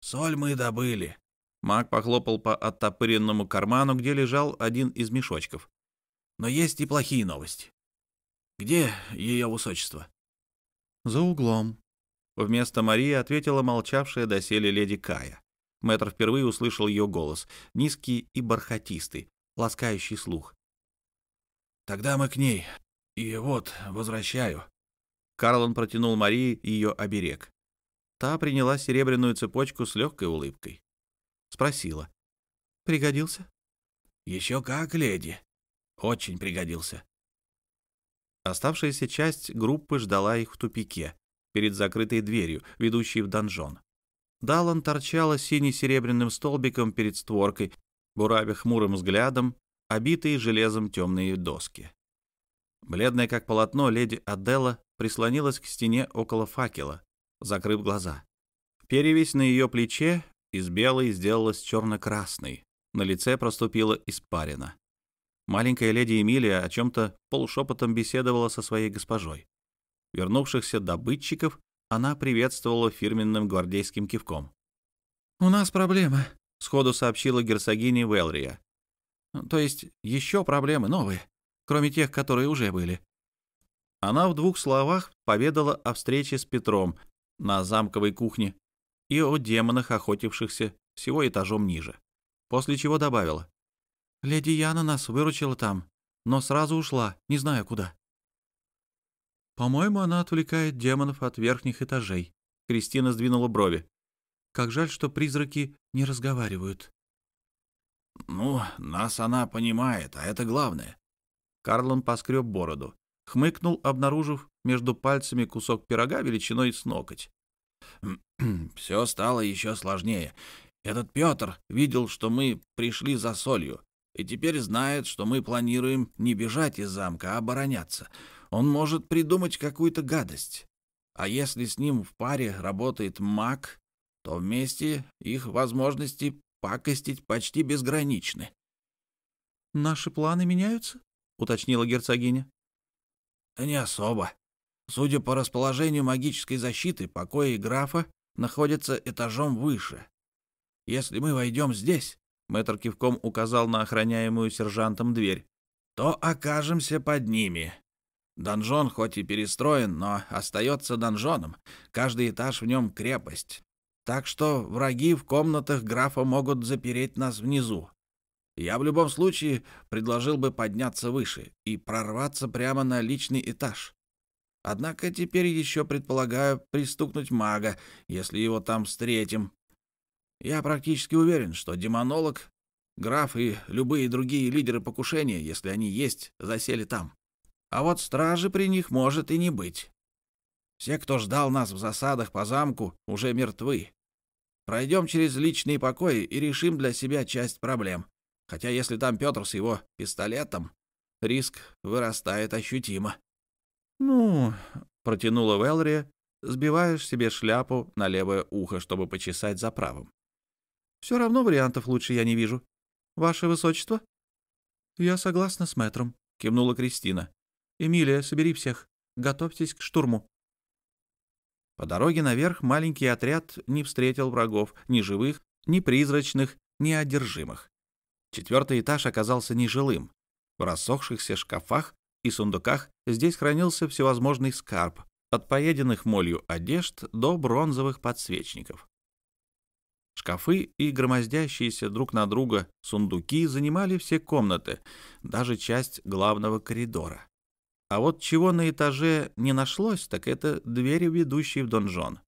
«Соль мы добыли». Маг похлопал по оттопыренному карману, где лежал один из мешочков. «Но есть и плохие новости. Где ее высочество?» За углом. Вместо Марии ответила молчавшая доселе леди Кая. Мэтр впервые услышал ее голос, низкий и бархатистый, ласкающий слух. «Тогда мы к ней. И вот, возвращаю». Карлон протянул Марии ее оберег. Та приняла серебряную цепочку с легкой улыбкой. Спросила. «Пригодился?» «Еще как, леди. Очень пригодился». Оставшаяся часть группы ждала их в тупике, перед закрытой дверью, ведущей в донжон. Даллан торчала сине-серебряным столбиком перед створкой, буравя хмурым взглядом, обитые железом темные доски. Бледная как полотно, леди Адела прислонилась к стене около факела, закрыв глаза. Перевесь на ее плече из белой сделалась черно-красной, на лице проступила испарина. Маленькая леди Эмилия о чем-то полушепотом беседовала со своей госпожой. Вернувшихся добытчиков она приветствовала фирменным гвардейским кивком. «У нас проблемы», — сходу сообщила герцогиня Велрия. «То есть еще проблемы новые, кроме тех, которые уже были». Она в двух словах поведала о встрече с Петром на замковой кухне и о демонах, охотившихся всего этажом ниже, после чего добавила. «Леди Яна нас выручила там, но сразу ушла, не знаю куда». «По-моему, она отвлекает демонов от верхних этажей». Кристина сдвинула брови. «Как жаль, что призраки не разговаривают». «Ну, нас она понимает, а это главное». Карлон поскреб бороду, хмыкнул, обнаружив между пальцами кусок пирога величиной с ноготь. [clears throat] «Все стало еще сложнее. Этот Петр видел, что мы пришли за солью, и теперь знает, что мы планируем не бежать из замка, а обороняться. Он может придумать какую-то гадость. А если с ним в паре работает маг, то вместе их возможности пакостить почти безграничны. «Наши планы меняются?» — уточнила герцогиня. «Не особо. Судя по расположению магической защиты, покои графа находятся этажом выше. Если мы войдем здесь, — мэтр кивком указал на охраняемую сержантом дверь, — то окажемся под ними. Донжон хоть и перестроен, но остается донжоном. Каждый этаж в нем крепость. Так что враги в комнатах графа могут запереть нас внизу. Я в любом случае предложил бы подняться выше и прорваться прямо на личный этаж. Однако теперь еще предполагаю пристукнуть мага, если его там встретим. Я практически уверен, что демонолог, граф и любые другие лидеры покушения, если они есть, засели там а вот стражи при них может и не быть. Все, кто ждал нас в засадах по замку, уже мертвы. Пройдем через личные покои и решим для себя часть проблем. Хотя если там Петр с его пистолетом, риск вырастает ощутимо. — Ну, — протянула Велри, сбиваешь себе шляпу на левое ухо, чтобы почесать за правым. — Все равно вариантов лучше я не вижу. Ваше Высочество? — Я согласна с мэтром, — кивнула Кристина. «Эмилия, собери всех. Готовьтесь к штурму». По дороге наверх маленький отряд не встретил врагов, ни живых, ни призрачных, ни одержимых. Четвертый этаж оказался нежилым. В рассохшихся шкафах и сундуках здесь хранился всевозможный скарб, от поеденных молью одежд до бронзовых подсвечников. Шкафы и громоздящиеся друг на друга сундуки занимали все комнаты, даже часть главного коридора. А вот чего на этаже не нашлось, так это двери, ведущие в донжон.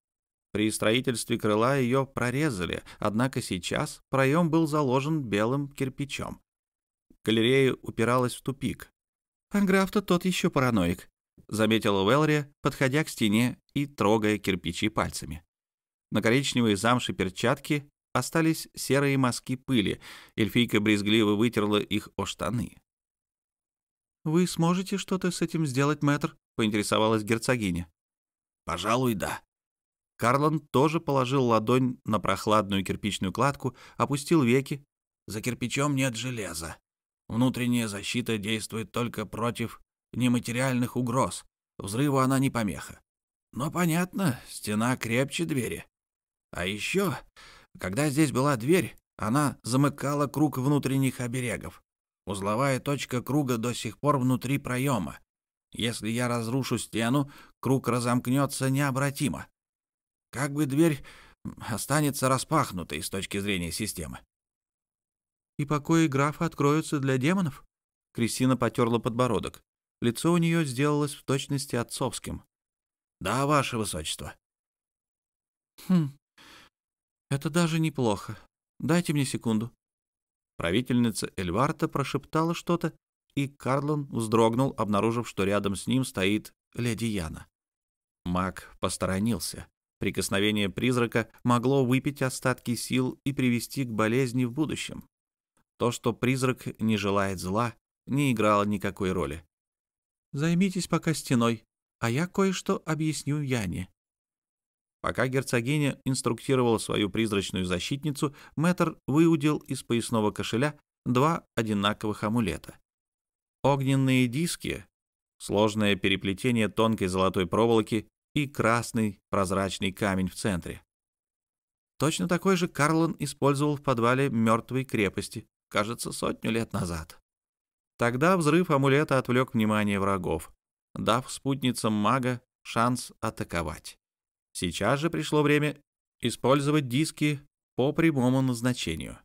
При строительстве крыла ее прорезали, однако сейчас проем был заложен белым кирпичом. Галерея упиралась в тупик. «А граф-то тот еще параноик», — заметила Уэлри, подходя к стене и трогая кирпичи пальцами. На коричневой замши перчатки остались серые мазки пыли. Эльфийка брезгливо вытерла их о штаны. «Вы сможете что-то с этим сделать, мэтр?» — поинтересовалась герцогиня. «Пожалуй, да». Карлон тоже положил ладонь на прохладную кирпичную кладку, опустил веки. «За кирпичом нет железа. Внутренняя защита действует только против нематериальных угроз. Взрыву она не помеха. Но понятно, стена крепче двери. А еще, когда здесь была дверь, она замыкала круг внутренних оберегов. Узловая точка круга до сих пор внутри проема. Если я разрушу стену, круг разомкнется необратимо. как бы дверь останется распахнутой с точки зрения системы. «И покои графа откроются для демонов?» Кристина потерла подбородок. Лицо у нее сделалось в точности отцовским. «Да, ваше высочество». «Хм, это даже неплохо. Дайте мне секунду». Правительница Эльварта прошептала что-то, и Карлон вздрогнул, обнаружив, что рядом с ним стоит леди Яна. Маг посторонился. Прикосновение призрака могло выпить остатки сил и привести к болезни в будущем. То, что призрак не желает зла, не играло никакой роли. «Займитесь пока стеной, а я кое-что объясню Яне». Пока герцогиня инструктировала свою призрачную защитницу, мэтр выудил из поясного кошеля два одинаковых амулета. Огненные диски, сложное переплетение тонкой золотой проволоки и красный прозрачный камень в центре. Точно такой же Карлон использовал в подвале мертвой крепости, кажется, сотню лет назад. Тогда взрыв амулета отвлек внимание врагов, дав спутницам мага шанс атаковать. Сейчас же пришло время использовать диски по прямому назначению.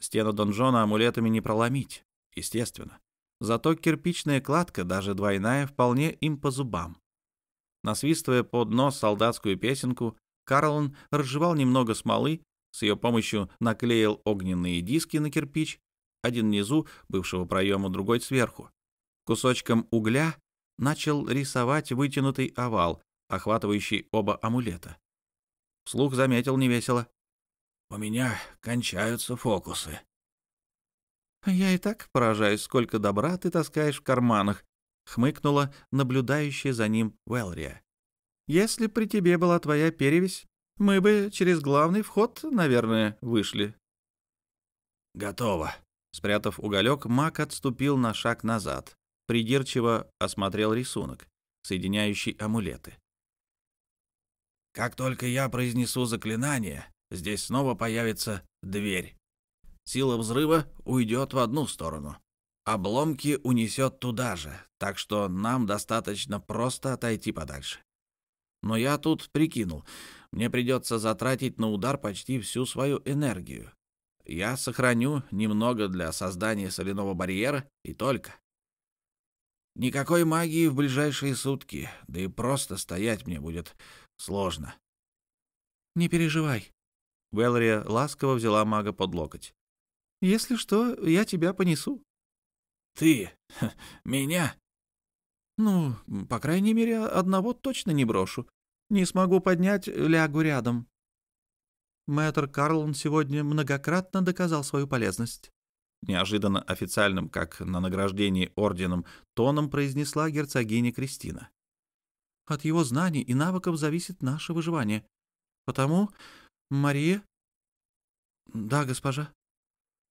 Стену донжона амулетами не проломить, естественно. Зато кирпичная кладка, даже двойная, вполне им по зубам. Насвистывая под нос солдатскую песенку, Карлон разжевал немного смолы, с ее помощью наклеил огненные диски на кирпич, один внизу бывшего проема, другой сверху. Кусочком угля начал рисовать вытянутый овал, охватывающий оба амулета. Вслух заметил невесело. «У меня кончаются фокусы». «Я и так поражаюсь, сколько добра ты таскаешь в карманах», — хмыкнула наблюдающая за ним Велрия. «Если при тебе была твоя перевесь, мы бы через главный вход, наверное, вышли». «Готово». Спрятав уголек, маг отступил на шаг назад, придирчиво осмотрел рисунок, соединяющий амулеты. «Как только я произнесу заклинание, здесь снова появится дверь. Сила взрыва уйдет в одну сторону, обломки унесет туда же, так что нам достаточно просто отойти подальше. Но я тут прикинул, мне придется затратить на удар почти всю свою энергию. Я сохраню немного для создания соляного барьера и только. Никакой магии в ближайшие сутки, да и просто стоять мне будет сложно. «Не переживай». Велрия ласково взяла мага под локоть. «Если что, я тебя понесу». «Ты? [laughs] Меня?» «Ну, по крайней мере, одного точно не брошу. Не смогу поднять, лягу рядом». Мэтр Карлон сегодня многократно доказал свою полезность. Неожиданно официальным, как на награждении орденом, тоном произнесла герцогиня Кристина. От его знаний и навыков зависит наше выживание. Потому, Мария... Да, госпожа.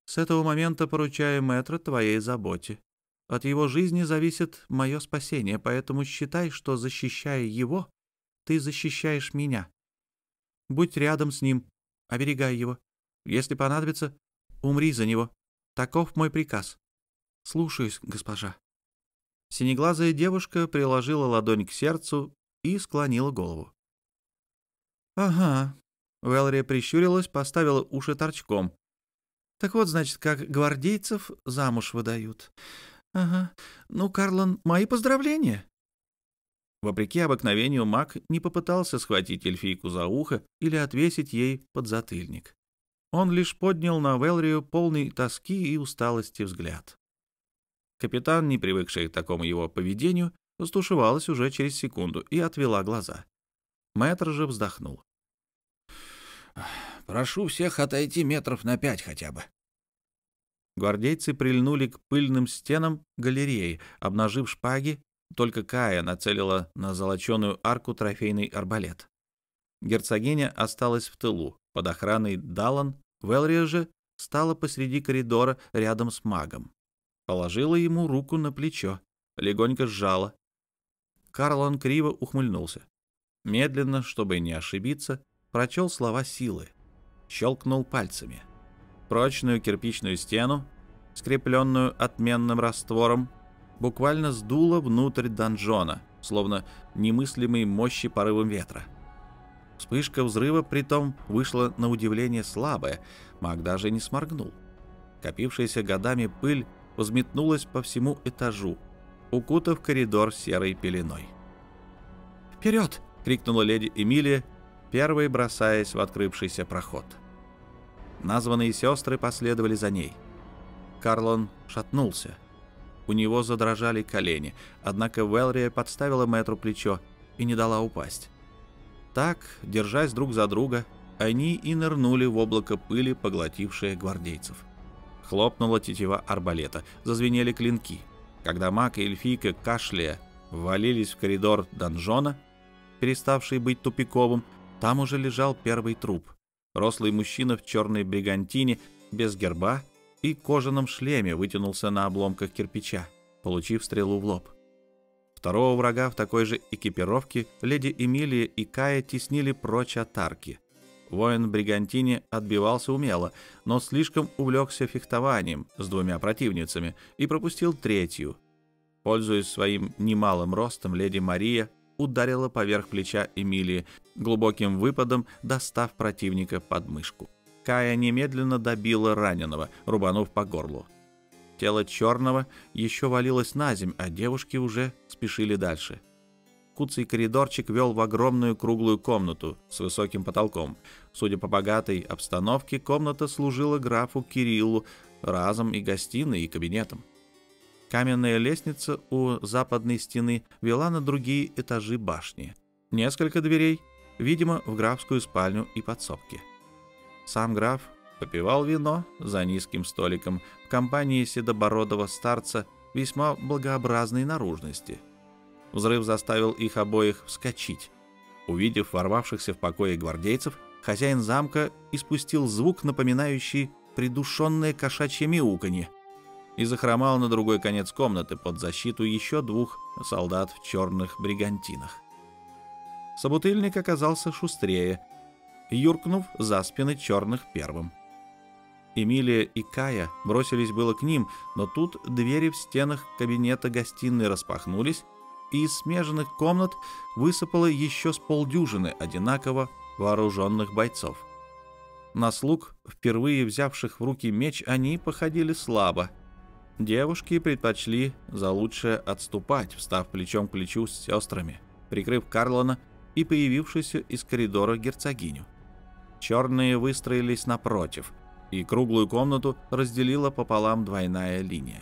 С этого момента поручаю мэтра твоей заботе. От его жизни зависит мое спасение, поэтому считай, что, защищая его, ты защищаешь меня. Будь рядом с ним, оберегай его. Если понадобится, умри за него. Таков мой приказ. Слушаюсь, госпожа. Синеглазая девушка приложила ладонь к сердцу и склонила голову. «Ага». Велри прищурилась, поставила уши торчком. «Так вот, значит, как гвардейцев замуж выдают. Ага. Ну, Карлон, мои поздравления». Вопреки обыкновению, маг не попытался схватить эльфийку за ухо или отвесить ей подзатыльник. Он лишь поднял на Велрию полный тоски и усталости взгляд. Капитан, не привыкший к такому его поведению, стушевалась уже через секунду и отвела глаза. Мэтр же вздохнул. «Прошу всех отойти метров на пять хотя бы». Гвардейцы прильнули к пыльным стенам галереи, обнажив шпаги только Кая нацелила на золоченую арку трофейный арбалет. Герцогиня осталась в тылу, под охраной Далан, Велрия же стала посреди коридора рядом с магом. Положила ему руку на плечо, легонько сжала. Карлон криво ухмыльнулся. Медленно, чтобы не ошибиться, прочел слова силы. Щелкнул пальцами. Прочную кирпичную стену, скрепленную отменным раствором, буквально сдуло внутрь донжона, словно немыслимой мощи порывом ветра. Вспышка взрыва притом вышла на удивление слабая, маг даже не сморгнул. Копившаяся годами пыль взметнулась по всему этажу, укутав коридор серой пеленой. «Вперед!» — крикнула леди Эмилия, первой бросаясь в открывшийся проход. Названные сестры последовали за ней. Карлон шатнулся. У него задрожали колени, однако Велрия подставила мэтру плечо и не дала упасть. Так, держась друг за друга, они и нырнули в облако пыли, поглотившее гвардейцев. Хлопнула тетива арбалета, зазвенели клинки. Когда маг и эльфийка, кашляя, ввалились в коридор донжона, переставший быть тупиковым, там уже лежал первый труп. Рослый мужчина в черной бригантине, без герба и кожаном шлеме вытянулся на обломках кирпича, получив стрелу в лоб. Второго врага в такой же экипировке леди Эмилия и Кая теснили прочь от арки. Воин Бригантини отбивался умело, но слишком увлекся фехтованием с двумя противницами и пропустил третью. Пользуясь своим немалым ростом, леди Мария ударила поверх плеча Эмилии, глубоким выпадом достав противника под мышку. Кая немедленно добила раненого, рубанув по горлу. Тело черного еще валилось на земь, а девушки уже спешили дальше. Куцый коридорчик вел в огромную круглую комнату с высоким потолком. Судя по богатой обстановке, комната служила графу Кириллу разом и гостиной, и кабинетом. Каменная лестница у западной стены вела на другие этажи башни. Несколько дверей, видимо, в графскую спальню и подсобки. Сам граф попивал вино за низким столиком в компании седобородого старца весьма благообразной наружности. Взрыв заставил их обоих вскочить. Увидев ворвавшихся в покое гвардейцев, хозяин замка испустил звук, напоминающий придушенное кошачье мяуканье, и захромал на другой конец комнаты под защиту еще двух солдат в черных бригантинах. Собутыльник оказался шустрее, юркнув за спины черных первым. Эмилия и Кая бросились было к ним, но тут двери в стенах кабинета гостиной распахнулись, и из смежных комнат высыпало еще с полдюжины одинаково вооруженных бойцов. На слуг, впервые взявших в руки меч, они походили слабо. Девушки предпочли за лучшее отступать, встав плечом к плечу с сестрами, прикрыв Карлона и появившуюся из коридора герцогиню. Черные выстроились напротив, и круглую комнату разделила пополам двойная линия.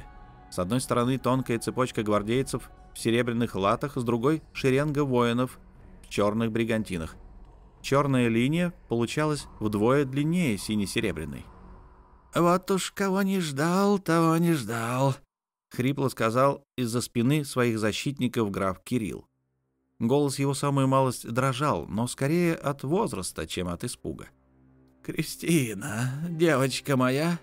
С одной стороны тонкая цепочка гвардейцев в серебряных латах, с другой — шеренга воинов в черных бригантинах. Черная линия получалась вдвое длиннее сине-серебряной. «Вот уж кого не ждал, того не ждал», — хрипло сказал из-за спины своих защитников граф Кирилл. Голос его самую малость дрожал, но скорее от возраста, чем от испуга. «Кристина, девочка моя,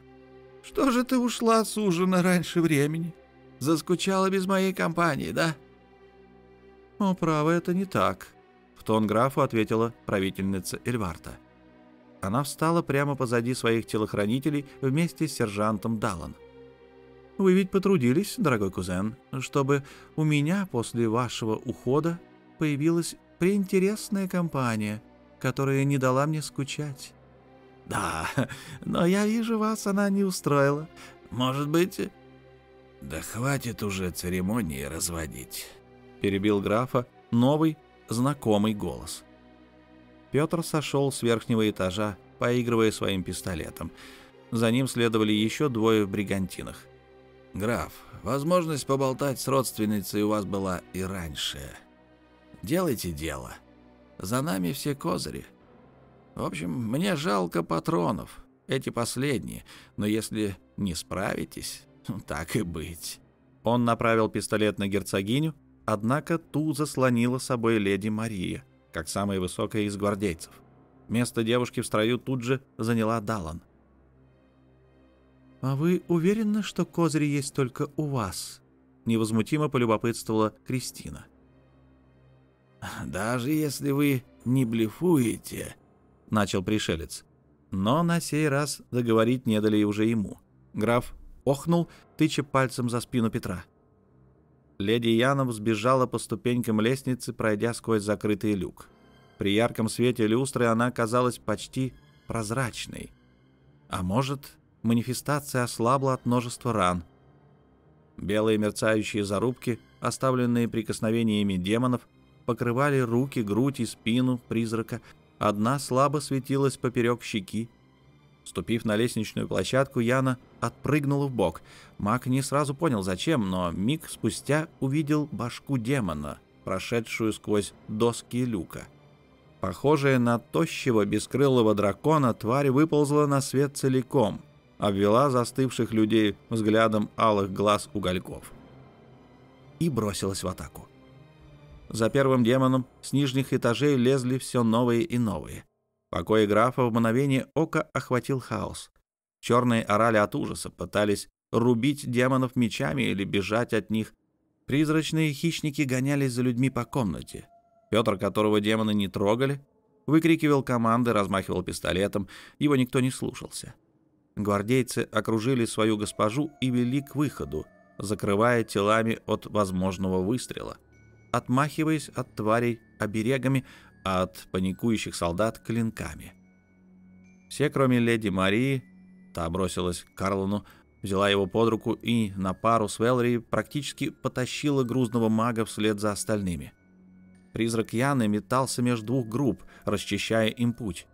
что же ты ушла с ужина раньше времени? Заскучала без моей компании, да?» «О, право, это не так», — в тон графу ответила правительница Эльварта. Она встала прямо позади своих телохранителей вместе с сержантом Даллан. «Вы ведь потрудились, дорогой кузен, чтобы у меня после вашего ухода появилась приинтересная компания, которая не дала мне скучать. «Да, но я вижу, вас она не устроила. Может быть...» «Да хватит уже церемонии разводить», — перебил графа новый, знакомый голос. Петр сошел с верхнего этажа, поигрывая своим пистолетом. За ним следовали еще двое в бригантинах. «Граф, возможность поболтать с родственницей у вас была и раньше. Делайте дело. За нами все козыри». В общем, мне жалко патронов, эти последние, но если не справитесь, [laughs] так и быть». Он направил пистолет на герцогиню, однако ту заслонила собой леди Мария, как самая высокая из гвардейцев. Место девушки в строю тут же заняла Далан. «А вы уверены, что козыри есть только у вас?» — невозмутимо полюбопытствовала Кристина. «Даже если вы не блефуете, — начал пришелец. Но на сей раз договорить не дали уже ему. Граф охнул, тыча пальцем за спину Петра. Леди Янов сбежала по ступенькам лестницы, пройдя сквозь закрытый люк. При ярком свете люстры она казалась почти прозрачной. А может, манифестация ослабла от множества ран. Белые мерцающие зарубки, оставленные прикосновениями демонов, покрывали руки, грудь и спину призрака. Одна слабо светилась поперек щеки. Ступив на лестничную площадку, Яна отпрыгнула в бок. Маг не сразу понял, зачем, но миг спустя увидел башку демона, прошедшую сквозь доски люка. Похожая на тощего бескрылого дракона, тварь выползла на свет целиком, обвела застывших людей взглядом алых глаз угольков и бросилась в атаку. За первым демоном с нижних этажей лезли все новые и новые. Покой графа в мгновение ока охватил хаос. Черные орали от ужаса, пытались рубить демонов мечами или бежать от них. Призрачные хищники гонялись за людьми по комнате. Петр, которого демоны не трогали, выкрикивал команды, размахивал пистолетом, его никто не слушался. Гвардейцы окружили свою госпожу и вели к выходу, закрывая телами от возможного выстрела отмахиваясь от тварей оберегами, а от паникующих солдат клинками. Все, кроме леди Марии, та бросилась к Карлону, взяла его под руку и на пару с Велри практически потащила грузного мага вслед за остальными. Призрак Яны метался между двух групп, расчищая им путь.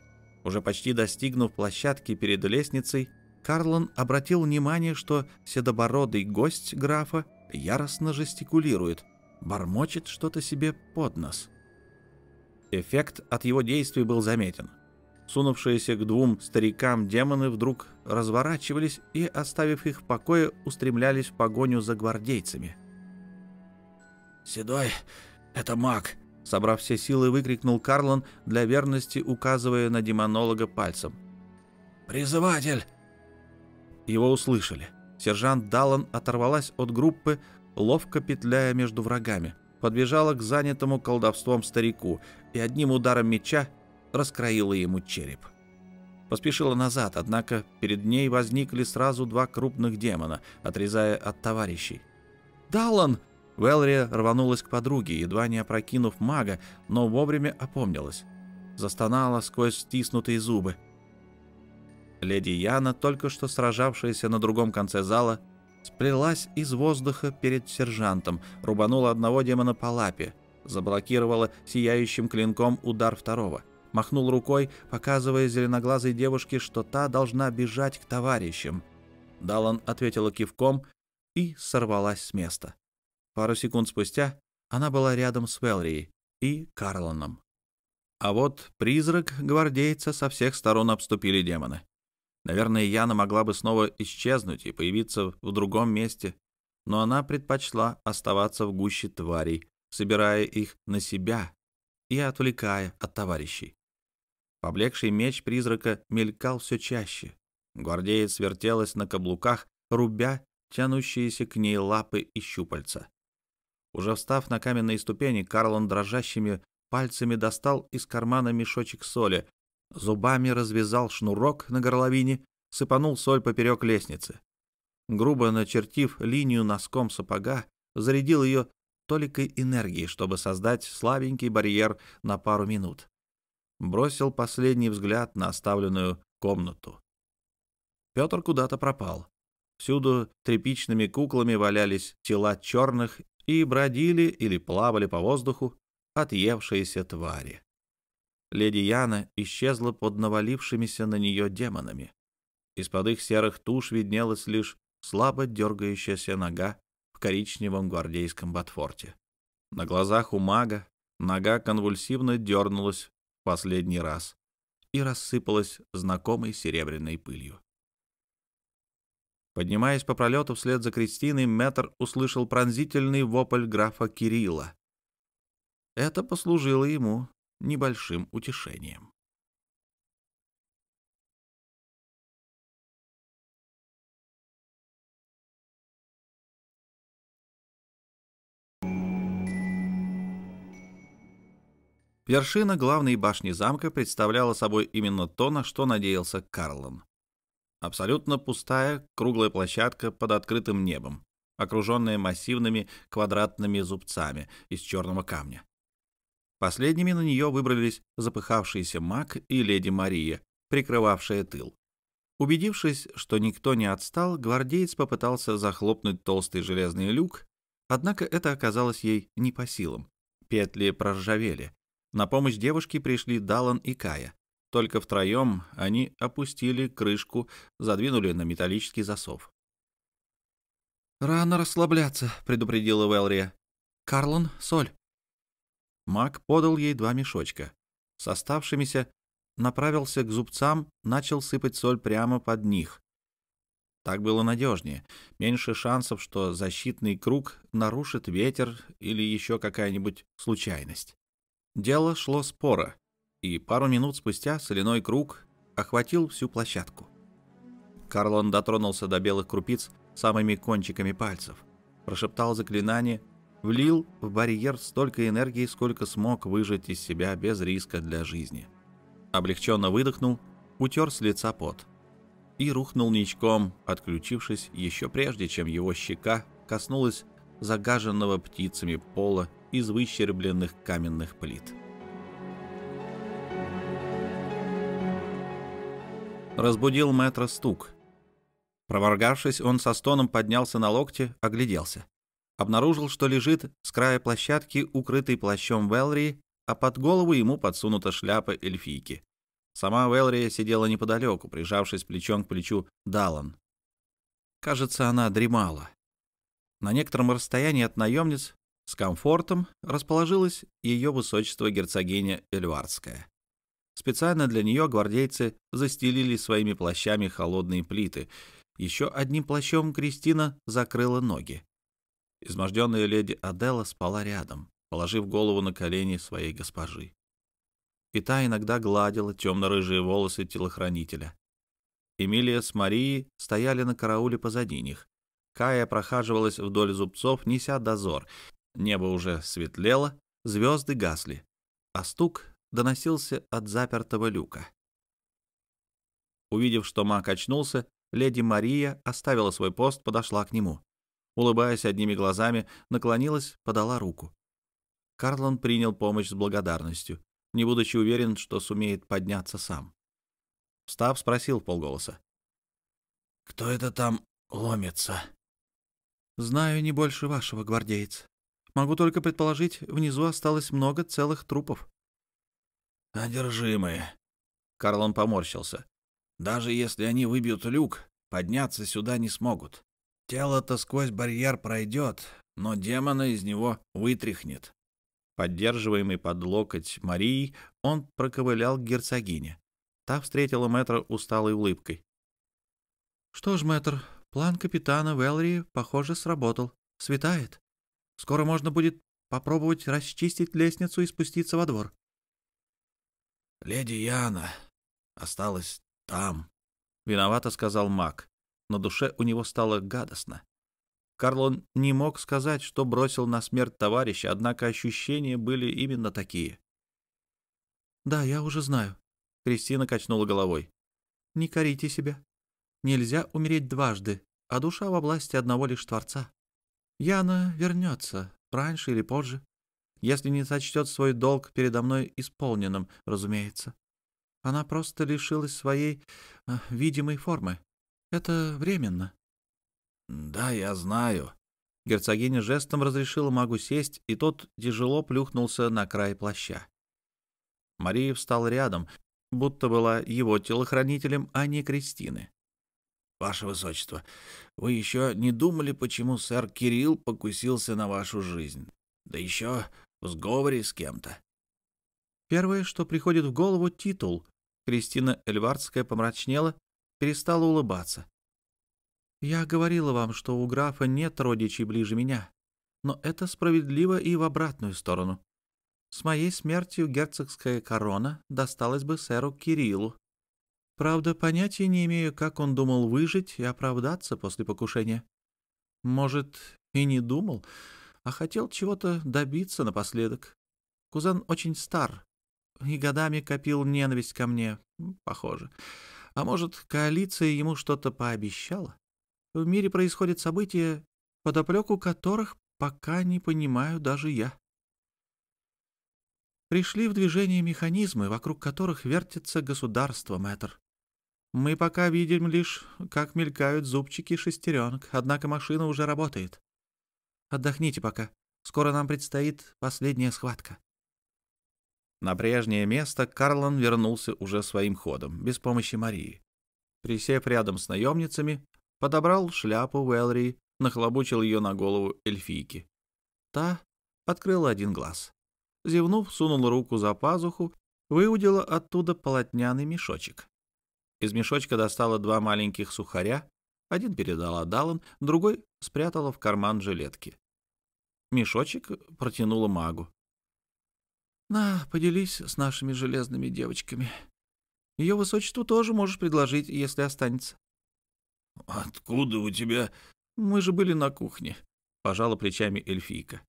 Уже почти достигнув площадки перед лестницей, Карлон обратил внимание, что седобородый гость графа яростно жестикулирует, бормочет что-то себе под нос. Эффект от его действий был заметен. Сунувшиеся к двум старикам демоны вдруг разворачивались и, оставив их в покое, устремлялись в погоню за гвардейцами. «Седой, это маг!» Собрав все силы, выкрикнул Карлон, для верности указывая на демонолога пальцем. «Призыватель!» Его услышали. Сержант Даллан оторвалась от группы, ловко петляя между врагами, подбежала к занятому колдовством старику и одним ударом меча раскроила ему череп. Поспешила назад, однако перед ней возникли сразу два крупных демона, отрезая от товарищей. «Даллан!» Велри рванулась к подруге, едва не опрокинув мага, но вовремя опомнилась. Застонала сквозь стиснутые зубы. Леди Яна, только что сражавшаяся на другом конце зала, сплелась из воздуха перед сержантом, рубанула одного демона по лапе, заблокировала сияющим клинком удар второго, махнул рукой, показывая зеленоглазой девушке, что та должна бежать к товарищам. Далан ответила кивком и сорвалась с места. Пару секунд спустя она была рядом с Велрией и Карлоном. А вот призрак гвардейца со всех сторон обступили демоны. Наверное, Яна могла бы снова исчезнуть и появиться в другом месте, но она предпочла оставаться в гуще тварей, собирая их на себя и отвлекая от товарищей. Поблекший меч призрака мелькал все чаще. Гвардеец вертелась на каблуках, рубя тянущиеся к ней лапы и щупальца. Уже встав на каменные ступени, Карлон дрожащими пальцами достал из кармана мешочек соли, Зубами развязал шнурок на горловине, сыпанул соль поперек лестницы. Грубо начертив линию носком сапога, зарядил ее толикой энергии, чтобы создать слабенький барьер на пару минут. Бросил последний взгляд на оставленную комнату. Петр куда-то пропал. Всюду тряпичными куклами валялись тела черных и бродили или плавали по воздуху отъевшиеся твари леди Яна исчезла под навалившимися на нее демонами. Из-под их серых туш виднелась лишь слабо дергающаяся нога в коричневом гвардейском ботфорте. На глазах у мага нога конвульсивно дернулась в последний раз и рассыпалась знакомой серебряной пылью. Поднимаясь по пролету вслед за Кристиной, Мэтр услышал пронзительный вопль графа Кирилла. Это послужило ему небольшим утешением. Вершина главной башни замка представляла собой именно то, на что надеялся Карлон. Абсолютно пустая круглая площадка под открытым небом, окруженная массивными квадратными зубцами из черного камня. Последними на нее выбрались запыхавшийся маг и леди Мария, прикрывавшая тыл. Убедившись, что никто не отстал, гвардеец попытался захлопнуть толстый железный люк, однако это оказалось ей не по силам. Петли проржавели. На помощь девушке пришли Далан и Кая. Только втроем они опустили крышку, задвинули на металлический засов. «Рано расслабляться», — предупредила Велрия. «Карлон, соль». Мак подал ей два мешочка. С оставшимися направился к зубцам, начал сыпать соль прямо под них. Так было надежнее. Меньше шансов, что защитный круг нарушит ветер или еще какая-нибудь случайность. Дело шло споро, и пару минут спустя соляной круг охватил всю площадку. Карлон дотронулся до белых крупиц самыми кончиками пальцев, прошептал заклинание, влил в барьер столько энергии, сколько смог выжать из себя без риска для жизни. Облегченно выдохнул, утер с лица пот и рухнул ничком, отключившись еще прежде, чем его щека коснулась загаженного птицами пола из выщербленных каменных плит. Разбудил мэтра стук. Проворгавшись, он со стоном поднялся на локте, огляделся. Обнаружил, что лежит с края площадки, укрытый плащом Велри, а под голову ему подсунута шляпа эльфийки. Сама Велрия сидела неподалеку, прижавшись плечом к плечу Далан. Кажется, она дремала. На некотором расстоянии от наемниц с комфортом расположилось ее высочество герцогиня Эльвардская. Специально для нее гвардейцы застелили своими плащами холодные плиты. Еще одним плащом Кристина закрыла ноги. Изможденная леди Адела спала рядом, положив голову на колени своей госпожи. И та иногда гладила темно-рыжие волосы телохранителя. Эмилия с Марией стояли на карауле позади них. Кая прохаживалась вдоль зубцов, неся дозор. Небо уже светлело, звезды гасли, а стук доносился от запертого люка. Увидев, что маг очнулся, леди Мария оставила свой пост, подошла к нему. Улыбаясь одними глазами, наклонилась, подала руку. Карлон принял помощь с благодарностью, не будучи уверен, что сумеет подняться сам. Встав, спросил полголоса. «Кто это там ломится?» «Знаю не больше вашего, гвардеец. Могу только предположить, внизу осталось много целых трупов». «Одержимые». Карлон поморщился. «Даже если они выбьют люк, подняться сюда не смогут. Тело-то сквозь барьер пройдет, но демона из него вытряхнет». Поддерживаемый под локоть Марии, он проковылял к герцогине. Та встретила мэтра усталой улыбкой. «Что ж, мэтр, план капитана Велри, похоже, сработал. Светает. Скоро можно будет попробовать расчистить лестницу и спуститься во двор. «Леди Яна осталась там», — виновато сказал маг. На душе у него стало гадостно. Карлон не мог сказать, что бросил на смерть товарища, однако ощущения были именно такие. «Да, я уже знаю», — Кристина качнула головой. «Не корите себя. Нельзя умереть дважды, а душа во власти одного лишь Творца. Яна вернется, раньше или позже если не сочтет свой долг передо мной исполненным, разумеется. Она просто лишилась своей э, видимой формы. Это временно. — Да, я знаю. Герцогиня жестом разрешила магу сесть, и тот тяжело плюхнулся на край плаща. Мария встал рядом, будто была его телохранителем, а не Кристины. — Ваше Высочество, вы еще не думали, почему сэр Кирилл покусился на вашу жизнь? Да еще в сговоре с кем-то. Первое, что приходит в голову, — титул. Кристина Эльвардская помрачнела, перестала улыбаться. Я говорила вам, что у графа нет родичей ближе меня, но это справедливо и в обратную сторону. С моей смертью герцогская корона досталась бы сэру Кириллу. Правда, понятия не имею, как он думал выжить и оправдаться после покушения. Может, и не думал, а хотел чего-то добиться напоследок. Кузен очень стар и годами копил ненависть ко мне, похоже. А может, коалиция ему что-то пообещала? В мире происходят события, подоплеку которых пока не понимаю даже я. Пришли в движение механизмы, вокруг которых вертится государство, мэтр. Мы пока видим лишь, как мелькают зубчики шестеренок, однако машина уже работает. Отдохните пока. Скоро нам предстоит последняя схватка. На прежнее место Карлан вернулся уже своим ходом, без помощи Марии. Присев рядом с наемницами, подобрал шляпу Уэлри, нахлобучил ее на голову эльфийки. Та открыла один глаз. Зевнув, сунул руку за пазуху, выудила оттуда полотняный мешочек. Из мешочка достала два маленьких сухаря, один передала Даллан, другой спрятала в карман жилетки. Мешочек протянула магу. «На, поделись с нашими железными девочками. Ее высочеству тоже можешь предложить, если останется». «Откуда у тебя...» «Мы же были на кухне», — пожала плечами эльфийка.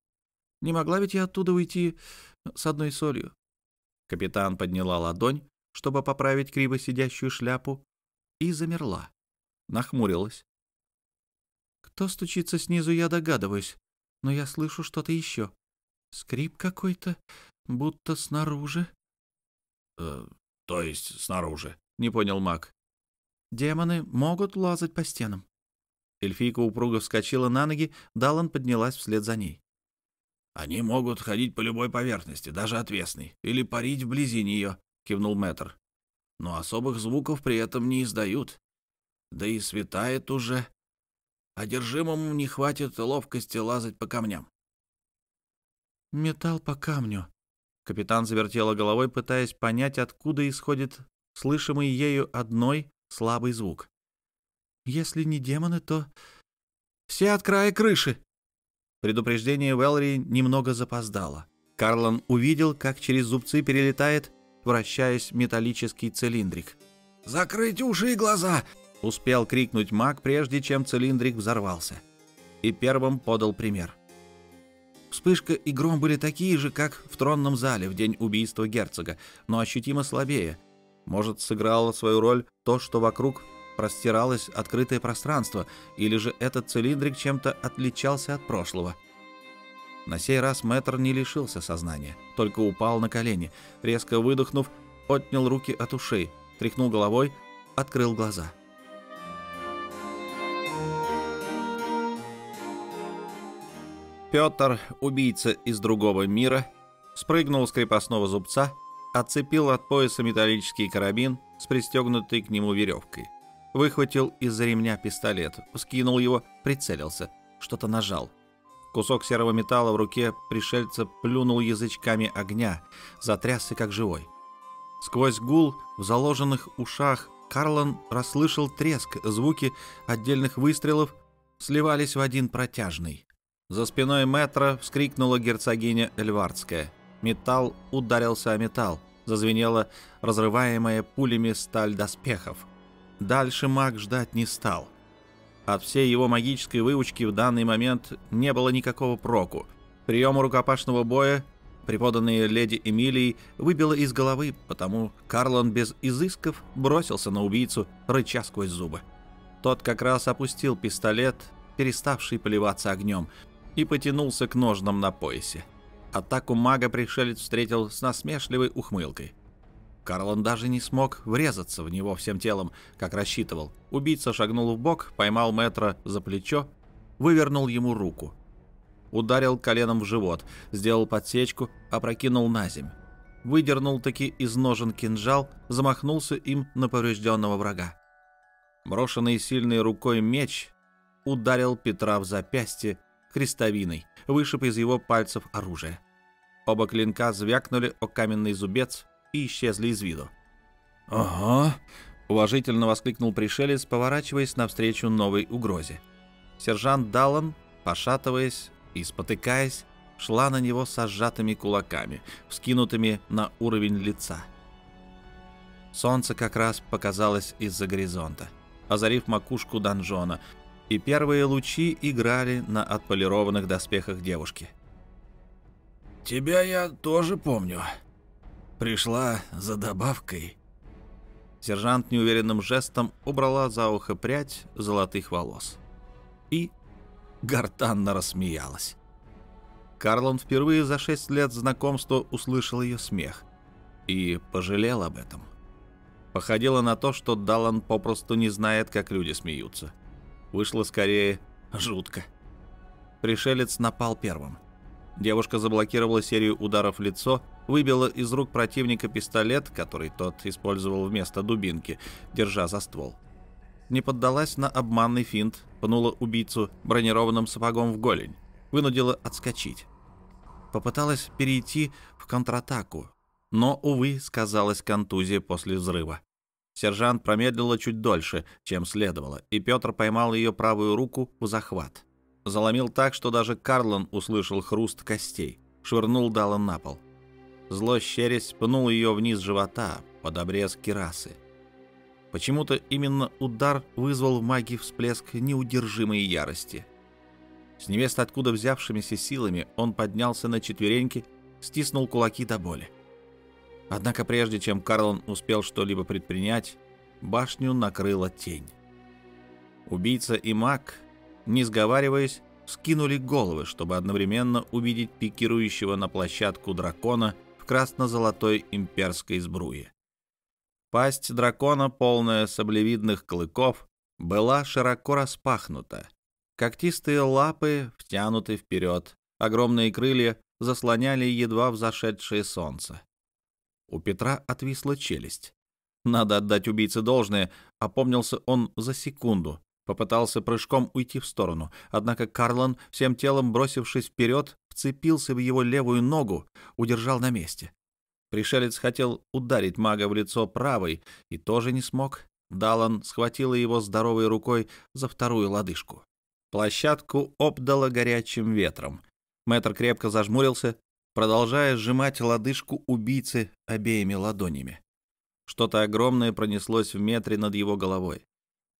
Не могла ведь я оттуда уйти с одной солью. Капитан подняла ладонь, чтобы поправить криво сидящую шляпу, и замерла. Нахмурилась. Кто стучится снизу, я догадываюсь, но я слышу что-то еще. Скрип какой-то, будто снаружи. Э, — То есть снаружи? — не понял маг. — Демоны могут лазать по стенам. Эльфийка упруго вскочила на ноги, Далан поднялась вслед за ней. «Они могут ходить по любой поверхности, даже отвесной, или парить вблизи нее», — кивнул Мэтр. «Но особых звуков при этом не издают. Да и светает уже. Одержимому не хватит ловкости лазать по камням». «Металл по камню». Капитан завертела головой, пытаясь понять, откуда исходит слышимый ею одной слабый звук. «Если не демоны, то...» «Все от края крыши!» Предупреждение Велри немного запоздало. Карлан увидел, как через зубцы перелетает, вращаясь, металлический цилиндрик. «Закрыть уши и глаза!» — успел крикнуть маг, прежде чем цилиндрик взорвался. И первым подал пример. Вспышка и гром были такие же, как в тронном зале в день убийства герцога, но ощутимо слабее. Может, сыграло свою роль то, что вокруг простиралось открытое пространство, или же этот цилиндрик чем-то отличался от прошлого. На сей раз мэтр не лишился сознания, только упал на колени, резко выдохнув, отнял руки от ушей, тряхнул головой, открыл глаза. Петр, убийца из другого мира, спрыгнул с крепостного зубца, отцепил от пояса металлический карабин с пристегнутой к нему веревкой выхватил из-за ремня пистолет, скинул его, прицелился, что-то нажал. Кусок серого металла в руке пришельца плюнул язычками огня, затрясся как живой. Сквозь гул в заложенных ушах Карлан расслышал треск, звуки отдельных выстрелов сливались в один протяжный. За спиной метра вскрикнула герцогиня Эльвардская. Металл ударился о металл, зазвенела разрываемая пулями сталь доспехов. Дальше маг ждать не стал. От всей его магической выучки в данный момент не было никакого проку. Приемы рукопашного боя, преподанные леди Эмилией, выбило из головы, потому Карлон без изысков бросился на убийцу, рыча сквозь зубы. Тот как раз опустил пистолет, переставший поливаться огнем, и потянулся к ножнам на поясе. Атаку мага пришелец встретил с насмешливой ухмылкой. Карлон даже не смог врезаться в него всем телом, как рассчитывал. Убийца шагнул в бок, поймал Метра за плечо, вывернул ему руку. Ударил коленом в живот, сделал подсечку, опрокинул на земь. Выдернул таки из ножен кинжал, замахнулся им на поврежденного врага. Брошенный сильной рукой меч ударил Петра в запястье крестовиной, вышиб из его пальцев оружие. Оба клинка звякнули о каменный зубец, и исчезли из виду. «Ага», — уважительно воскликнул пришелец, поворачиваясь навстречу новой угрозе. Сержант Даллан, пошатываясь и спотыкаясь, шла на него с сжатыми кулаками, вскинутыми на уровень лица. Солнце как раз показалось из-за горизонта, озарив макушку донжона, и первые лучи играли на отполированных доспехах девушки. «Тебя я тоже помню», Пришла за добавкой. Сержант неуверенным жестом убрала за ухо прядь золотых волос. И гортанно рассмеялась. Карлон впервые за шесть лет знакомства услышал ее смех и пожалел об этом. Походило на то, что Даллан попросту не знает, как люди смеются. Вышло скорее жутко. Пришелец напал первым. Девушка заблокировала серию ударов в лицо, выбила из рук противника пистолет, который тот использовал вместо дубинки, держа за ствол. Не поддалась на обманный финт, пнула убийцу бронированным сапогом в голень, вынудила отскочить. Попыталась перейти в контратаку, но, увы, сказалась контузия после взрыва. Сержант промедлила чуть дольше, чем следовало, и Петр поймал ее правую руку в захват. Заломил так, что даже Карлон услышал хруст костей. Швырнул Даллан на пол. Зло щерясь пнул ее вниз живота, под обрез кирасы. Почему-то именно удар вызвал в магии всплеск неудержимой ярости. С невест откуда взявшимися силами он поднялся на четвереньки, стиснул кулаки до боли. Однако прежде чем Карлон успел что-либо предпринять, башню накрыла тень. Убийца и маг, не сговариваясь, скинули головы, чтобы одновременно увидеть пикирующего на площадку дракона в красно-золотой имперской сбруе. Пасть дракона, полная саблевидных клыков, была широко распахнута. Когтистые лапы втянуты вперед, огромные крылья заслоняли едва взошедшее солнце. У Петра отвисла челюсть. Надо отдать убийце должное, опомнился он за секунду, попытался прыжком уйти в сторону, однако Карлон, всем телом бросившись вперед, вцепился в его левую ногу, удержал на месте. Пришелец хотел ударить мага в лицо правой и тоже не смог. Далан схватила его здоровой рукой за вторую лодыжку. Площадку обдало горячим ветром. Мэтр крепко зажмурился, продолжая сжимать лодыжку убийцы обеими ладонями. Что-то огромное пронеслось в метре над его головой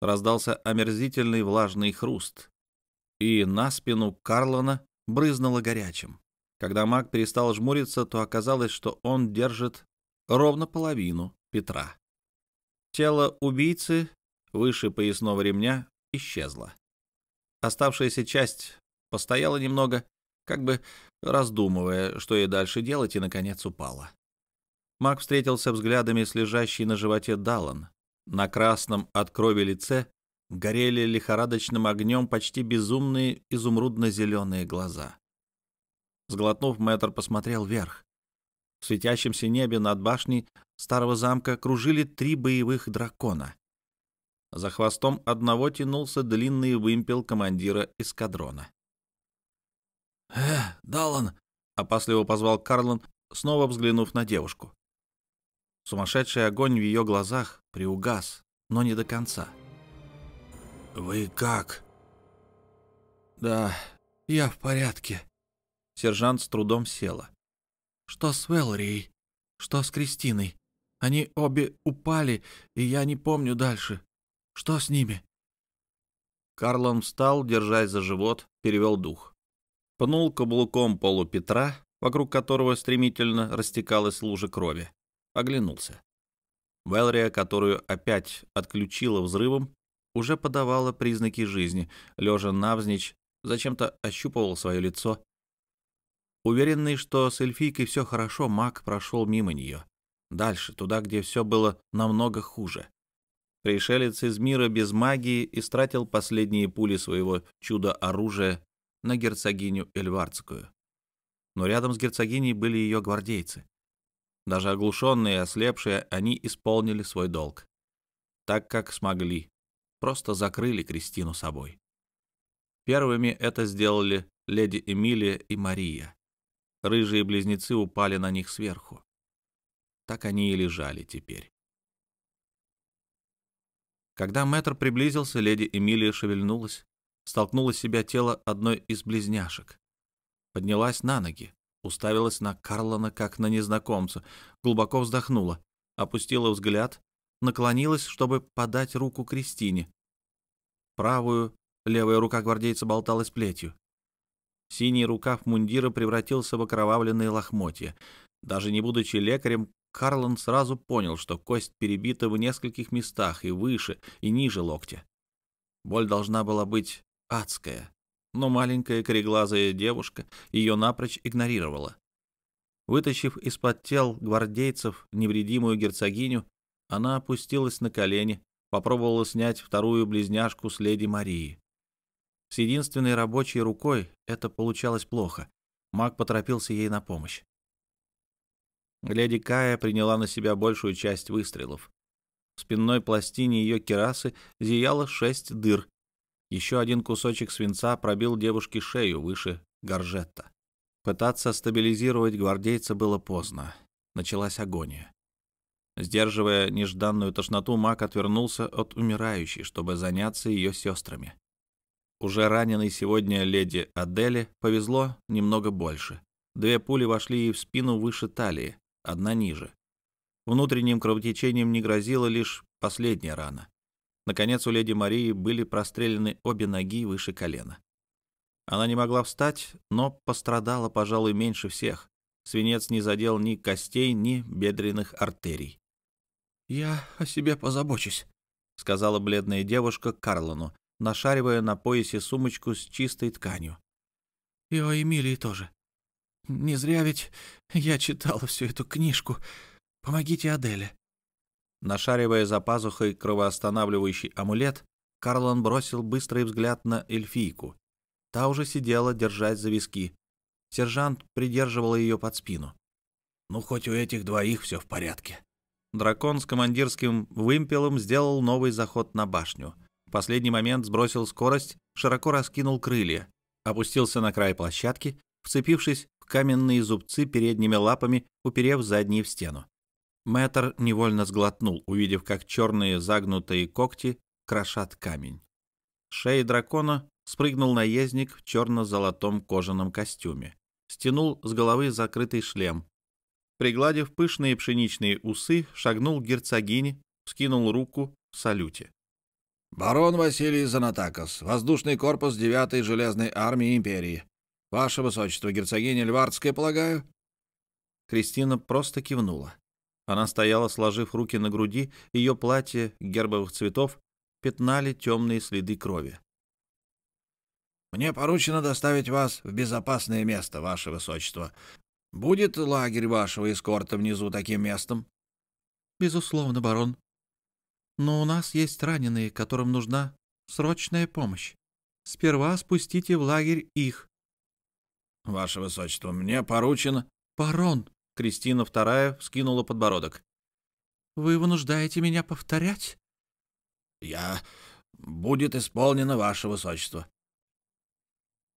раздался омерзительный влажный хруст, и на спину Карлона брызнуло горячим. Когда маг перестал жмуриться, то оказалось, что он держит ровно половину Петра. Тело убийцы выше поясного ремня исчезло. Оставшаяся часть постояла немного, как бы раздумывая, что ей дальше делать, и, наконец, упала. Маг встретился взглядами с лежащей на животе Даллан, на красном от крови лице горели лихорадочным огнем почти безумные изумрудно-зеленые глаза. Сглотнув, мэтр посмотрел вверх. В светящемся небе над башней старого замка кружили три боевых дракона. За хвостом одного тянулся длинный вымпел командира эскадрона. «Э, Даллан!» — опасливо позвал Карлон, снова взглянув на девушку. Сумасшедший огонь в ее глазах приугас, но не до конца. «Вы как?» «Да, я в порядке». Сержант с трудом села. «Что с Велларией? Что с Кристиной? Они обе упали, и я не помню дальше. Что с ними?» Карлон встал, держась за живот, перевел дух. Пнул каблуком полу Петра, вокруг которого стремительно растекалась лужа крови оглянулся. Велрия, которую опять отключила взрывом, уже подавала признаки жизни, лежа навзничь, зачем-то ощупывал свое лицо. Уверенный, что с эльфийкой все хорошо, маг прошел мимо нее. Дальше, туда, где все было намного хуже. Пришелец из мира без магии истратил последние пули своего чудо-оружия на герцогиню Эльвардскую. Но рядом с герцогиней были ее гвардейцы. Даже оглушенные и ослепшие, они исполнили свой долг. Так, как смогли. Просто закрыли Кристину собой. Первыми это сделали леди Эмилия и Мария. Рыжие близнецы упали на них сверху. Так они и лежали теперь. Когда мэтр приблизился, леди Эмилия шевельнулась, столкнула с себя тело одной из близняшек. Поднялась на ноги, уставилась на Карлона как на незнакомца, глубоко вздохнула, опустила взгляд, наклонилась, чтобы подать руку Кристине. Правую, левая рука гвардейца болталась плетью. Синий рукав мундира превратился в окровавленные лохмотья. Даже не будучи лекарем, Карлон сразу понял, что кость перебита в нескольких местах и выше, и ниже локтя. Боль должна была быть адская. но маленькая кореглазая девушка ее напрочь игнорировала. Вытащив из-под тел гвардейцев невредимую герцогиню, она опустилась на колени, попробовала снять вторую близняшку с леди Марии. С единственной рабочей рукой это получалось плохо. Маг поторопился ей на помощь. Леди Кая приняла на себя большую часть выстрелов. В спинной пластине ее керасы зияло шесть дыр. Еще один кусочек свинца пробил девушке шею выше горжетта. Пытаться стабилизировать гвардейца было поздно. Началась агония. Сдерживая нежданную тошноту, маг отвернулся от умирающей, чтобы заняться ее сестрами. Уже раненой сегодня леди Аделе повезло немного больше. Две пули вошли ей в спину выше талии, одна ниже. Внутренним кровотечением не грозила лишь последняя рана. Наконец, у леди Марии были прострелены обе ноги выше колена. Она не могла встать, но пострадала, пожалуй, меньше всех. Свинец не задел ни костей, ни бедренных артерий. «Я о себе позабочусь», — сказала бледная девушка Карлону, нашаривая на поясе сумочку с чистой тканью. «И о Эмилии тоже. Не зря ведь я читала всю эту книжку. Помогите Аделе». Нашаривая за пазухой кровоостанавливающий амулет, Карлон бросил быстрый взгляд на эльфийку. Та уже сидела, держась за виски. Сержант придерживал ее под спину. «Ну, хоть у этих двоих все в порядке». Дракон с командирским вымпелом сделал новый заход на башню. В последний момент сбросил скорость, широко раскинул крылья, опустился на край площадки, вцепившись в каменные зубцы передними лапами, уперев задние в стену. Мэтр невольно сглотнул, увидев, как черные загнутые когти крошат камень. С шеи дракона спрыгнул наездник в черно-золотом кожаном костюме. Стянул с головы закрытый шлем. Пригладив пышные пшеничные усы, шагнул к герцогине, скинул руку в салюте. «Барон Василий Занатакос, воздушный корпус 9-й железной армии империи. Ваше высочество, герцогиня Львардская, полагаю?» Кристина просто кивнула. Она стояла, сложив руки на груди, ее платье гербовых цветов пятнали темные следы крови. «Мне поручено доставить вас в безопасное место, ваше высочество. Будет лагерь вашего эскорта внизу таким местом?» «Безусловно, барон. Но у нас есть раненые, которым нужна срочная помощь. Сперва спустите в лагерь их». «Ваше высочество, мне поручено...» «Барон!» Кристина II вскинула подбородок. «Вы вынуждаете меня повторять?» «Я... Будет исполнено, ваше высочество».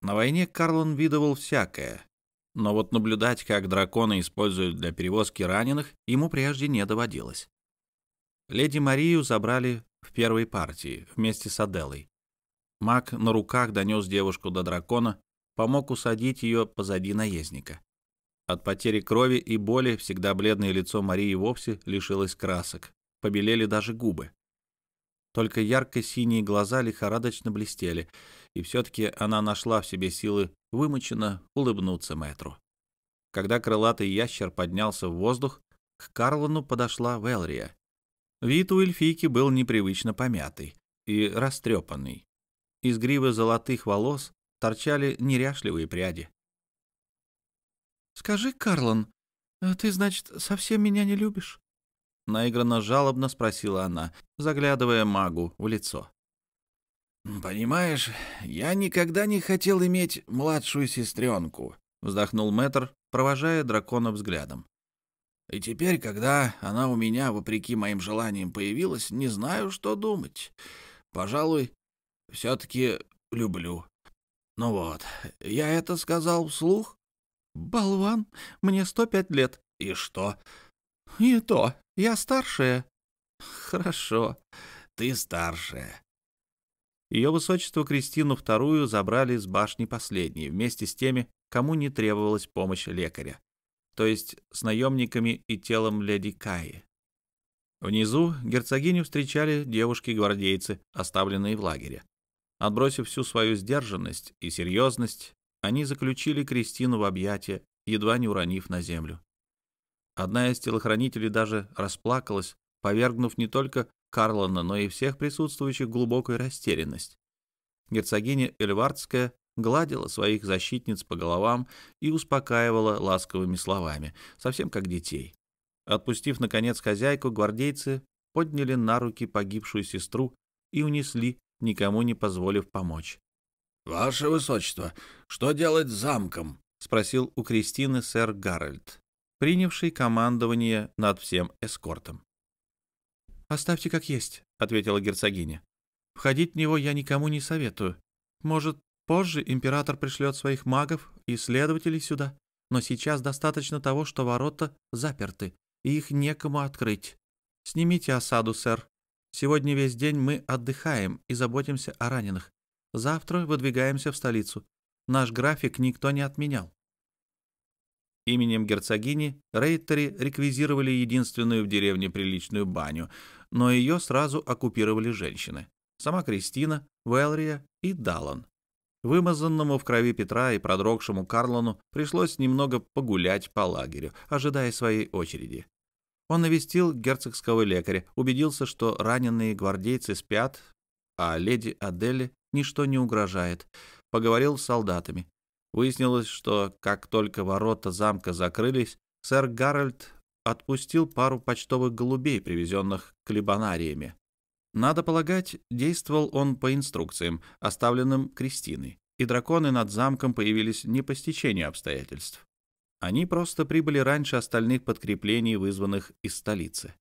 На войне Карлон видывал всякое, но вот наблюдать, как драконы используют для перевозки раненых, ему прежде не доводилось. Леди Марию забрали в первой партии вместе с Аделой. Маг на руках донес девушку до дракона, помог усадить ее позади наездника. От потери крови и боли всегда бледное лицо Марии вовсе лишилось красок, побелели даже губы. Только ярко-синие глаза лихорадочно блестели, и все-таки она нашла в себе силы вымученно улыбнуться мэтру. Когда крылатый ящер поднялся в воздух, к Карлону подошла Велрия. Вид у эльфийки был непривычно помятый и растрепанный. Из гривы золотых волос торчали неряшливые пряди. «Скажи, Карлон, а ты, значит, совсем меня не любишь?» Наигранно жалобно спросила она, заглядывая магу в лицо. «Понимаешь, я никогда не хотел иметь младшую сестренку», — вздохнул мэтр, провожая дракона взглядом. «И теперь, когда она у меня, вопреки моим желаниям, появилась, не знаю, что думать. Пожалуй, все-таки люблю. Ну вот, я это сказал вслух?» «Болван, мне сто пять лет». «И что?» «И то, я старшая». «Хорошо, ты старшая». Ее высочество Кристину II забрали с башни последней, вместе с теми, кому не требовалась помощь лекаря, то есть с наемниками и телом леди Каи. Внизу герцогиню встречали девушки-гвардейцы, оставленные в лагере. Отбросив всю свою сдержанность и серьезность, они заключили Кристину в объятия, едва не уронив на землю. Одна из телохранителей даже расплакалась, повергнув не только Карлона, но и всех присутствующих в глубокую растерянность. Герцогиня Эльвардская гладила своих защитниц по головам и успокаивала ласковыми словами, совсем как детей. Отпустив, наконец, хозяйку, гвардейцы подняли на руки погибшую сестру и унесли, никому не позволив помочь. «Ваше высочество, что делать с замком?» — спросил у Кристины сэр Гарольд, принявший командование над всем эскортом. «Оставьте как есть», — ответила герцогиня. «Входить в него я никому не советую. Может, позже император пришлет своих магов и следователей сюда, но сейчас достаточно того, что ворота заперты, и их некому открыть. Снимите осаду, сэр. Сегодня весь день мы отдыхаем и заботимся о раненых. Завтра выдвигаемся в столицу. Наш график никто не отменял. Именем герцогини Рейтери реквизировали единственную в деревне приличную баню, но ее сразу оккупировали женщины. Сама Кристина, Велрия и Даллан. Вымазанному в крови Петра и продрогшему Карлону пришлось немного погулять по лагерю, ожидая своей очереди. Он навестил герцогского лекаря, убедился, что раненые гвардейцы спят, а леди Аделе ничто не угрожает. Поговорил с солдатами. Выяснилось, что как только ворота замка закрылись, сэр Гарольд отпустил пару почтовых голубей, привезенных клебанариями. Надо полагать, действовал он по инструкциям, оставленным Кристиной, и драконы над замком появились не по стечению обстоятельств. Они просто прибыли раньше остальных подкреплений, вызванных из столицы.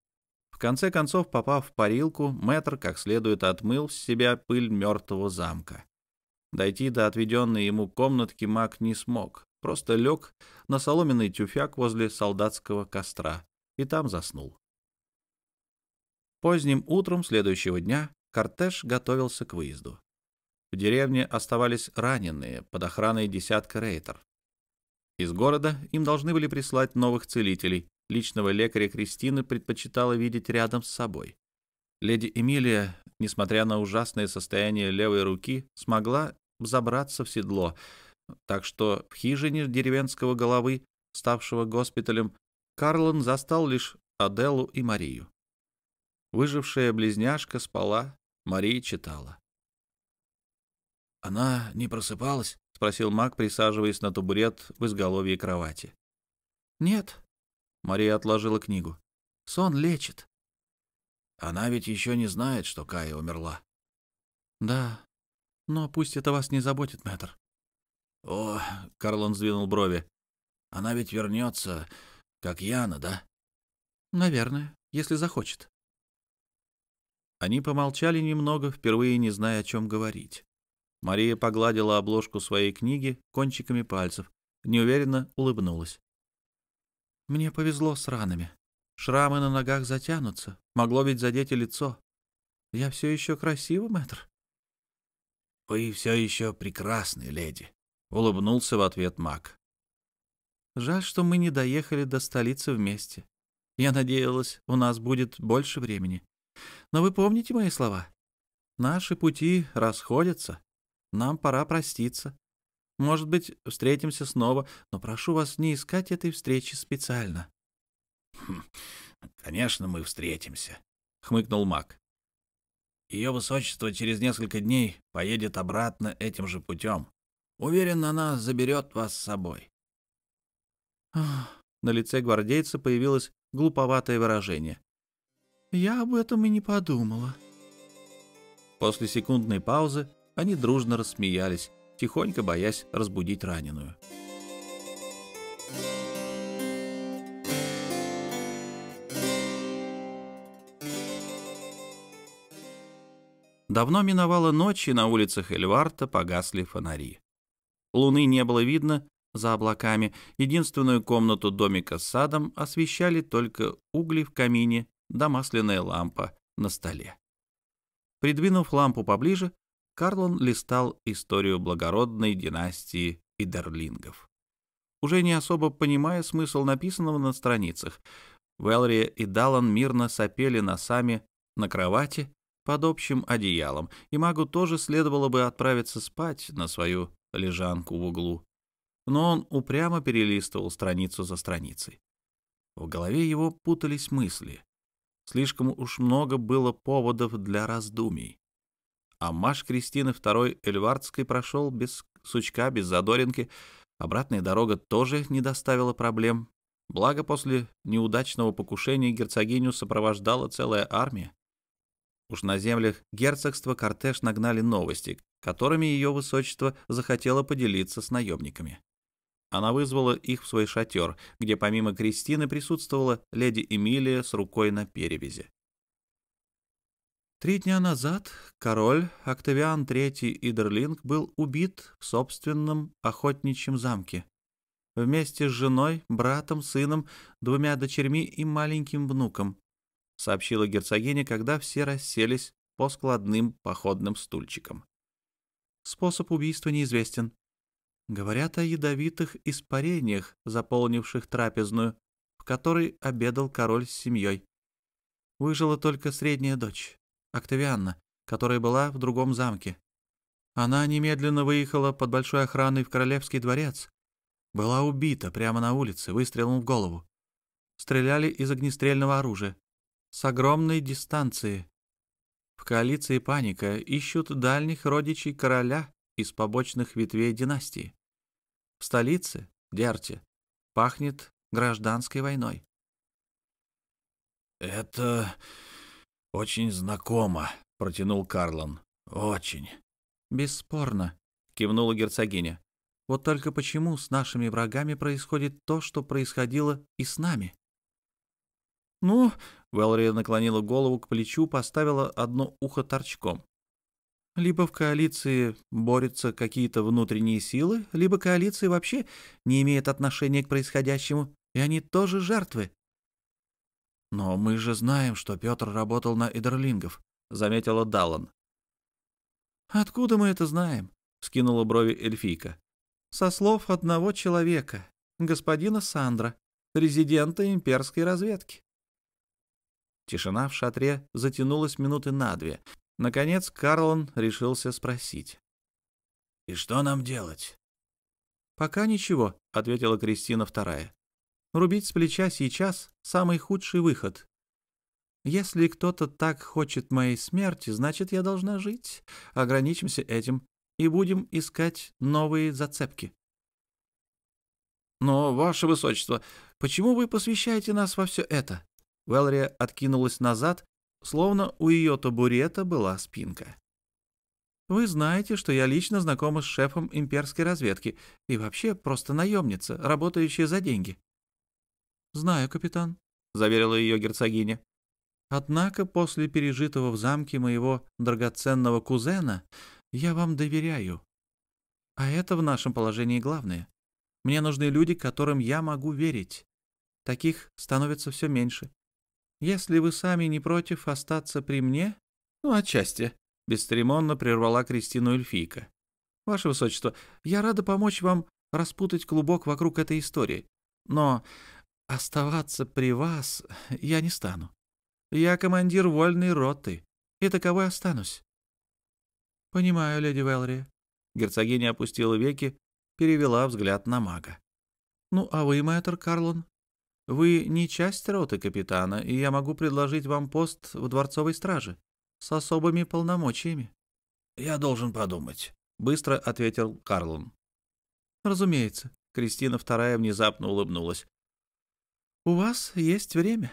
В конце концов, попав в парилку, мэтр как следует отмыл с себя пыль мертвого замка. Дойти до отведенной ему комнатки маг не смог, просто лег на соломенный тюфяк возле солдатского костра и там заснул. Поздним утром следующего дня кортеж готовился к выезду. В деревне оставались раненые под охраной десятка рейтер. Из города им должны были прислать новых целителей, Личного лекаря Кристины предпочитала видеть рядом с собой. Леди Эмилия, несмотря на ужасное состояние левой руки, смогла забраться в седло, так что в хижине деревенского головы, ставшего госпиталем, Карлон застал лишь Аделу и Марию. Выжившая близняшка спала, Мария читала. «Она не просыпалась?» — спросил маг, присаживаясь на табурет в изголовье кровати. «Нет», Мария отложила книгу. «Сон лечит». «Она ведь еще не знает, что Кая умерла». «Да, но пусть это вас не заботит, мэтр». «О», — Карлон сдвинул брови, — «она ведь вернется, как Яна, да?» «Наверное, если захочет». Они помолчали немного, впервые не зная, о чем говорить. Мария погладила обложку своей книги кончиками пальцев, неуверенно улыбнулась. Мне повезло с ранами. Шрамы на ногах затянутся. Могло ведь задеть и лицо. Я все еще красива, мэтр? — Вы все еще прекрасны, леди, — улыбнулся в ответ маг. — Жаль, что мы не доехали до столицы вместе. Я надеялась, у нас будет больше времени. Но вы помните мои слова? Наши пути расходятся. Нам пора проститься. Может быть, встретимся снова, но прошу вас не искать этой встречи специально. Хм, конечно, мы встретимся, хмыкнул Мак. Ее высочество через несколько дней поедет обратно этим же путем. Уверен, она заберет вас с собой. на лице гвардейца появилось глуповатое выражение. Я об этом и не подумала. После секундной паузы они дружно рассмеялись, тихонько боясь разбудить раненую. Давно миновала ночь, и на улицах Эльварта погасли фонари. Луны не было видно за облаками, единственную комнату домика с садом освещали только угли в камине да масляная лампа на столе. Придвинув лампу поближе, Карлон листал историю благородной династии Идерлингов. Уже не особо понимая смысл написанного на страницах, Велри и Даллан мирно сопели носами на кровати под общим одеялом, и магу тоже следовало бы отправиться спать на свою лежанку в углу. Но он упрямо перелистывал страницу за страницей. В голове его путались мысли. Слишком уж много было поводов для раздумий а Маш Кристины II Эльвардской прошел без сучка без задоринки. Обратная дорога тоже не доставила проблем. Благо, после неудачного покушения герцогиню сопровождала целая армия. Уж на землях герцогства кортеж нагнали новости, которыми ее высочество захотело поделиться с наемниками. Она вызвала их в свой шатер, где помимо Кристины присутствовала леди Эмилия с рукой на перевязи. Три дня назад король Октавиан III Идерлинг был убит в собственном охотничьем замке. Вместе с женой, братом, сыном, двумя дочерьми и маленьким внуком, сообщила герцогиня, когда все расселись по складным походным стульчикам. Способ убийства неизвестен. Говорят о ядовитых испарениях, заполнивших трапезную, в которой обедал король с семьей. Выжила только средняя дочь. Октавианна, которая была в другом замке. Она немедленно выехала под большой охраной в Королевский дворец. Была убита прямо на улице, выстрелом в голову. Стреляли из огнестрельного оружия. С огромной дистанции. В коалиции паника ищут дальних родичей короля из побочных ветвей династии. В столице, Дерте, пахнет гражданской войной. «Это «Очень знакомо», — протянул Карлон. «Очень». «Бесспорно», — кивнула герцогиня. «Вот только почему с нашими врагами происходит то, что происходило и с нами?» «Ну...» — Вэлори наклонила голову к плечу, поставила одно ухо торчком. «Либо в коалиции борются какие-то внутренние силы, либо коалиция вообще не имеет отношения к происходящему, и они тоже жертвы. «Но мы же знаем, что Петр работал на Идерлингов», — заметила Даллан. «Откуда мы это знаем?» — скинула брови эльфийка. «Со слов одного человека, господина Сандра, резидента имперской разведки». Тишина в шатре затянулась минуты на две. Наконец Карлон решился спросить. «И что нам делать?» «Пока ничего», — ответила Кристина вторая. Рубить с плеча сейчас — самый худший выход. Если кто-то так хочет моей смерти, значит, я должна жить. Ограничимся этим и будем искать новые зацепки. Но, ваше высочество, почему вы посвящаете нас во все это? Велрия откинулась назад, словно у ее табурета была спинка. Вы знаете, что я лично знакома с шефом имперской разведки и вообще просто наемница, работающая за деньги. «Знаю, капитан», — заверила ее герцогиня. «Однако после пережитого в замке моего драгоценного кузена я вам доверяю. А это в нашем положении главное. Мне нужны люди, которым я могу верить. Таких становится все меньше. Если вы сами не против остаться при мне, ну, отчасти, — бесцеремонно прервала Кристину эльфийка. «Ваше Высочество, я рада помочь вам распутать клубок вокруг этой истории. Но Оставаться при вас я не стану. Я командир вольной роты, и таковой останусь. — Понимаю, леди Велри. Герцогиня опустила веки, перевела взгляд на мага. — Ну, а вы, мэтр Карлон? Вы не часть роты капитана, и я могу предложить вам пост в дворцовой страже с особыми полномочиями. — Я должен подумать, — быстро ответил Карлон. — Разумеется. Кристина вторая внезапно улыбнулась. У вас есть время.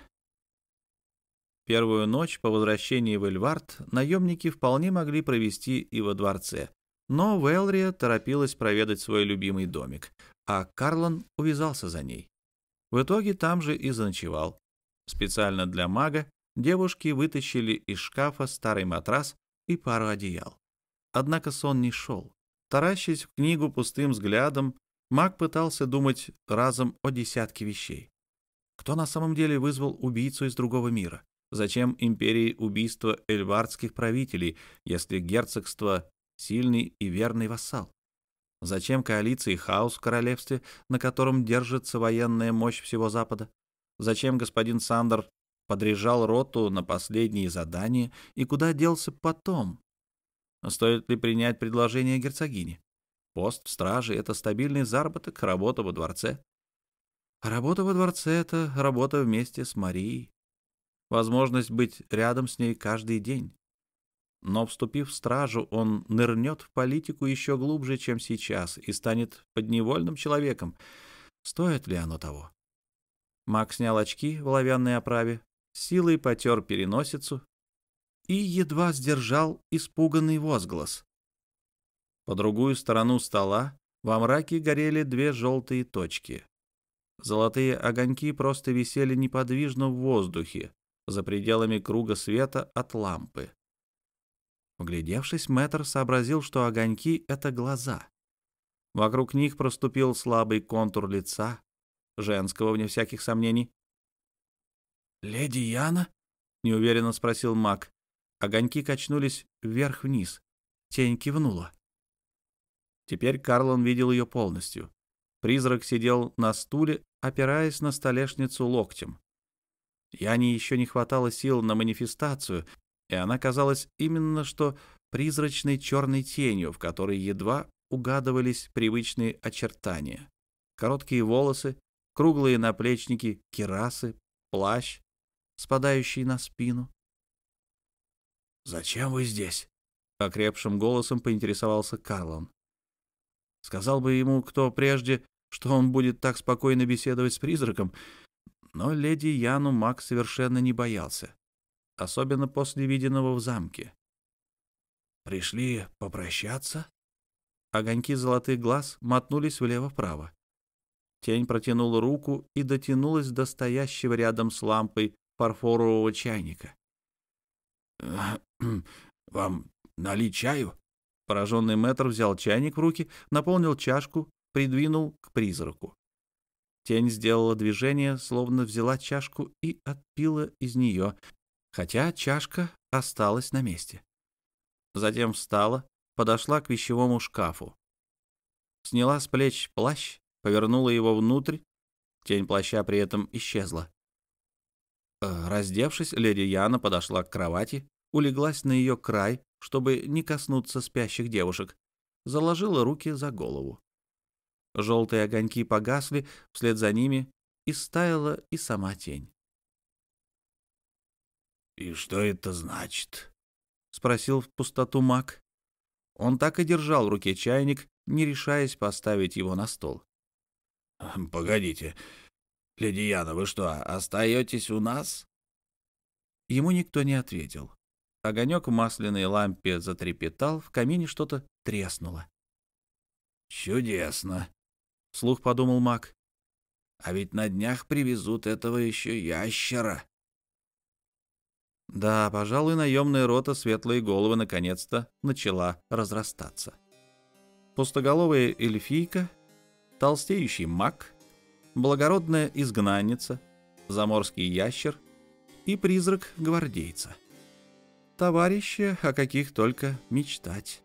Первую ночь по возвращении в Эльвард наемники вполне могли провести и во дворце. Но Велрия торопилась проведать свой любимый домик, а Карлон увязался за ней. В итоге там же и заночевал. Специально для мага девушки вытащили из шкафа старый матрас и пару одеял. Однако сон не шел. Таращась в книгу пустым взглядом, маг пытался думать разом о десятке вещей. Кто на самом деле вызвал убийцу из другого мира? Зачем империи убийство эльвардских правителей, если герцогство — сильный и верный вассал? Зачем коалиции хаос в королевстве, на котором держится военная мощь всего Запада? Зачем господин Сандер подряжал роту на последние задания и куда делся потом? Стоит ли принять предложение герцогини? Пост в страже — это стабильный заработок, работа во дворце. Работа во дворце — это работа вместе с Марией. Возможность быть рядом с ней каждый день. но, вступив в стражу, он нырнет в политику еще глубже, чем сейчас, и станет подневольным человеком. Стоит ли оно того? Маг снял очки в оловянной оправе, силой потер переносицу и едва сдержал испуганный возглас. По другую сторону стола во мраке горели две желтые точки. Золотые огоньки просто висели неподвижно в воздухе, за пределами круга света от лампы. Вглядевшись, мэтр сообразил, что огоньки — это глаза. Вокруг них проступил слабый контур лица, женского, вне всяких сомнений. «Леди Яна?» — неуверенно спросил маг. Огоньки качнулись вверх-вниз. Тень кивнула. Теперь Карлон видел ее полностью. Призрак сидел на стуле, опираясь на столешницу локтем. Яне еще не хватало сил на манифестацию, и она казалась именно что призрачной черной тенью, в которой едва угадывались привычные очертания. Короткие волосы, круглые наплечники, кирасы, плащ, спадающий на спину. «Зачем вы здесь?» — окрепшим голосом поинтересовался Карлон. Сказал бы ему кто прежде, что он будет так спокойно беседовать с призраком, но леди Яну Мак совершенно не боялся, особенно после виденного в замке. «Пришли попрощаться?» Огоньки золотых глаз мотнулись влево-вправо. Тень протянула руку и дотянулась до стоящего рядом с лампой фарфорового чайника. [clears throat] «Вам налить чаю?» Пораженный мэтр взял чайник в руки, наполнил чашку, придвинул к призраку. Тень сделала движение, словно взяла чашку и отпила из нее, хотя чашка осталась на месте. Затем встала, подошла к вещевому шкафу. Сняла с плеч плащ, повернула его внутрь, тень плаща при этом исчезла. Э, раздевшись, леди Яна подошла к кровати, улеглась на ее край, чтобы не коснуться спящих девушек, заложила руки за голову. Желтые огоньки погасли, вслед за ними и стаяла и сама тень. «И что это значит?» — спросил в пустоту маг. Он так и держал в руке чайник, не решаясь поставить его на стол. «Погодите, леди Яна, вы что, остаетесь у нас?» Ему никто не ответил. Огонек в масляной лампе затрепетал, в камине что-то треснуло. «Чудесно!» — вслух подумал маг. «А ведь на днях привезут этого еще ящера». Да, пожалуй, наемная рота «Светлые головы» наконец-то начала разрастаться. Пустоголовая эльфийка, толстеющий маг, благородная изгнанница, заморский ящер и призрак гвардейца — товарищи, о каких только мечтать.